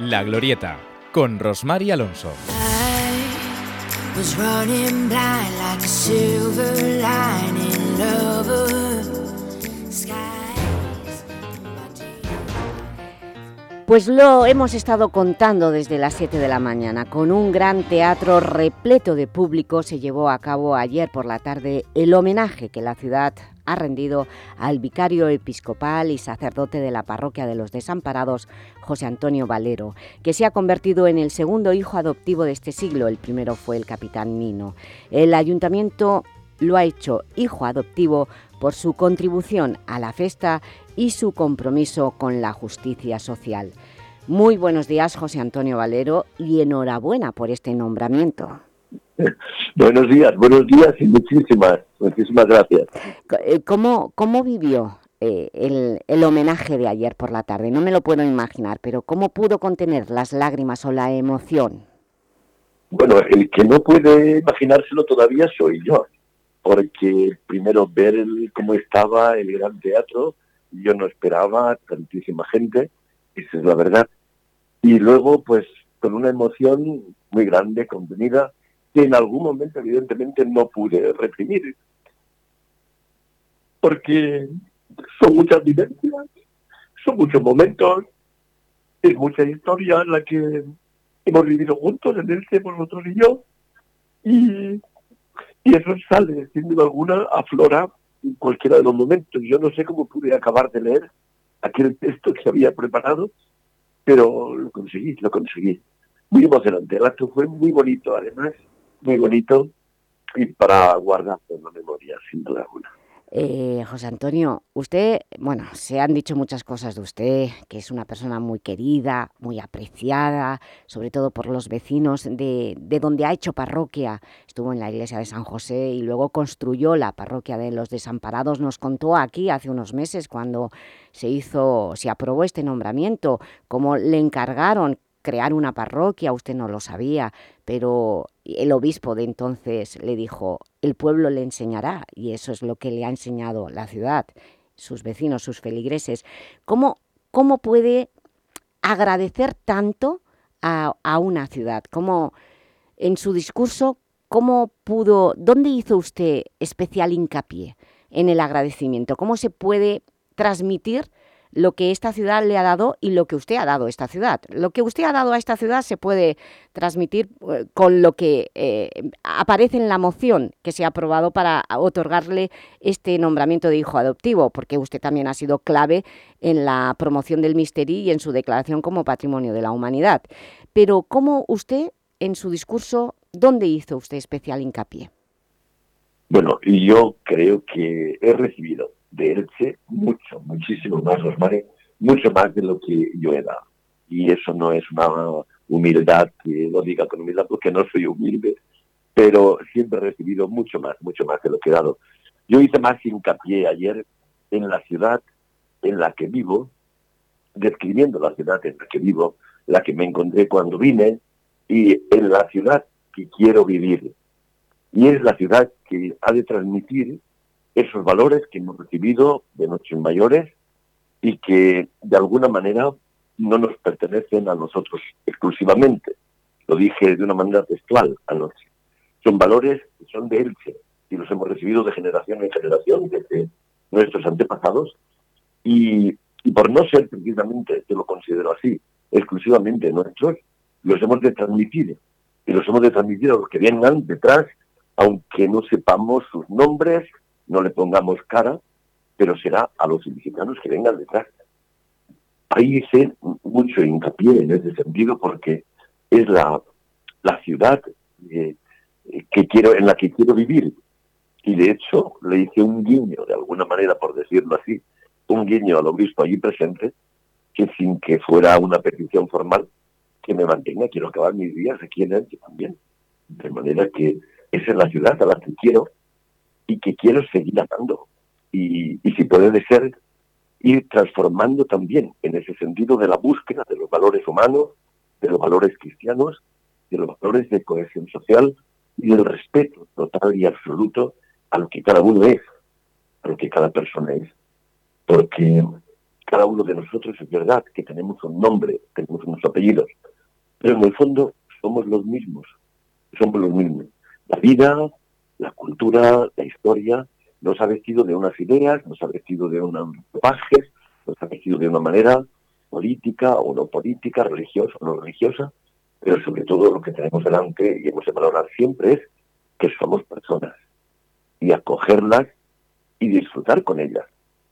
La Glorieta, con Rosmar y Alonso. Pues lo hemos estado contando desde las 7 de la mañana. Con un gran teatro repleto de público se llevó a cabo ayer por la tarde el homenaje que la ciudad ha rendido al vicario episcopal y sacerdote de la parroquia de los desamparados, José Antonio Valero, que se ha convertido en el segundo hijo adoptivo de este siglo. El primero fue el capitán Nino. El ayuntamiento lo ha hecho hijo adoptivo por su contribución a la festa y su compromiso con la justicia social. Muy buenos días, José Antonio Valero, y enhorabuena por este nombramiento. [laughs] Buenos días, buenos días y muchísimas, muchísimas gracias. Eh, ¿Cómo, cómo vivió eh, el, el homenaje de ayer por la tarde? No me lo puedo imaginar, pero ¿cómo pudo contener las lágrimas o la emoción? Bueno, el que no puede imaginárselo todavía soy yo, porque primero ver el- cómo estaba el gran teatro, yo no esperaba tantísima gente, esa es la verdad, y luego pues con una emoción muy grande, contenida, que en algún momento evidentemente no pude reprimir, porque son muchas vivencias, son muchos momentos, es mucha historia la que hemos vivido juntos en este, vosotros y yo, y, y eso sale, sin duda alguna, aflora en cualquiera de los momentos. Yo no sé cómo pude acabar de leer aquel texto que había preparado, pero lo conseguí, lo conseguí. Muy emocionante, el acto fue muy bonito, además, muy bonito, y para guardar en la memoria, sin duda alguna. Eh, José Antonio, usted, bueno, se han dicho muchas cosas de usted, que es una persona muy querida, muy apreciada, sobre todo por los vecinos de, de donde ha hecho parroquia. Estuvo en la iglesia de San José y luego construyó la parroquia de los desamparados. Nos contó aquí hace unos meses cuando se hizo, se aprobó este nombramiento, cómo le encargaron crear una parroquia, usted no lo sabía, pero el obispo de entonces le dijo, el pueblo le enseñará, y eso es lo que le ha enseñado la ciudad, sus vecinos, sus feligreses. ¿Cómo, cómo puede agradecer tanto a, a una ciudad? ¿Cómo, en su discurso, cómo pudo, dónde hizo usted especial hincapié en el agradecimiento? ¿Cómo se puede transmitir lo que esta ciudad le ha dado y lo que usted ha dado a esta ciudad. Lo que usted ha dado a esta ciudad se puede transmitir eh, con lo que eh, aparece en la moción que se ha aprobado para otorgarle este nombramiento de hijo adoptivo, porque usted también ha sido clave en la promoción del Misteri y en su declaración como Patrimonio de la Humanidad. Pero, ¿cómo usted, en su discurso, dónde hizo usted especial hincapié? Bueno, yo creo que he recibido de Elche mucho, muchísimo más, Rosmare, mucho más de lo que yo he dado. Y eso no es una humildad que lo diga con humildad, porque no soy humilde, pero siempre he recibido mucho más, mucho más de lo que he dado. Yo hice más hincapié ayer en la ciudad en la que vivo, describiendo la ciudad en la que vivo, la que me encontré cuando vine, y en la ciudad que quiero vivir. Y es la ciudad que ha de transmitir esos valores que hemos recibido de nuestros mayores y que de alguna manera no nos pertenecen a nosotros exclusivamente. Lo dije de una manera textual anoche. Son valores que son de Elche y los hemos recibido de generación en generación desde nuestros antepasados y, y por no ser precisamente, yo lo considero así, exclusivamente nuestros, los hemos de transmitir y los hemos de transmitir a los que vengan detrás, aunque no sepamos sus nombres, no le pongamos cara, pero será a los ilicitanos que vengan detrás. Ahí hice mucho hincapié en ese sentido porque es la, la ciudad eh, que quiero, en la que quiero vivir. Y de hecho le hice un guiño, de alguna manera, por decirlo así, un guiño al obispo allí presente, que sin que fuera una petición formal, que me mantenga, quiero acabar mis días aquí en Elche también. De manera que esa es la ciudad a la que quiero y que quiero seguir amando. Y, y si puede ser, ir transformando también en ese sentido de la búsqueda de los valores humanos, de los valores cristianos, de los valores de cohesión social y del respeto total y absoluto a lo que cada uno es, a lo que cada persona es. Porque cada uno de nosotros es verdad que tenemos un nombre, tenemos unos apellidos, pero en el fondo somos los mismos, somos los mismos. La vida, la cultura, la historia, nos ha vestido de unas ideas, nos ha vestido de unos ropajes, nos ha vestido de una manera política o no política, religiosa o no religiosa, pero sobre todo lo que tenemos delante y hemos de valorar siempre es que somos personas y acogerlas y disfrutar con ellas.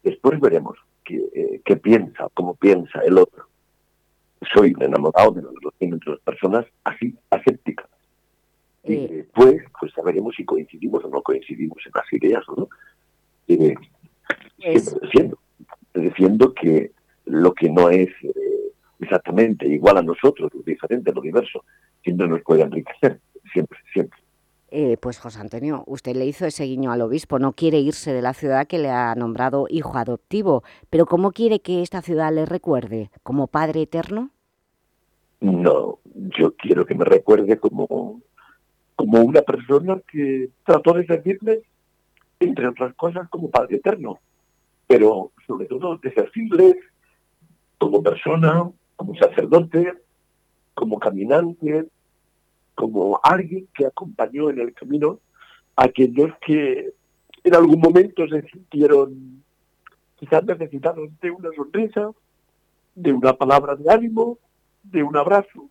Después veremos qué, eh, piensa, cómo piensa el otro. Soy un enamorado de los entre las personas así, asépticas. Y después, pues sabremos si coincidimos o no coincidimos en las ideas o no. Eh, defiendo, defiendo que lo que no es eh, exactamente igual a nosotros, lo diferente, lo diverso, siempre nos puede enriquecer, [laughs] siempre, siempre. Eh, pues José Antonio, usted le hizo ese guiño al obispo, no quiere irse de la ciudad que le ha nombrado hijo adoptivo, pero ¿cómo quiere que esta ciudad le recuerde? ¿Como padre eterno? No, yo quiero que me recuerde como, como una persona que trató de servirle, entre otras cosas, como padre eterno, pero sobre todo de servirle como persona, como sacerdote, como caminante, como alguien que acompañó en el camino a aquellos que en algún momento se sintieron quizás necesitados de una sonrisa, de una palabra de ánimo, de un abrazo.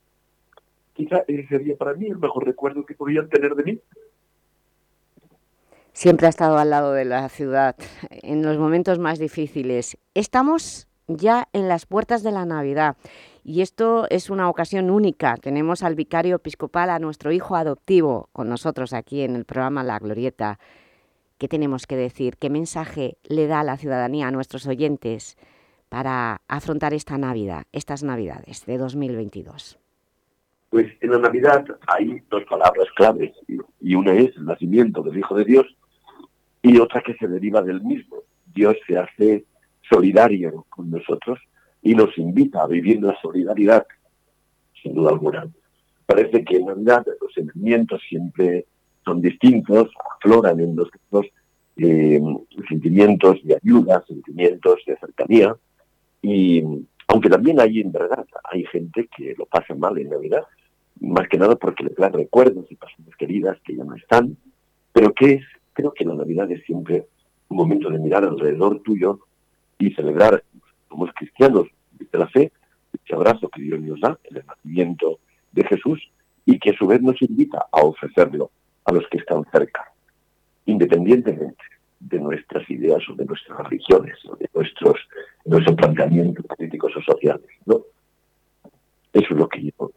Quizás ese sería para mí el mejor recuerdo que podían tener de mí. Siempre ha estado al lado de la ciudad en los momentos más difíciles. Estamos ya en las puertas de la Navidad y esto es una ocasión única. Tenemos al vicario episcopal, a nuestro hijo adoptivo, con nosotros aquí en el programa La Glorieta. ¿Qué tenemos que decir? ¿Qué mensaje le da la ciudadanía, a nuestros oyentes, para afrontar esta Navidad, estas Navidades de 2022? Pues en la Navidad hay dos palabras claves, y una es el nacimiento del Hijo de Dios, y otra que se deriva del mismo. Dios se hace solidario con nosotros y nos invita a vivir la solidaridad, sin duda alguna. Parece que en Navidad los sentimientos siempre son distintos, afloran en nosotros eh, sentimientos de ayuda, sentimientos de cercanía, y aunque también hay en verdad, hay gente que lo pasa mal en Navidad, más que nada porque le dan recuerdos y personas queridas que ya no están, pero que es, creo que la Navidad es siempre un momento de mirar alrededor tuyo y celebrar, somos cristianos, de la fe, ese abrazo que Dios nos da el nacimiento de Jesús y que a su vez nos invita a ofrecerlo a los que están cerca, independientemente de nuestras ideas o de nuestras religiones o de nuestros, nuestros planteamientos políticos o sociales. ¿no? Eso es lo que yo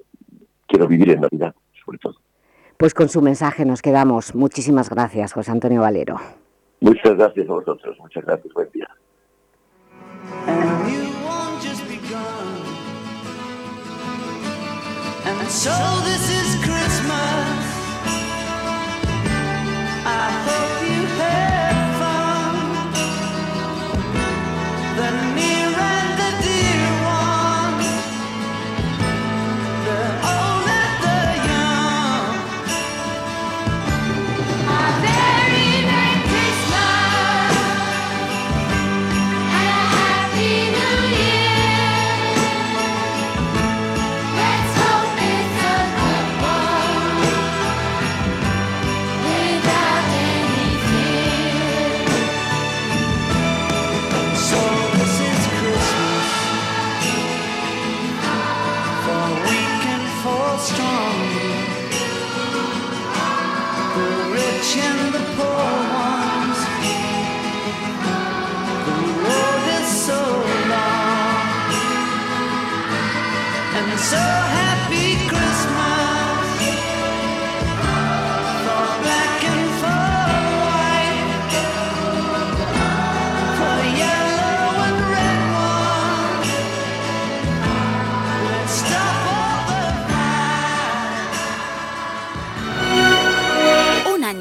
quiero vivir en Navidad, sobre todo. Pues con su mensaje nos quedamos. Muchísimas gracias, José Antonio Valero. Muchas gracias a vosotros. Muchas gracias. Buen día. So this is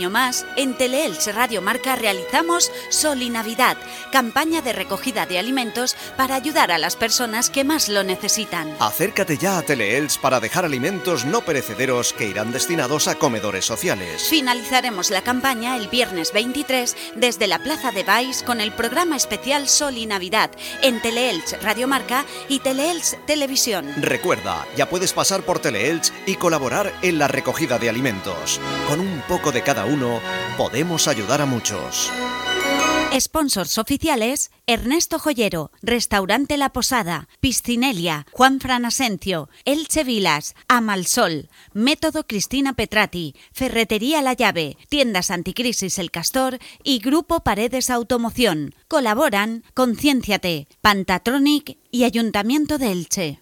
año más, en Teleelch Radio Marca realizamos Sol Navidad, campaña de recogida de alimentos para ayudar a las personas que más lo necesitan. Acércate ya a Teleelch para dejar alimentos no perecederos que irán destinados a comedores sociales. Finalizaremos la campaña el viernes 23 desde la Plaza de Baix con el programa especial Sol y Navidad en Teleelch Radio Marca y Teleelch Televisión. Recuerda, ya puedes pasar por Teleelch y colaborar en la recogida de alimentos. Con un poco de cada uno, podemos ayudar a muchos. Sponsors oficiales: Ernesto Joyero, Restaurante La Posada, Piscinelia, Juan Fran Asencio, Elche Vilas, Amalsol, Método Cristina Petrati, Ferretería La Llave, Tiendas Anticrisis El Castor y Grupo Paredes Automoción. Colaboran Concienciate, Pantatronic y Ayuntamiento de Elche.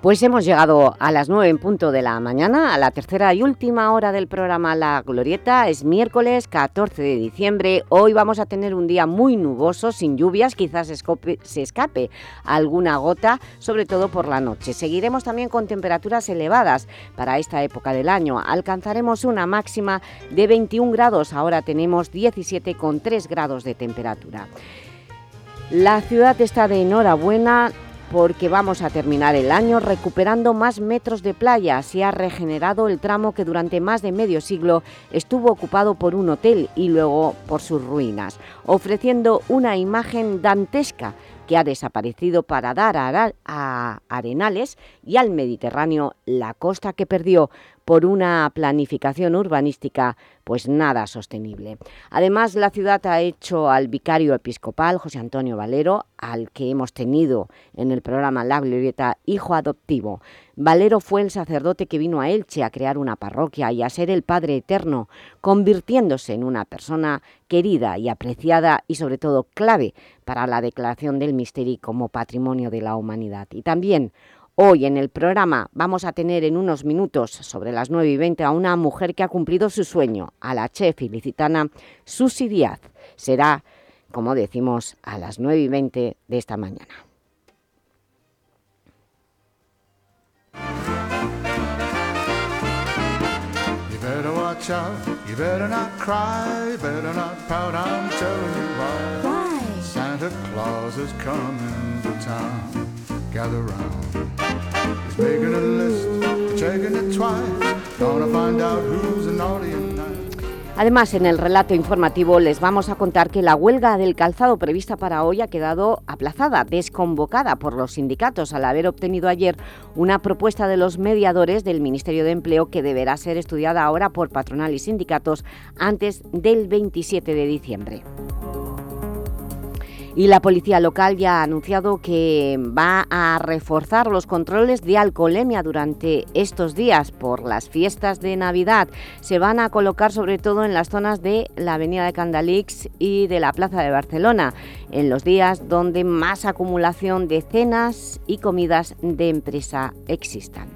Pues hemos llegado a las 9 en punto de la mañana, a la tercera y última hora del programa La Glorieta. Es miércoles 14 de diciembre. Hoy vamos a tener un día muy nuboso, sin lluvias. Quizás se escape alguna gota, sobre todo por la noche. Seguiremos también con temperaturas elevadas para esta época del año. Alcanzaremos una máxima de 21 grados. Ahora tenemos 17,3 grados de temperatura. La ciudad está de enhorabuena porque vamos a terminar el año recuperando más metros de playa. Se ha regenerado el tramo que durante más de medio siglo estuvo ocupado por un hotel y luego por sus ruinas, ofreciendo una imagen dantesca que ha desaparecido para dar a Arenales y al Mediterráneo la costa que perdió por una planificación urbanística pues nada sostenible. Además, la ciudad ha hecho al vicario episcopal, José Antonio Valero, al que hemos tenido en el programa La Glorieta, hijo adoptivo. Valero fue el sacerdote que vino a Elche a crear una parroquia y a ser el Padre Eterno, convirtiéndose en una persona querida y apreciada y sobre todo clave para la declaración del misterio como patrimonio de la humanidad. Y también Hoy en el programa vamos a tener en unos minutos, sobre las 9 y 20, a una mujer que ha cumplido su sueño, a la chef ilicitana Susi Díaz. Será, como decimos, a las 9 y 20 de esta mañana. Santa Claus is coming to town. Además, en el relato informativo les vamos a contar que la huelga del calzado prevista para hoy ha quedado aplazada, desconvocada por los sindicatos al haber obtenido ayer una propuesta de los mediadores del Ministerio de Empleo que deberá ser estudiada ahora por patronal y sindicatos antes del 27 de diciembre. Y la policía local ya ha anunciado que va a reforzar los controles de alcoholemia durante estos días por las fiestas de Navidad. Se van a colocar sobre todo en las zonas de la avenida de Candalix y de la plaza de Barcelona, en los días donde más acumulación de cenas y comidas de empresa existan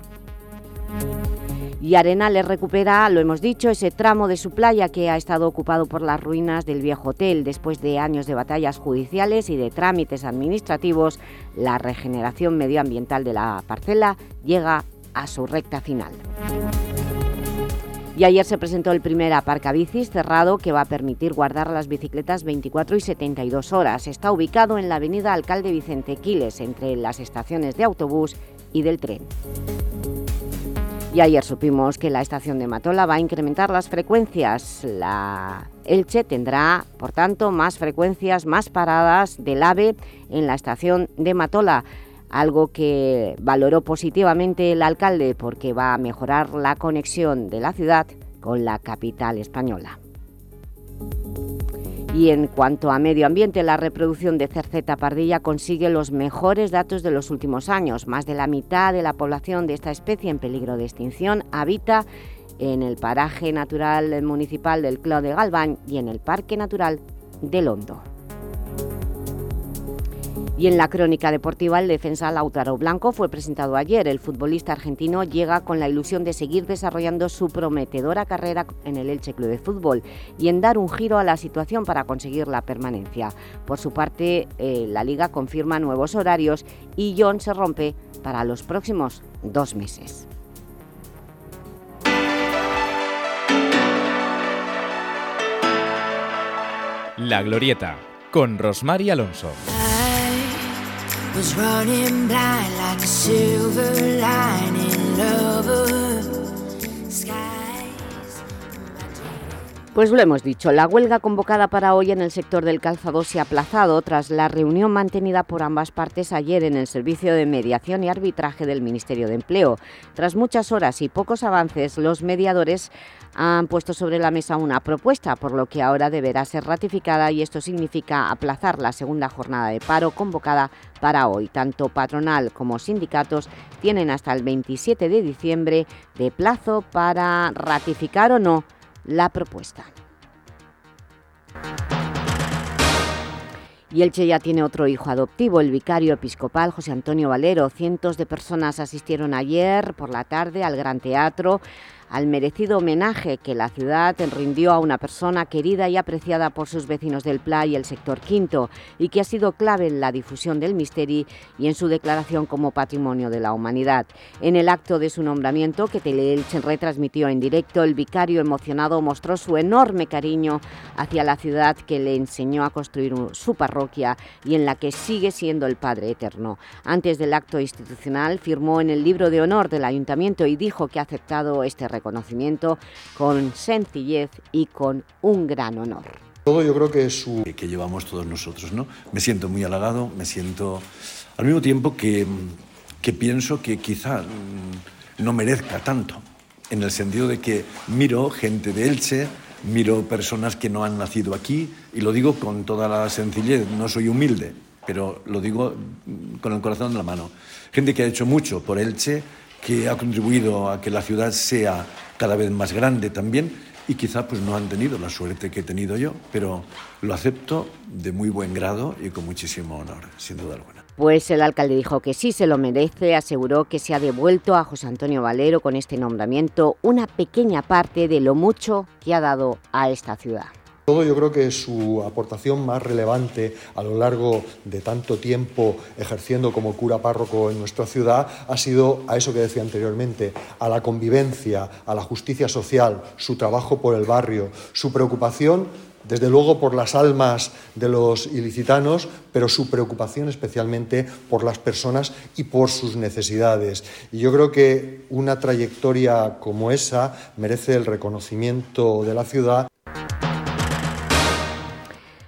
y Arenales recupera, lo hemos dicho, ese tramo de su playa que ha estado ocupado por las ruinas del viejo hotel. Después de años de batallas judiciales y de trámites administrativos, la regeneración medioambiental de la parcela llega a su recta final. Y ayer se presentó el primer aparcabicis cerrado que va a permitir guardar las bicicletas 24 y 72 horas. Está ubicado en la avenida Alcalde Vicente Quiles, entre las estaciones de autobús y del tren. Y ayer supimos que la estación de Matola va a incrementar las frecuencias. La Elche tendrá, por tanto, más frecuencias, más paradas del AVE en la estación de Matola, algo que valoró positivamente el alcalde porque va a mejorar la conexión de la ciudad con la capital española. Y en cuanto a medio ambiente, la reproducción de cerceta pardilla consigue los mejores datos de los últimos años. Más de la mitad de la población de esta especie en peligro de extinción habita en el paraje natural municipal del Cló de Galván y en el Parque Natural del Hondo. Y en la crónica deportiva, el defensa Lautaro Blanco fue presentado ayer. El futbolista argentino llega con la ilusión de seguir desarrollando su prometedora carrera en el Elche Club de Fútbol y en dar un giro a la situación para conseguir la permanencia. Por su parte, eh, la Liga confirma nuevos horarios y John se rompe para los próximos dos meses. La Glorieta, con Rosmar Alonso. Pues lo hemos dicho, la huelga convocada para hoy en el sector del calzado se ha aplazado tras la reunión mantenida por ambas partes ayer en el Servicio de Mediación y Arbitraje del Ministerio de Empleo. Tras muchas horas y pocos avances, los mediadores han puesto sobre la mesa una propuesta, por lo que ahora deberá ser ratificada y esto significa aplazar la segunda jornada de paro convocada para hoy. Tanto patronal como sindicatos tienen hasta el 27 de diciembre de plazo para ratificar o no la propuesta. Y Elche ya tiene otro hijo adoptivo, el vicario episcopal José Antonio Valero. Cientos de personas asistieron ayer por la tarde al Gran Teatro al merecido homenaje que la ciudad rindió a una persona querida y apreciada por sus vecinos del Pla y el sector quinto y que ha sido clave en la difusión del Misteri y en su declaración como Patrimonio de la Humanidad. En el acto de su nombramiento, que Teleelchen retransmitió en directo, el vicario emocionado mostró su enorme cariño hacia la ciudad que le enseñó a construir su parroquia y en la que sigue siendo el Padre Eterno. Antes del acto institucional firmó en el libro de honor del Ayuntamiento y dijo que ha aceptado este reconocimiento conocimiento con sencillez y con un gran honor. Todo yo creo que es su... que llevamos todos nosotros, ¿no? Me siento muy halagado, me siento al mismo tiempo que, que pienso que quizá mm, no merezca tanto, en el sentido de que miro gente de Elche, miro personas que no han nacido aquí, y lo digo con toda la sencillez, no soy humilde, pero lo digo mm, con el corazón en la mano. Gente que ha hecho mucho por Elche, que ha contribuido a que la ciudad sea cada vez más grande también y quizá pues no han tenido la suerte que he tenido yo, pero lo acepto de muy buen grado y con muchísimo honor, sin duda alguna. Pues el alcalde dijo que sí se lo merece, aseguró que se ha devuelto a José Antonio Valero con este nombramiento una pequeña parte de lo mucho que ha dado a esta ciudad. Todo yo creo que su aportación más relevante a lo largo de tanto tiempo ejerciendo como cura párroco en nuestra ciudad ha sido a eso que decía anteriormente, a la convivencia, a la justicia social, su trabajo por el barrio, su preocupación desde luego por las almas de los ilicitanos, pero su preocupación especialmente por las personas y por sus necesidades. Y yo creo que una trayectoria como esa merece el reconocimiento de la ciudad.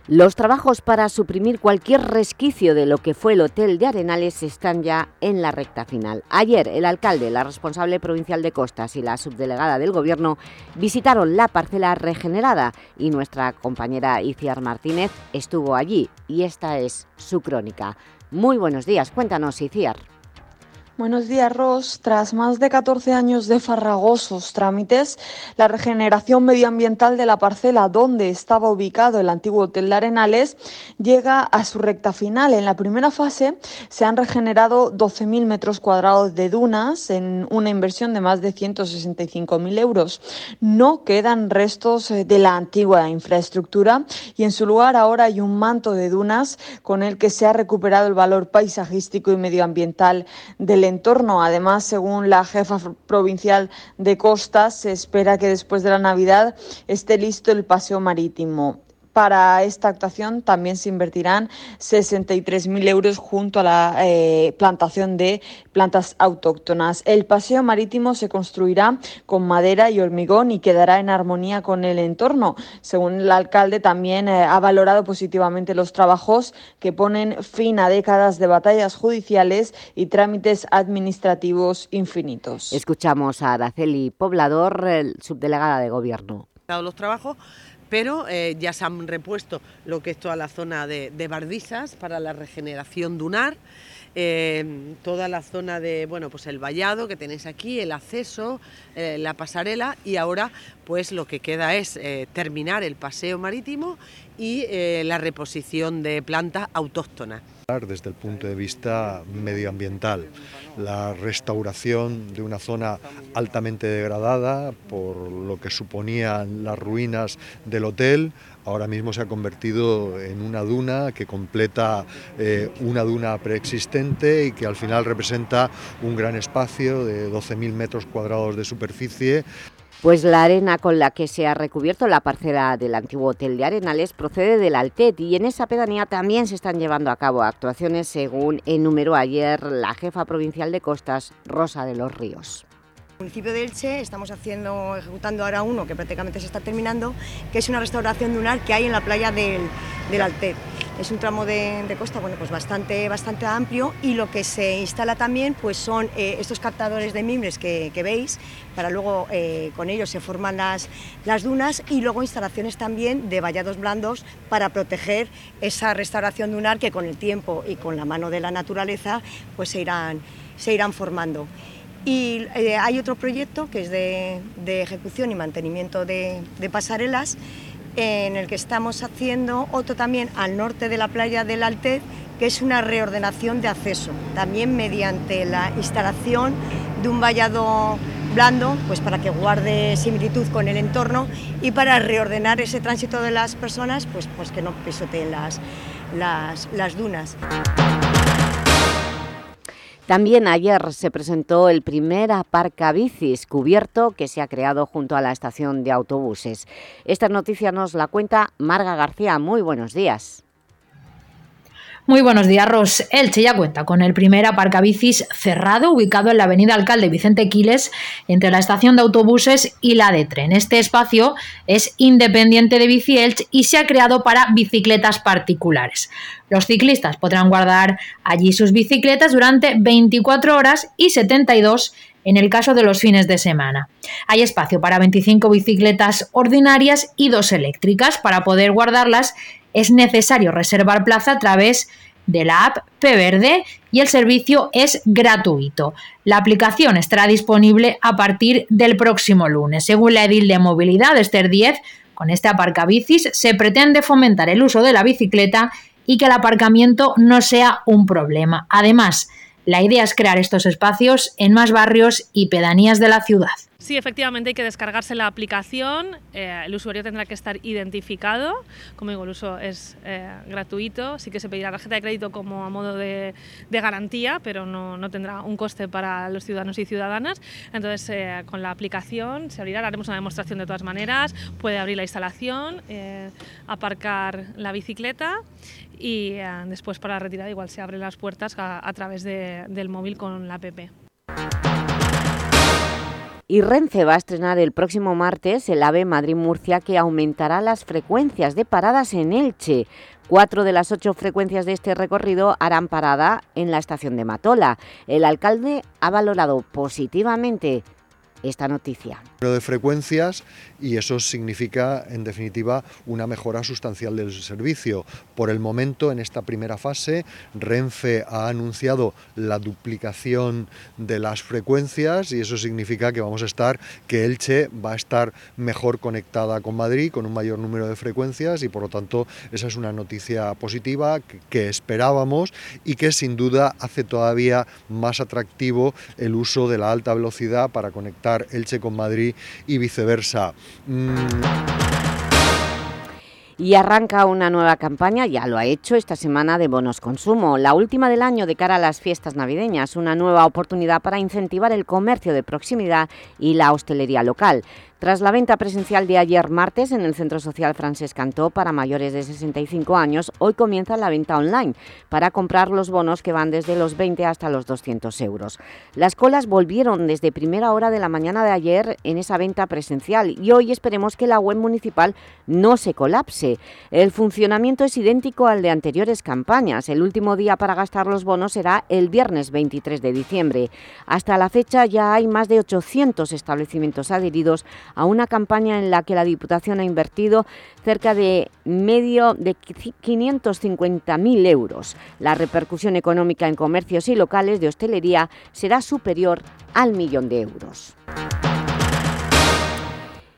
Los trabajos para suprimir cualquier resquicio de lo que fue el Hotel de Arenales están ya en la recta final. Ayer, el alcalde, la responsable provincial de Costas y la subdelegada del Gobierno visitaron la parcela regenerada y nuestra compañera Iciar Martínez estuvo allí y esta es su crónica. Muy buenos días, cuéntanos Iciar. Buenos días, Ros. Tras más de 14 años de farragosos trámites, la regeneración medioambiental de la parcela donde estaba ubicado el antiguo Hotel de Arenales llega a su recta final. En la primera fase se han regenerado 12.000 metros cuadrados de dunas en una inversión de más de 165.000 euros. No quedan restos eh, de la antigua infraestructura y en su lugar ahora hay un manto de dunas con el que se ha recuperado el valor paisajístico y medioambiental del entorno. Además, según la jefa provincial de Costas, se espera que después de la Navidad esté listo el paseo marítimo. Para esta actuación también se invertirán 63.000 euros junto a la eh, plantación de plantas autóctonas. El paseo marítimo se construirá con madera y hormigón y quedará en armonía con el entorno. Según el alcalde, también eh, ha valorado positivamente los trabajos que ponen fin a décadas de batallas judiciales y trámites administrativos infinitos. Escuchamos a Araceli Poblador, subdelegada de Gobierno. Los trabajos pero eh, ya se han repuesto lo que es toda la zona de, de bardisas para la regeneración dunar. Eh, toda la zona de, bueno, pues el vallado que tenéis aquí, el acceso, eh, la pasarela y ahora pues lo que queda es terminar el paseo marítimo y la reposición de planta autóctona. Desde el punto de vista medioambiental, la restauración de una zona altamente degradada por lo que suponían las ruinas del hotel, ahora mismo se ha convertido en una duna que completa eh, una duna preexistente y que al final representa un gran espacio de 12.000 metros cuadrados de superficie. Pues la arena con la que se ha recubierto la parcela del antiguo hotel de Arenales procede del Altet y en esa pedanía también se están llevando a cabo actuaciones según enumeró ayer la jefa provincial de Costas, Rosa de los Ríos. Municipio de Elche estamos haciendo, ejecutando ahora uno que prácticamente se está terminando, que es una restauración dunar que hay en la playa del, del Altet. Es un tramo de, costa bueno, pues bastante, bastante amplio y lo que se instala también pues son eh, estos captadores de mimbres que, que veis, para luego eh, con ellos se forman las, las dunas y luego instalaciones también de vallados blandos para proteger esa restauración dunar que con el tiempo y con la mano de la naturaleza pues se irán, se irán formando. Y eh, hay otro proyecto que es de, ejecución y mantenimiento de, de, pasarelas, en el que estamos haciendo otro también al norte de la playa del Altet, que es una reordenación de acceso, también mediante la instalación de un vallado blando, pues para que guarde similitud con el entorno y para reordenar ese tránsito de las personas, pues, pues que no pisoteen las, las, las dunas. También ayer se presentó el primer aparcabicis cubierto que se ha creado junto a la estación de autobuses. Esta noticia nos la cuenta Marga García. Muy buenos días. Muy buenos días, Ros. Elche ya cuenta con el primer aparcabicis cerrado ubicado en la avenida Alcalde Vicente Quiles entre la estación de autobuses y la de tren. Este espacio es independiente de Bici Elche y se ha creado para bicicletas particulares. Los ciclistas podrán guardar allí sus bicicletas durante 24 horas y 72 en el caso de los fines de semana. Hay espacio para 25 bicicletas ordinarias y dos eléctricas. Para poder guardarlas es necesario reservar plaza a través de la app P-Verde y el servicio es gratuito. La aplicación estará disponible a partir del próximo lunes. Según la edil de movilidad Esther 10, con este aparcabicis se pretende fomentar el uso de la bicicleta y que el aparcamiento no sea un problema. Además, la idea es crear estos espacios en más barrios y pedanías de la ciudad. Sí, efectivamente hay que descargarse la aplicación, eh, el usuario tendrá que estar identificado, como digo, el uso es eh, gratuito, sí que se pedirá tarjeta de crédito como a modo de, garantía, pero no, no, tendrá un coste para los ciudadanos y ciudadanas, entonces eh, con la aplicación se abrirá, haremos una demostración de todas maneras, puede abrir la instalación, aparcar la bicicleta y después para retirar igual se abren las puertas a, través de, del móvil con la app. Y Renfe va a estrenar el próximo martes el AVE Madrid-Murcia que aumentará las frecuencias de paradas en Elche. Cuatro de las ocho frecuencias de este recorrido harán parada en la estación de Matola. El alcalde ha valorado positivamente esta noticia. De frecuencias y eso significa, en definitiva, una mejora sustancial del servicio. Por el momento, en esta primera fase, Renfe ha anunciado la duplicación de las frecuencias y eso significa que vamos a estar, que Elche va a estar mejor conectada con Madrid, con un mayor número de frecuencias y, por lo tanto, esa es una noticia positiva que, esperábamos y que, sin duda, hace todavía más atractivo el uso de la alta velocidad para conectar Elche con Madrid y viceversa. Y arranca una nueva campaña, ya lo ha hecho esta semana de bonos consumo, la última del año de cara a las fiestas navideñas, una nueva oportunidad para incentivar el comercio de proximidad y la hostelería local. Tras la venta presencial de ayer martes en el Centro Social Francés Cantó para mayores de 65 años, hoy comienza la venta online para comprar los bonos que van desde los 20 hasta los 200 euros. Las colas volvieron desde primera hora de la mañana de ayer en esa venta presencial y hoy esperemos que la web municipal no se colapse. El funcionamiento es idéntico al de anteriores campañas. El último día para gastar los bonos será el viernes 23 de diciembre. Hasta la fecha ya hay más de 800 establecimientos adheridos a una campaña en la que la Diputación ha invertido cerca de medio de 550.000 euros. La repercusión económica en comercios y locales de hostelería será superior al millón de euros.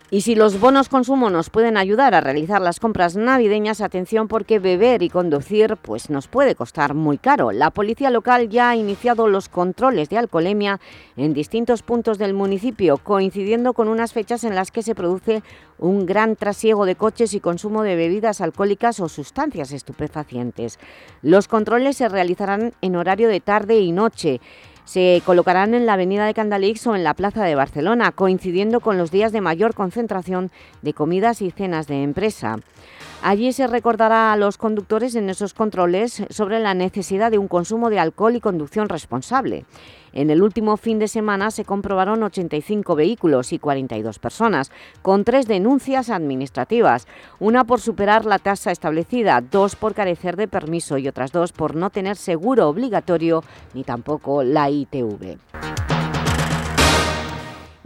Y si los bonos consumo nos pueden ayudar a realizar las compras navideñas, atención porque beber y conducir pues nos puede costar muy caro. La policía local ya ha iniciado los controles de alcoholemia en distintos puntos del municipio, coincidiendo con unas fechas en las que se produce un gran trasiego de coches y consumo de bebidas alcohólicas o sustancias estupefacientes. Los controles se realizarán en horario de tarde y noche se colocarán en la avenida de Candalix o en la plaza de Barcelona, coincidiendo con los días de mayor concentración de comidas y cenas de empresa. Allí se recordará a los conductores en esos controles sobre la necesidad de un consumo de alcohol y conducción responsable. En el último fin de semana se comprobaron 85 vehículos y 42 personas, con tres denuncias administrativas, una por superar la tasa establecida, dos por carecer de permiso y otras dos por no tener seguro obligatorio ni tampoco la ITV.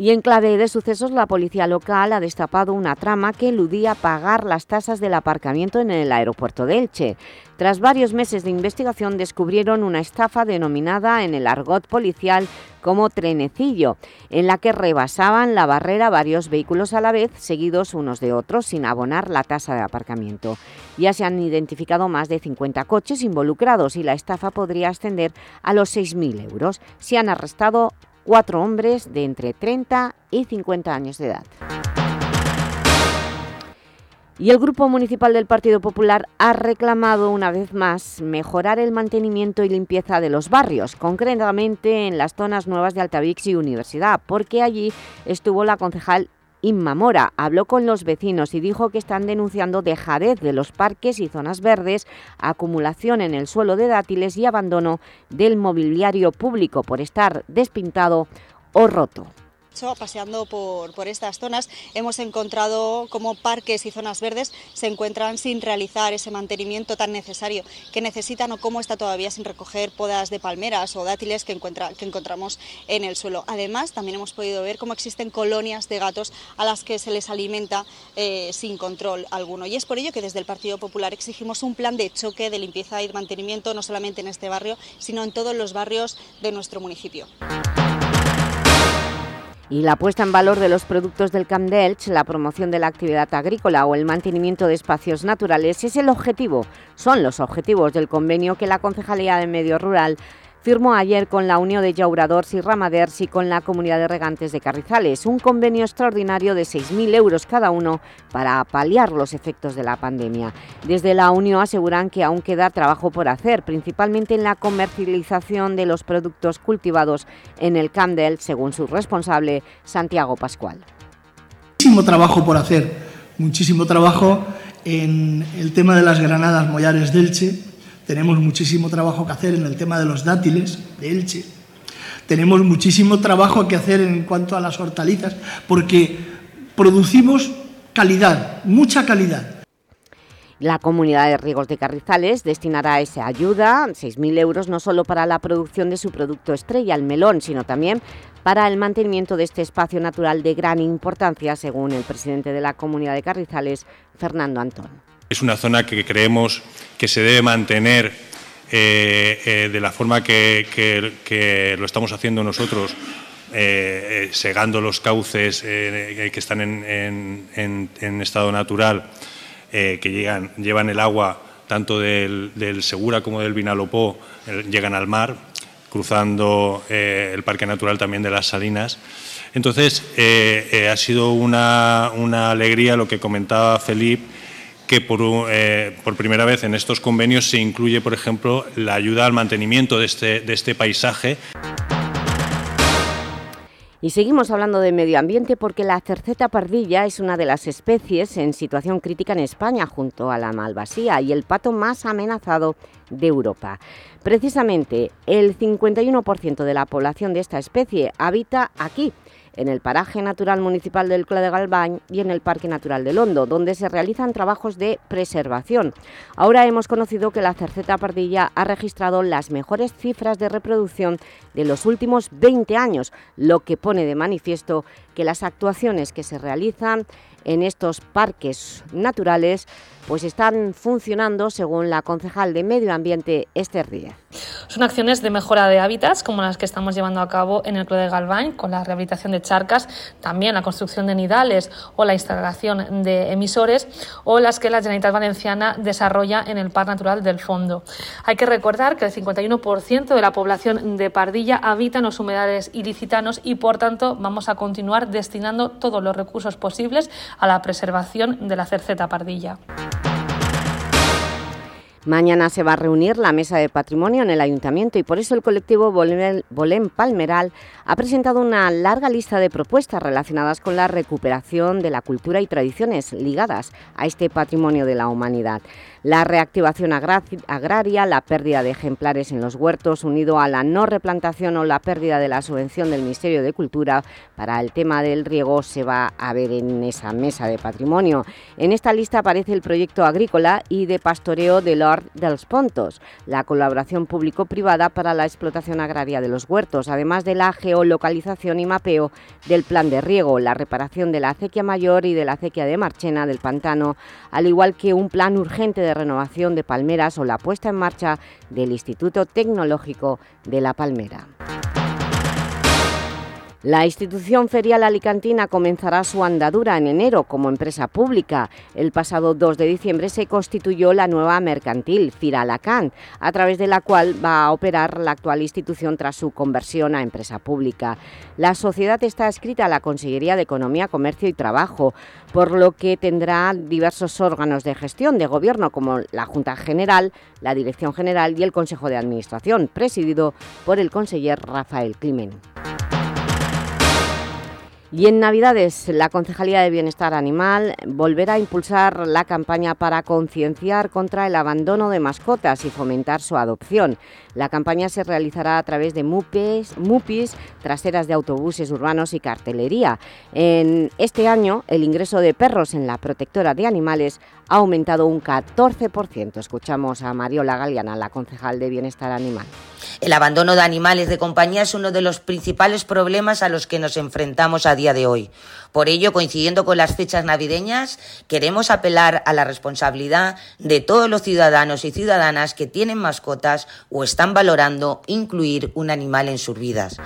Y en clave de sucesos, la policía local ha destapado una trama que eludía pagar las tasas del aparcamiento en el aeropuerto de Elche. Tras varios meses de investigación, descubrieron una estafa denominada en el argot policial como trenecillo, en la que rebasaban la barrera varios vehículos a la vez, seguidos unos de otros, sin abonar la tasa de aparcamiento. Ya se han identificado más de 50 coches involucrados y la estafa podría ascender a los 6.000 euros. Se han arrestado cuatro hombres de entre 30 y 50 años de edad. Y el Grupo Municipal del Partido Popular ha reclamado una vez más mejorar el mantenimiento y limpieza de los barrios, concretamente en las zonas nuevas de Altavix y Universidad, porque allí estuvo la concejal Inma Mora habló con los vecinos y dijo que están denunciando dejadez de los parques y zonas verdes, acumulación en el suelo de dátiles y abandono del mobiliario público por estar despintado o roto paseando por, por, estas zonas, hemos encontrado cómo parques y zonas verdes se encuentran sin realizar ese mantenimiento tan necesario que necesitan o cómo está todavía sin recoger podas de palmeras o dátiles que, encuentra, que encontramos en el suelo. Además, también hemos podido ver cómo existen colonias de gatos a las que se les alimenta eh, sin control alguno. Y es por ello que desde el Partido Popular exigimos un plan de choque de limpieza y mantenimiento, no solamente en este barrio, sino en todos los barrios de nuestro municipio y la puesta en valor de los productos del Camp la promoción de la actividad agrícola o el mantenimiento de espacios naturales es el objetivo, son los objetivos del convenio que la Concejalía de Medio Rural firmó ayer con la Unión de Llauradors y Ramaders y con la Comunidad de Regantes de Carrizales un convenio extraordinario de 6.000 euros cada uno para paliar los efectos de la pandemia. Desde la Unión aseguran que aún queda trabajo por hacer, principalmente en la comercialización de los productos cultivados en el Candel, según su responsable, Santiago Pascual. Muchísimo trabajo por hacer, muchísimo trabajo en el tema de las granadas mollares delche, tenemos muchísimo trabajo que hacer en el tema de los dátiles de Elche. Tenemos muchísimo trabajo que hacer en cuanto a las hortalizas, porque producimos calidad, mucha calidad. La Comunidad de Riegos de Carrizales destinará esa ayuda, 6.000 euros, no solo para la producción de su producto estrella, el melón, sino también para el mantenimiento de este espacio natural de gran importancia, según el presidente de la Comunidad de Carrizales, Fernando Antón. Es una zona que creemos que se debe mantener eh, eh, de la forma que, lo estamos haciendo nosotros, eh, segando los cauces que están en, estado natural, que llevan el agua tanto del, Segura como del Vinalopó, llegan al mar, cruzando el Parque Natural también de las Salinas. Entonces, ha sido una alegría lo que comentaba Felipe, que eh, por, primera vez en estos convenios se incluye, por ejemplo, la ayuda al mantenimiento de este, de este paisaje. Y seguimos hablando de medio ambiente porque la cerceta pardilla es una de las especies en situación crítica en España junto a la malvasía y el pato más amenazado de Europa. Precisamente el 51% de la población de esta especie habita aquí, en el paraje natural municipal del Cla de Galván y en el Parque Natural del Hondo, donde se realizan trabajos de preservación. Ahora hemos conocido que la cerceta pardilla ha registrado las mejores cifras de reproducción de los últimos 20 años, lo que pone de manifiesto que las actuaciones que se realizan en estos parques naturales pues están funcionando según la concejal de Medio Ambiente Esther Díaz. Son acciones de mejora de hábitats como las que estamos llevando a cabo en el Club de Galván con la rehabilitación de charcas, también la construcción de nidales o la instalación de emisores o las que la Generalitat Valenciana desarrolla en el Parque Natural del Fondo. Hay que recordar que el 51% de la población de Pardilla habita en los humedales ilicitanos y por tanto vamos a continuar destinando todos los recursos posibles a la preservación de la cerceta pardilla. Mañana se va a reunir la Mesa de Patrimonio en el Ayuntamiento y por eso el colectivo Bolén Palmeral ha presentado una larga lista de propuestas relacionadas con la recuperación de la cultura y tradiciones ligadas a este patrimonio de la humanidad. La reactivación agraria, la pérdida de ejemplares en los huertos, unido a la no replantación o la pérdida de la subvención del Ministerio de Cultura para el tema del riego se va a ver en esa mesa de patrimonio. En esta lista aparece el proyecto agrícola y de pastoreo de Lord dels Pontos, la colaboración público-privada para la explotación agraria de los huertos, además de la geolocalización y mapeo del plan de riego, la reparación de la acequia mayor y de la acequia de Marchena del Pantano, al igual que un plan urgente de renovación de palmeras o la puesta en marcha del Instituto Tecnológico de la Palmera. La institución ferial alicantina comenzará su andadura en enero como empresa pública. El pasado 2 de diciembre se constituyó la nueva mercantil, Fira Alacant, a través de la cual va a operar la actual institución tras su conversión a empresa pública. La sociedad está escrita a la Consellería de Economía, Comercio y Trabajo, por lo que tendrá diversos órganos de gestión de gobierno como la Junta General, la Dirección General y el Consejo de Administración, presidido por el conseller Rafael Climen. Y en Navidades, la Concejalía de Bienestar Animal volverá a impulsar la campaña para concienciar contra el abandono de mascotas y fomentar su adopción. La campaña se realizará a través de MUPIs, MUPIs, traseras de autobuses urbanos y cartelería. En este año, el ingreso de perros en la protectora de animales ha aumentado un 14%. Escuchamos a Mariola Galeana, la concejal de Bienestar Animal. El abandono de animales de compañía es uno de los principales problemas a los que nos enfrentamos a día de hoy. Por ello, coincidiendo con las fechas navideñas, queremos apelar a la responsabilidad de todos los ciudadanos y ciudadanas que tienen mascotas o están valorando incluir un animal en sus vidas.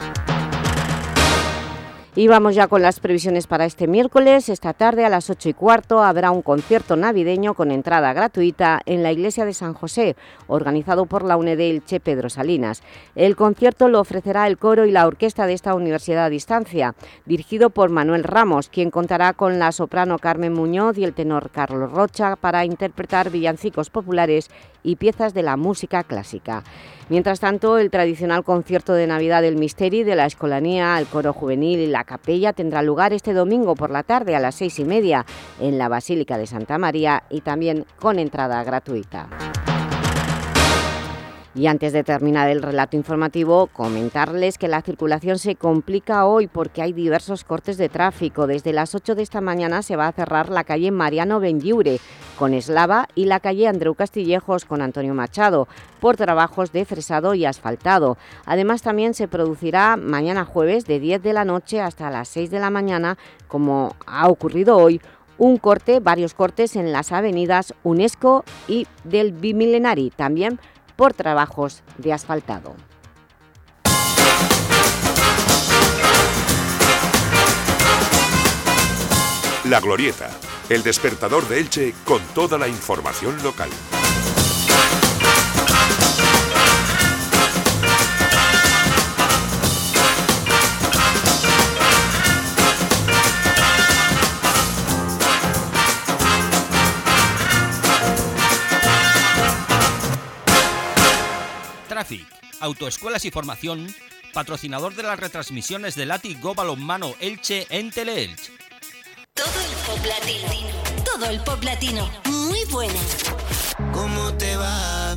Y vamos ya con las previsiones para este miércoles. Esta tarde a las 8 y cuarto habrá un concierto navideño con entrada gratuita en la iglesia de San José, organizado por la UNED Che Pedro Salinas. El concierto lo ofrecerá el coro y la orquesta de esta universidad a distancia, dirigido por Manuel Ramos, quien contará con la soprano Carmen Muñoz y el tenor Carlos Rocha para interpretar villancicos populares y piezas de la música clásica. Mientras tanto, el tradicional concierto de Navidad del Misteri de la Escolanía, el Coro Juvenil y la Capella tendrá lugar este domingo por la tarde a las seis y media en la Basílica de Santa María y también con entrada gratuita. Y antes de terminar el relato informativo, comentarles que la circulación se complica hoy porque hay diversos cortes de tráfico. Desde las 8 de esta mañana se va a cerrar la calle Mariano Benlliure con Eslava y la calle Andreu Castillejos con Antonio Machado por trabajos de fresado y asfaltado. Además también se producirá mañana jueves de 10 de la noche hasta las 6 de la mañana, como ha ocurrido hoy, un corte, varios cortes en las avenidas UNESCO y del Bimilenari, también por trabajos de asfaltado. La Glorieta, el despertador de Elche con toda la información local. Autoescuelas y formación, patrocinador de las retransmisiones del Lati Go Balonmano Elche en Teleelch. Todo el pop latino. Todo el pop latino. Muy buena. ¿Cómo te va?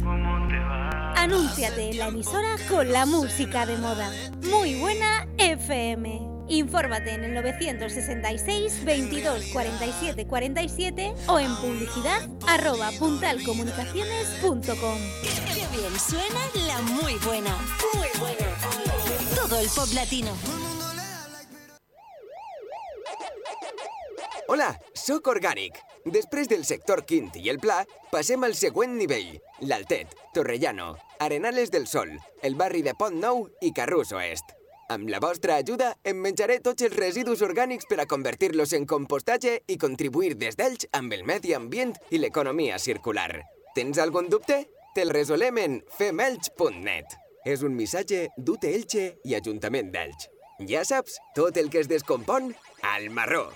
Anúnciate en la emisora con la música de moda. Muy buena FM. Infórmate en el 966 22 47 47 o en publicidad arroba puntalcomunicaciones.com. Qué bien suena la muy buena. Muy buena. Todo el pop latino. Hola, sóc Organic. Després del sector quint i el pla, passem al següent nivell. L'Altet, Torrellano, Arenales del Sol, el barri de Pont Nou i Carrús Oest. Amb la vostra ajuda, em menjaré tots els residus orgànics per a convertir-los en compostatge i contribuir des d'ells amb el medi ambient i l'economia circular. Tens algun dubte? Te'l resolem en femelch.net. És un missatge d'UT Elche i Ajuntament d'Elx. Ja saps, tot el que es descompon, al marró.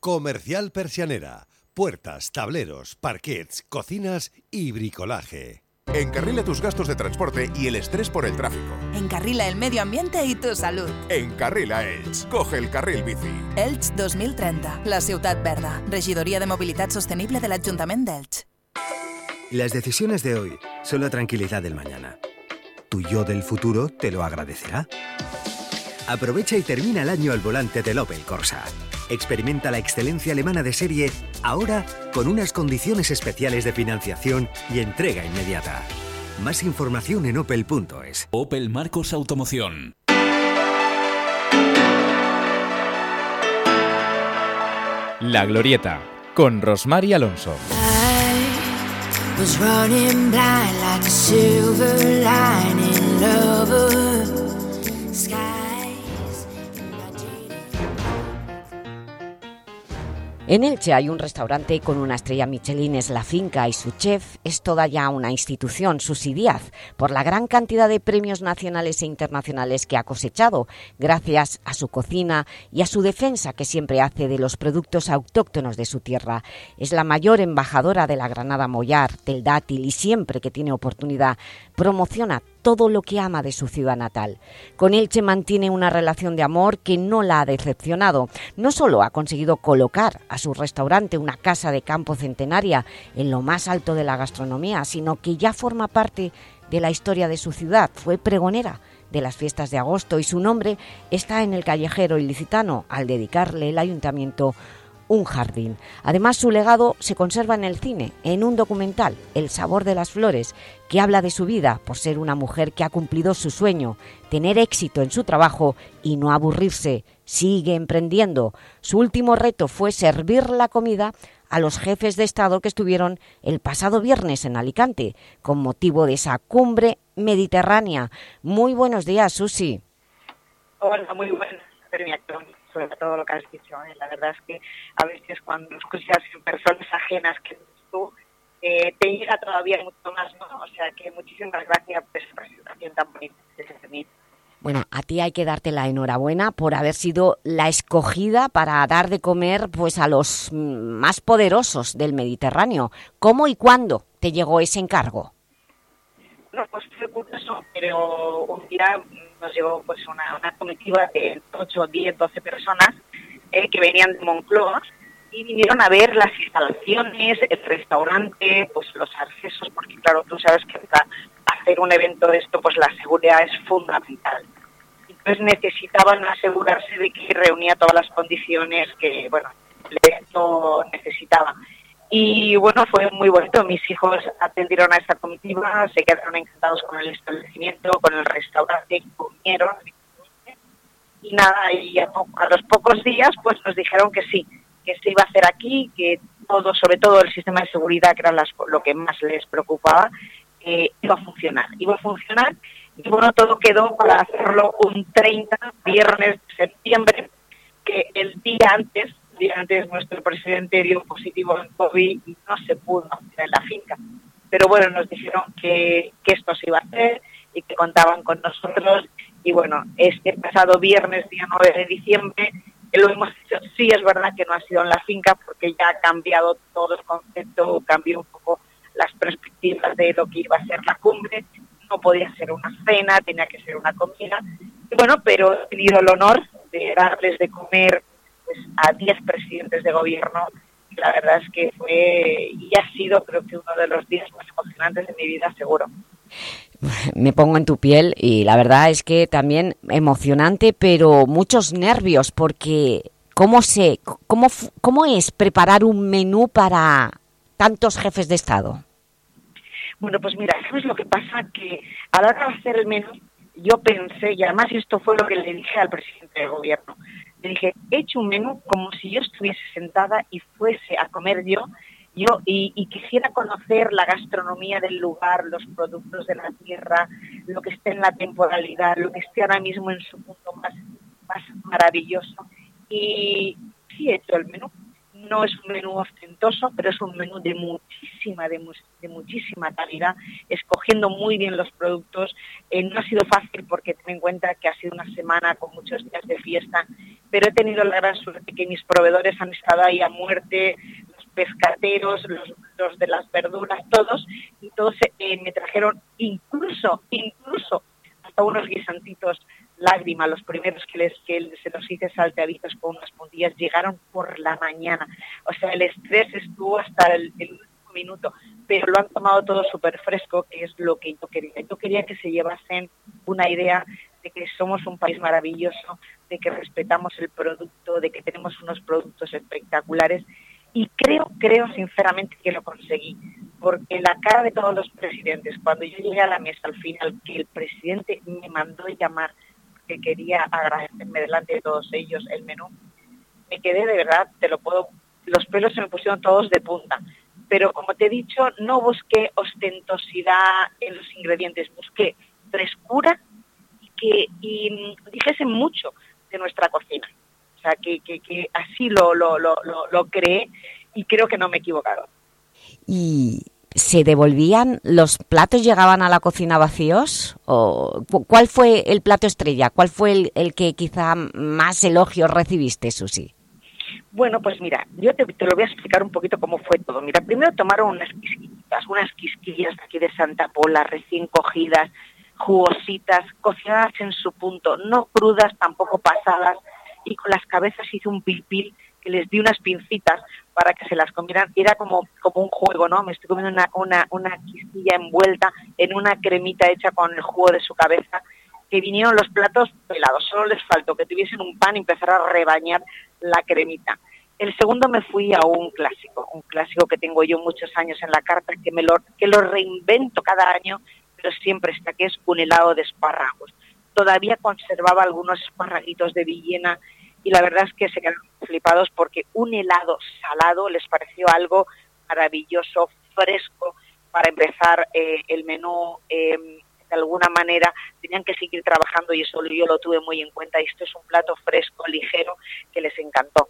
Comercial Persianera. Puertas, tableros, parquets, cocinas y bricolaje. Encarrila tus gastos de transporte y el estrés por el tráfico. Encarrila el medio ambiente y tu salud. Encarrila Elx. Coge el carril bici. Elx 2030, la ciutat verda. Regidoria de Mobilitat Sostenible de l'Ajuntament d'Elx. Las decisiones de hoy son la tranquilidad del mañana. Tu yo del futuro te lo agradecerá. Aprovecha y termina el año al volante del Opel Corsa. Experimenta la excelencia alemana de serie ahora con unas condiciones especiales de financiación y entrega inmediata. Más información en opel.es. Opel Marcos Automoción. La Glorieta, con Rosmar y Alonso. was En Elche hay un restaurante con una estrella Michelin, es La Finca, y su chef es toda ya una institución, Susi Díaz, por la gran cantidad de premios nacionales e internacionales que ha cosechado, gracias a su cocina y a su defensa que siempre hace de los productos autóctonos de su tierra. Es la mayor embajadora de la Granada Mollar, del dátil, y siempre que tiene oportunidad promociona todo lo que ama de su ciudad natal. Con Elche mantiene una relación de amor que no la ha decepcionado. No solo ha conseguido colocar a su restaurante una casa de campo centenaria en lo más alto de la gastronomía, sino que ya forma parte de la historia de su ciudad. Fue pregonera de las fiestas de agosto y su nombre está en el callejero ilicitano al dedicarle el ayuntamiento un jardín. Además, su legado se conserva en el cine, en un documental, El sabor de las flores, que habla de su vida por ser una mujer que ha cumplido su sueño, tener éxito en su trabajo y no aburrirse. Sigue emprendiendo. Su último reto fue servir la comida a los jefes de Estado que estuvieron el pasado viernes en Alicante, con motivo de esa cumbre mediterránea. Muy buenos días, Susi. Hola, muy buenas. Sobre todo lo que has dicho. La verdad es que a veces cuando escuchas personas ajenas que eh, te llega todavía mucho más, ¿no? O sea que muchísimas gracias por esa presentación tan bonita desde. Bueno, a ti hay que darte la enhorabuena por haber sido la escogida para dar de comer pues a los más poderosos del Mediterráneo. ¿Cómo y cuándo te llegó ese encargo? No, pues fue curioso, pero un día nos llegó pues una, una comitiva de 8, 10, 12 personas eh, que venían de Moncloa y vinieron a ver las instalaciones, el restaurante, pues los accesos, porque claro, tú sabes que para hacer un evento de esto, pues la seguridad es fundamental. Entonces necesitaban asegurarse de que reunía todas las condiciones que, bueno, el evento necesitaba. Y bueno, fue muy bonito. Mis hijos atendieron a esta comitiva, se quedaron encantados con el establecimiento, con el restaurante, comieron. Y nada, y a, po- a los pocos días pues nos dijeron que sí, que se iba a hacer aquí, que todo, sobre todo el sistema de seguridad, que era lo que más les preocupaba, eh, iba a funcionar. Iba a funcionar y bueno, todo quedó para hacerlo un 30, viernes de septiembre, que el día antes, el día antes nuestro presidente dio positivo en COVID y no se pudo hacer en la finca. Pero bueno, nos dijeron que, que esto se iba a hacer y que contaban con nosotros. Y bueno, este pasado viernes, día 9 de diciembre, lo hemos hecho. Sí, es verdad que no ha sido en la finca porque ya ha cambiado todo el concepto, cambió un poco las perspectivas de lo que iba a ser la cumbre. No podía ser una cena, tenía que ser una comida. Y bueno, pero he tenido el honor de darles de comer pues, a 10 presidentes de gobierno. Y la verdad es que fue y ha sido, creo que, uno de los días más emocionantes de mi vida, seguro. [laughs] me pongo en tu piel y la verdad es que también emocionante, pero muchos nervios porque ¿cómo, se, cómo, cómo es preparar un menú para tantos jefes de Estado? Bueno, pues mira, ¿sabes lo que pasa? Que a la hora de hacer el menú, yo pensé, y además esto fue lo que le dije al presidente del gobierno, le dije, he hecho un menú como si yo estuviese sentada y fuese a comer yo y, quisiera conocer la gastronomía del lugar, los productos de la tierra, lo que esté en la temporalidad, lo que esté ahora mismo en su punto más, más maravilloso. Y sí he hecho el menú. No es un menú ostentoso, pero es un menú de muchísima, de, de muchísima calidad, escogiendo muy bien los productos. Eh, no ha sido fácil porque ten en cuenta que ha sido una semana con muchos días de fiesta, pero he tenido la gran suerte que mis proveedores han estado ahí a muerte, pescateros, los, de las verduras, todos, y todos eh, me trajeron incluso, incluso hasta unos guisantitos lágrimas, los primeros que, les, que se los hice salteaditos con unas puntillas, llegaron por la mañana. O sea, el estrés estuvo hasta el, último minuto, pero lo han tomado todo súper fresco, que es lo que yo quería. Yo quería que se llevasen una idea de que somos un país maravilloso, de que respetamos el producto, de que tenemos unos productos espectaculares y creo, creo sinceramente que lo conseguí, porque la cara de todos los presidentes, cuando yo llegué a la mesa al final, que el presidente me mandó llamar, que quería agradecerme delante de todos ellos el menú, me quedé de verdad, te lo puedo, los pelos se me pusieron todos de punta. Pero como te he dicho, no busqué ostentosidad en los ingredientes, busqué frescura que y dijese mucho de nuestra cocina. Sea, que, que, así lo, lo, lo, lo, creé y creo que no me he equivocado. ¿Y se devolvían, los platos llegaban a la cocina vacíos? ¿O ¿Cuál fue el plato estrella? ¿Cuál fue el, el que quizá más elogios recibiste, Susi? Bueno, pues mira, yo te, te, lo voy a explicar un poquito cómo fue todo. Mira, primero tomaron unas quisquillas, unas quisquillas de aquí de Santa Pola, recién cogidas, jugositas, cocinadas en su punto, no crudas, tampoco pasadas, y con las cabezas hice un pil que les di unas pincitas para que se las comieran. Era como, como un juego, ¿no? Me estoy comiendo una, una, una envuelta en una cremita hecha con el jugo de su cabeza, que vinieron los platos pelados. Solo les faltó que tuviesen un pan y empezar a rebañar la cremita. El segundo me fui a un clásico, un clásico que tengo yo muchos años en la carta, que, me lo, que lo reinvento cada año, pero siempre está, que es un helado de espárragos. Todavía conservaba algunos esparraguitos de Villena y la verdad es que se quedaron flipados porque un helado salado les pareció algo maravilloso, fresco, para empezar eh, el menú. Em, de alguna manera tenían que seguir trabajando y eso yo lo tuve muy en cuenta. Esto es un plato fresco, ligero, que les encantó.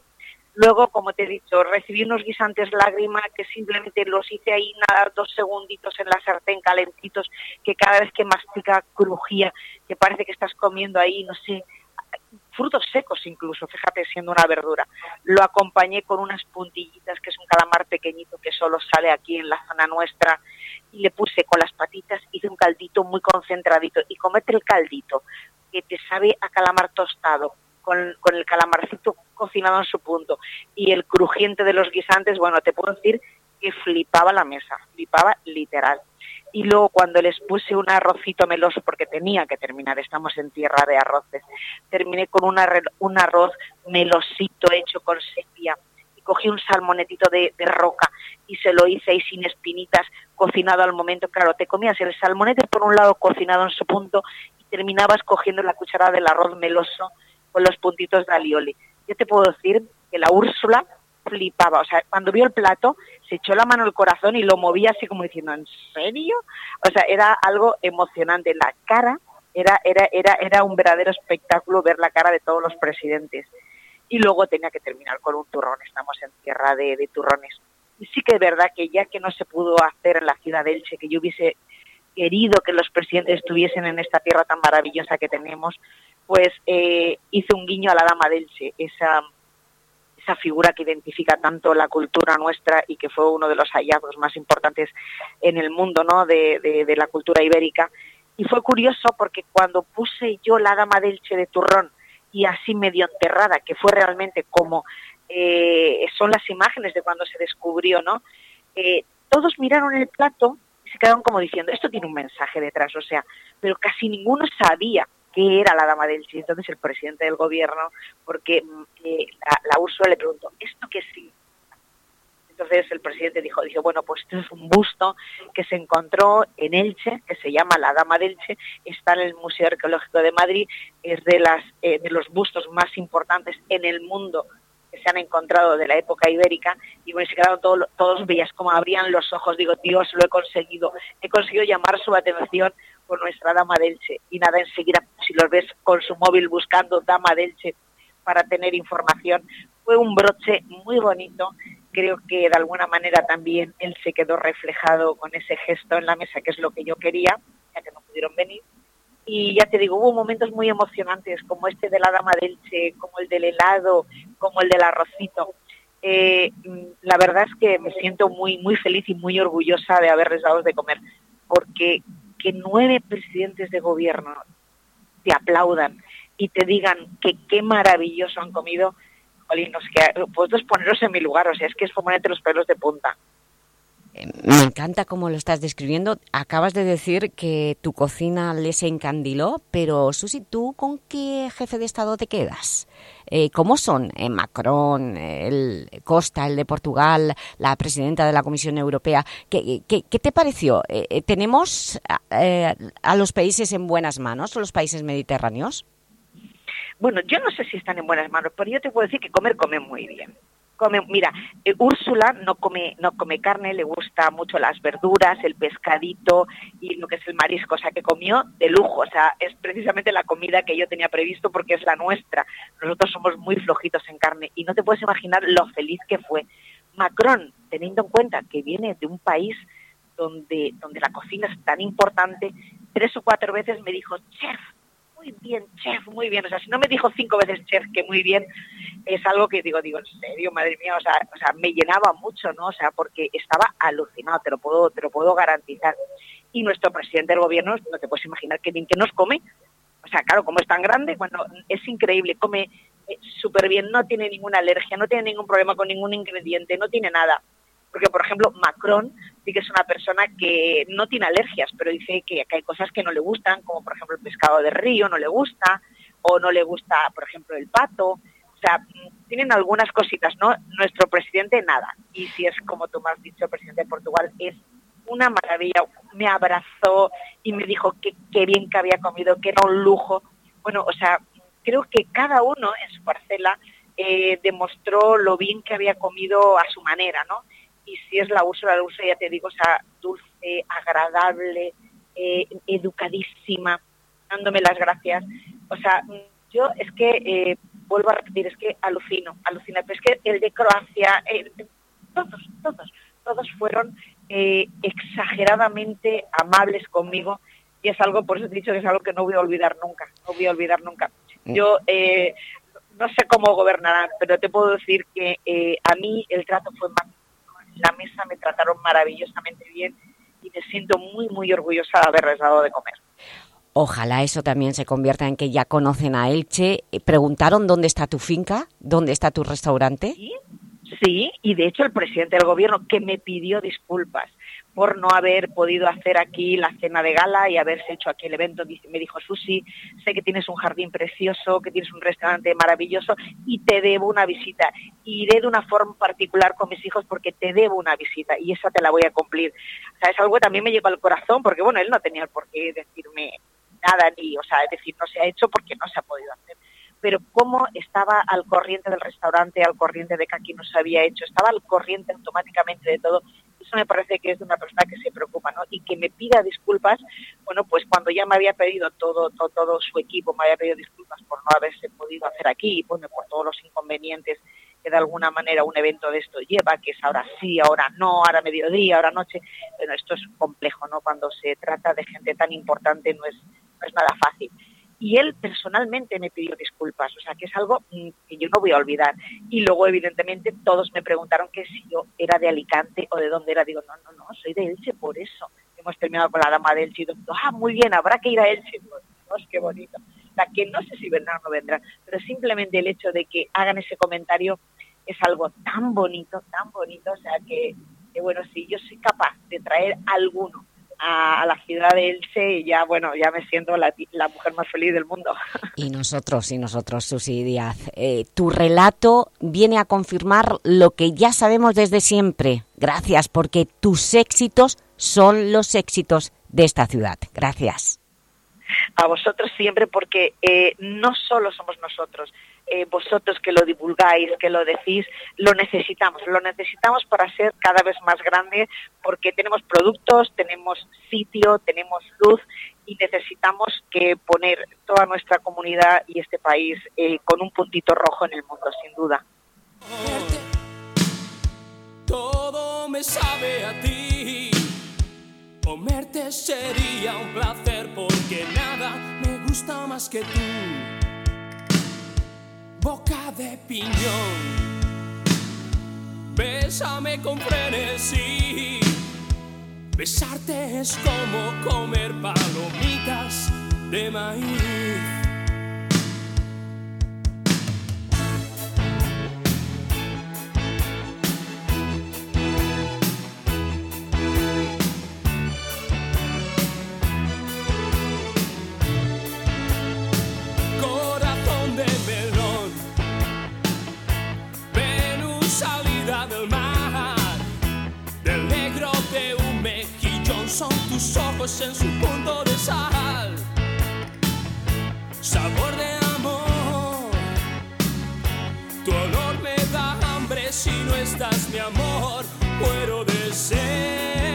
Luego, como te he dicho, recibí unos guisantes lágrima que simplemente los hice ahí nada, dos segunditos en la sartén calentitos, que cada vez que mastica crujía, que parece que estás comiendo ahí, no sé, frutos secos incluso, fíjate, siendo una verdura. Lo acompañé con unas puntillitas, que es un calamar pequeñito que solo sale aquí en la zona nuestra, y le puse con las patitas, hice un caldito muy concentradito, y comete el caldito, que te sabe a calamar tostado, con, con el calamarcito cocinado en su punto, y el crujiente de los guisantes, bueno, te puedo decir que flipaba la mesa, flipaba literal y luego cuando les puse un arrocito meloso, porque tenía que terminar, estamos en tierra de arroces, terminé con un arroz melosito hecho con sepia y cogí un salmonetito de, roca y se lo hice ahí sin espinitas, cocinado al momento. Claro, te comías el salmonete por un lado cocinado en su punto y terminabas cogiendo la cucharada del arroz meloso con los puntitos de alioli. Yo te puedo decir que la Úrsula flipaba. O sea, cuando vio el plato, se echó la mano al corazón y lo movía así como diciendo, ¿en serio? O sea, era algo emocionante. La cara era, era, era, era un verdadero espectáculo ver la cara de todos los presidentes. Y luego tenía que terminar con un turrón. Estamos en tierra de, de turrones. Y sí que es verdad que ya que no se pudo hacer en la ciudad de Elche, que yo hubiese querido que los presidentes estuviesen en esta tierra tan maravillosa que tenemos, pues eh, hice un guiño a la dama de Elche, esa esa figura que identifica tanto la cultura nuestra y que fue uno de los hallazgos más importantes en el mundo ¿no? de, la cultura ibérica. Y fue curioso porque cuando puse yo la dama del Che de Turrón y así medio enterrada, que fue realmente como eh, son las imágenes de cuando se descubrió, ¿no? Eh, todos miraron el plato, se quedaron como diciendo, esto tiene un mensaje detrás, o sea, pero casi ninguno sabía qué era la dama del Elche. Entonces el presidente del gobierno, porque mm, eh, la, la Úrsula le preguntó, ¿esto qué sí? Entonces el presidente dijo, dijo, bueno, pues esto es un busto que se encontró en Elche, que se llama la Dama de Elche, está en el Museo Arqueológico de Madrid, es de, las, eh, de los bustos más importantes en el mundo que se han encontrado de la época ibérica y bueno, se quedaron todos, todos veías como abrían los ojos, digo, Dios, lo he conseguido, he conseguido llamar su atención por nuestra Dama de Elche y nada, enseguida si los ves con su móvil buscando Dama de Elche para tener información, fue un broche muy bonito creo que de alguna manera también él se quedó reflejado con ese gesto en la mesa, que es lo que yo quería, ya que no pudieron venir. Y ya te digo, hubo momentos muy emocionantes, como este de la dama del Che, como el del helado, como el del arrocito. Eh, la verdad es que me siento muy, muy feliz y muy orgullosa de haberles dado de comer, porque que nueve presidentes de gobierno te aplaudan y te digan que qué maravilloso han comido, Molinos, que puedes poneros en mi lugar, o sea, es que es entre los pelos de punta. Me encanta cómo lo estás describiendo. Acabas de decir que tu cocina les encandiló, pero Susi, ¿tú con qué jefe de Estado te quedas? Eh, ¿Cómo son eh, Macron, el Costa, el de Portugal, la presidenta de la Comisión Europea? ¿Qué, te pareció? Eh, ¿Tenemos a los países en buenas manos, los países mediterráneos? Bueno, yo no sé si están en buenas manos, pero yo te puedo decir que comer, come muy bien. Come, mira, eh, Úrsula no come, no come carne, le gusta mucho las verduras, el pescadito y lo que es el marisco, o sea, que comió de lujo, o sea, es precisamente la comida que yo tenía previsto porque es la nuestra. Nosotros somos muy flojitos en carne y no te puedes imaginar lo feliz que fue. Macron, teniendo en cuenta que viene de un país donde, donde la cocina es tan importante, tres o cuatro veces me dijo, chef, muy bien, chef, muy bien. O sea, si no me dijo cinco veces chef que muy bien, es algo que digo, digo, en serio, madre mía, o sea, o sea, me llenaba mucho, ¿no? O sea, porque estaba alucinado, te lo puedo, te lo puedo garantizar. Y nuestro presidente del gobierno, no te puedes imaginar qué bien que nos come. O sea, claro, como es tan grande, bueno, es increíble, come eh, súper bien, no tiene ninguna alergia, no tiene ningún problema con ningún ingrediente, no tiene nada. Porque, por ejemplo, Macron sí que es una persona que no tiene alergias, pero dice que, hay cosas que no le gustan, como por ejemplo el pescado de río no le gusta, o no le gusta, por ejemplo, el pato. O sea, tienen algunas cositas, ¿no? Nuestro presidente nada. Y si es como tú me has dicho, el presidente de Portugal es una maravilla. Me abrazó y me dijo que qué bien que había comido, que era un lujo. Bueno, o sea, creo que cada uno en su parcela eh, demostró lo bien que había comido a su manera, ¿no? Y si es la Úrsula, la Úrsula ya te digo, o sea, dulce, agradable, eh, educadísima, dándome las gracias. O sea, yo es que, eh, vuelvo a repetir, es que alucino, alucino, pero es que el de Croacia, todos, todos, todos fueron eh, exageradamente amables conmigo y es algo, por eso he dicho que es algo que no voy a olvidar nunca, no voy a olvidar nunca. Mm. Yo no sé cómo gobernarán, pero te puedo decir que a mí el trato fue más la mesa me trataron maravillosamente bien y me siento muy, muy orgullosa de haberles dado de comer. Ojalá eso también se convierta en que ya conocen a Elche. ¿Preguntaron dónde está tu finca? ¿Dónde está tu restaurante? Sí, sí, y de hecho el presidente del gobierno que me pidió disculpas por no haber podido hacer aquí la cena de gala y haberse hecho aquí el evento. Me dijo, Susi, sé que tienes un jardín precioso, que tienes un restaurante maravilloso y te debo una visita. Iré de una forma particular con mis hijos porque te debo una visita y esa te la voy a cumplir. O sea, es algo que también me llegó al corazón porque, bueno, él no tenía por qué decirme nada ni, o sea, decir, no se ha hecho porque no se ha podido hacer pero cómo estaba al corriente del restaurante, al corriente de que aquí no se había hecho, estaba al corriente automáticamente de todo. Eso me parece que es de una persona que se preocupa, ¿no? Y que me pida disculpas, bueno, pues cuando ya me había pedido todo, todo, todo su equipo, me había pedido disculpas por no haberse podido hacer aquí, bueno, por todos los inconvenientes que de alguna manera un evento de esto lleva, que es ahora sí, ahora no, ahora mediodía, ahora noche. Bueno, esto es complejo, ¿no? Cuando se trata de gente tan importante no es, no es nada fácil y él personalmente me pidió disculpas, o sea que es algo mm, que yo no voy a olvidar. Y luego, evidentemente, todos me preguntaron que si yo era de Alicante o de dónde era. Digo, no, no, no, soy de Elche, por eso. Hemos terminado con la dama de Elche y digo, ah, muy bien, habrá que ir a Elche. Pues, qué bonito. O sea, que no sé si vendrán o no vendrán, pero simplemente el hecho de que hagan ese comentario es algo tan bonito, tan bonito, o sea que, que bueno, si yo soy capaz de traer alguno a, la ciudad de Elche y ya, bueno, ya me siento la, mujer más feliz del mundo. Y nosotros, y nosotros, Susi Díaz. Eh, tu relato viene a confirmar lo que ya sabemos desde siempre. Gracias, porque tus éxitos son los éxitos de esta ciudad. Gracias. A vosotros siempre, porque eh, no solo somos nosotros, eh, vosotros que lo divulgáis, que lo decís, lo necesitamos, lo necesitamos para ser cada vez más grande porque tenemos productos, tenemos sitio, tenemos luz y necesitamos que poner toda nuestra comunidad y este país eh, con un puntito rojo en el mundo, sin duda. Todo me sabe a ti. Comerte sería un placer porque nada me gusta más que tú boca de piñón. Bésame con frenesí. Besarte es como comer palomitas de maíz. Son tus ojos en su punto de sal. Sabor de amor. Tu olor me da hambre si no estás, mi amor. Puedo desear. sabe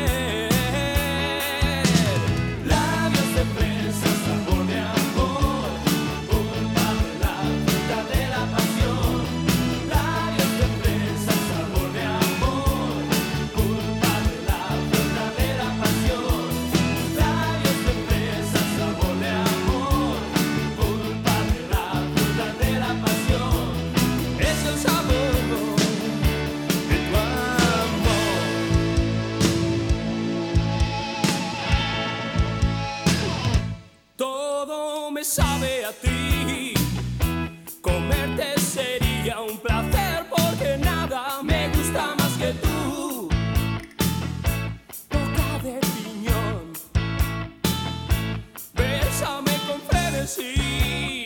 frenesí.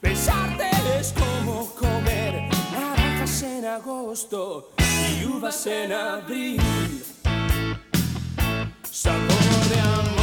Besarte es como comer naranjas en agosto y uvas en abril. Sabor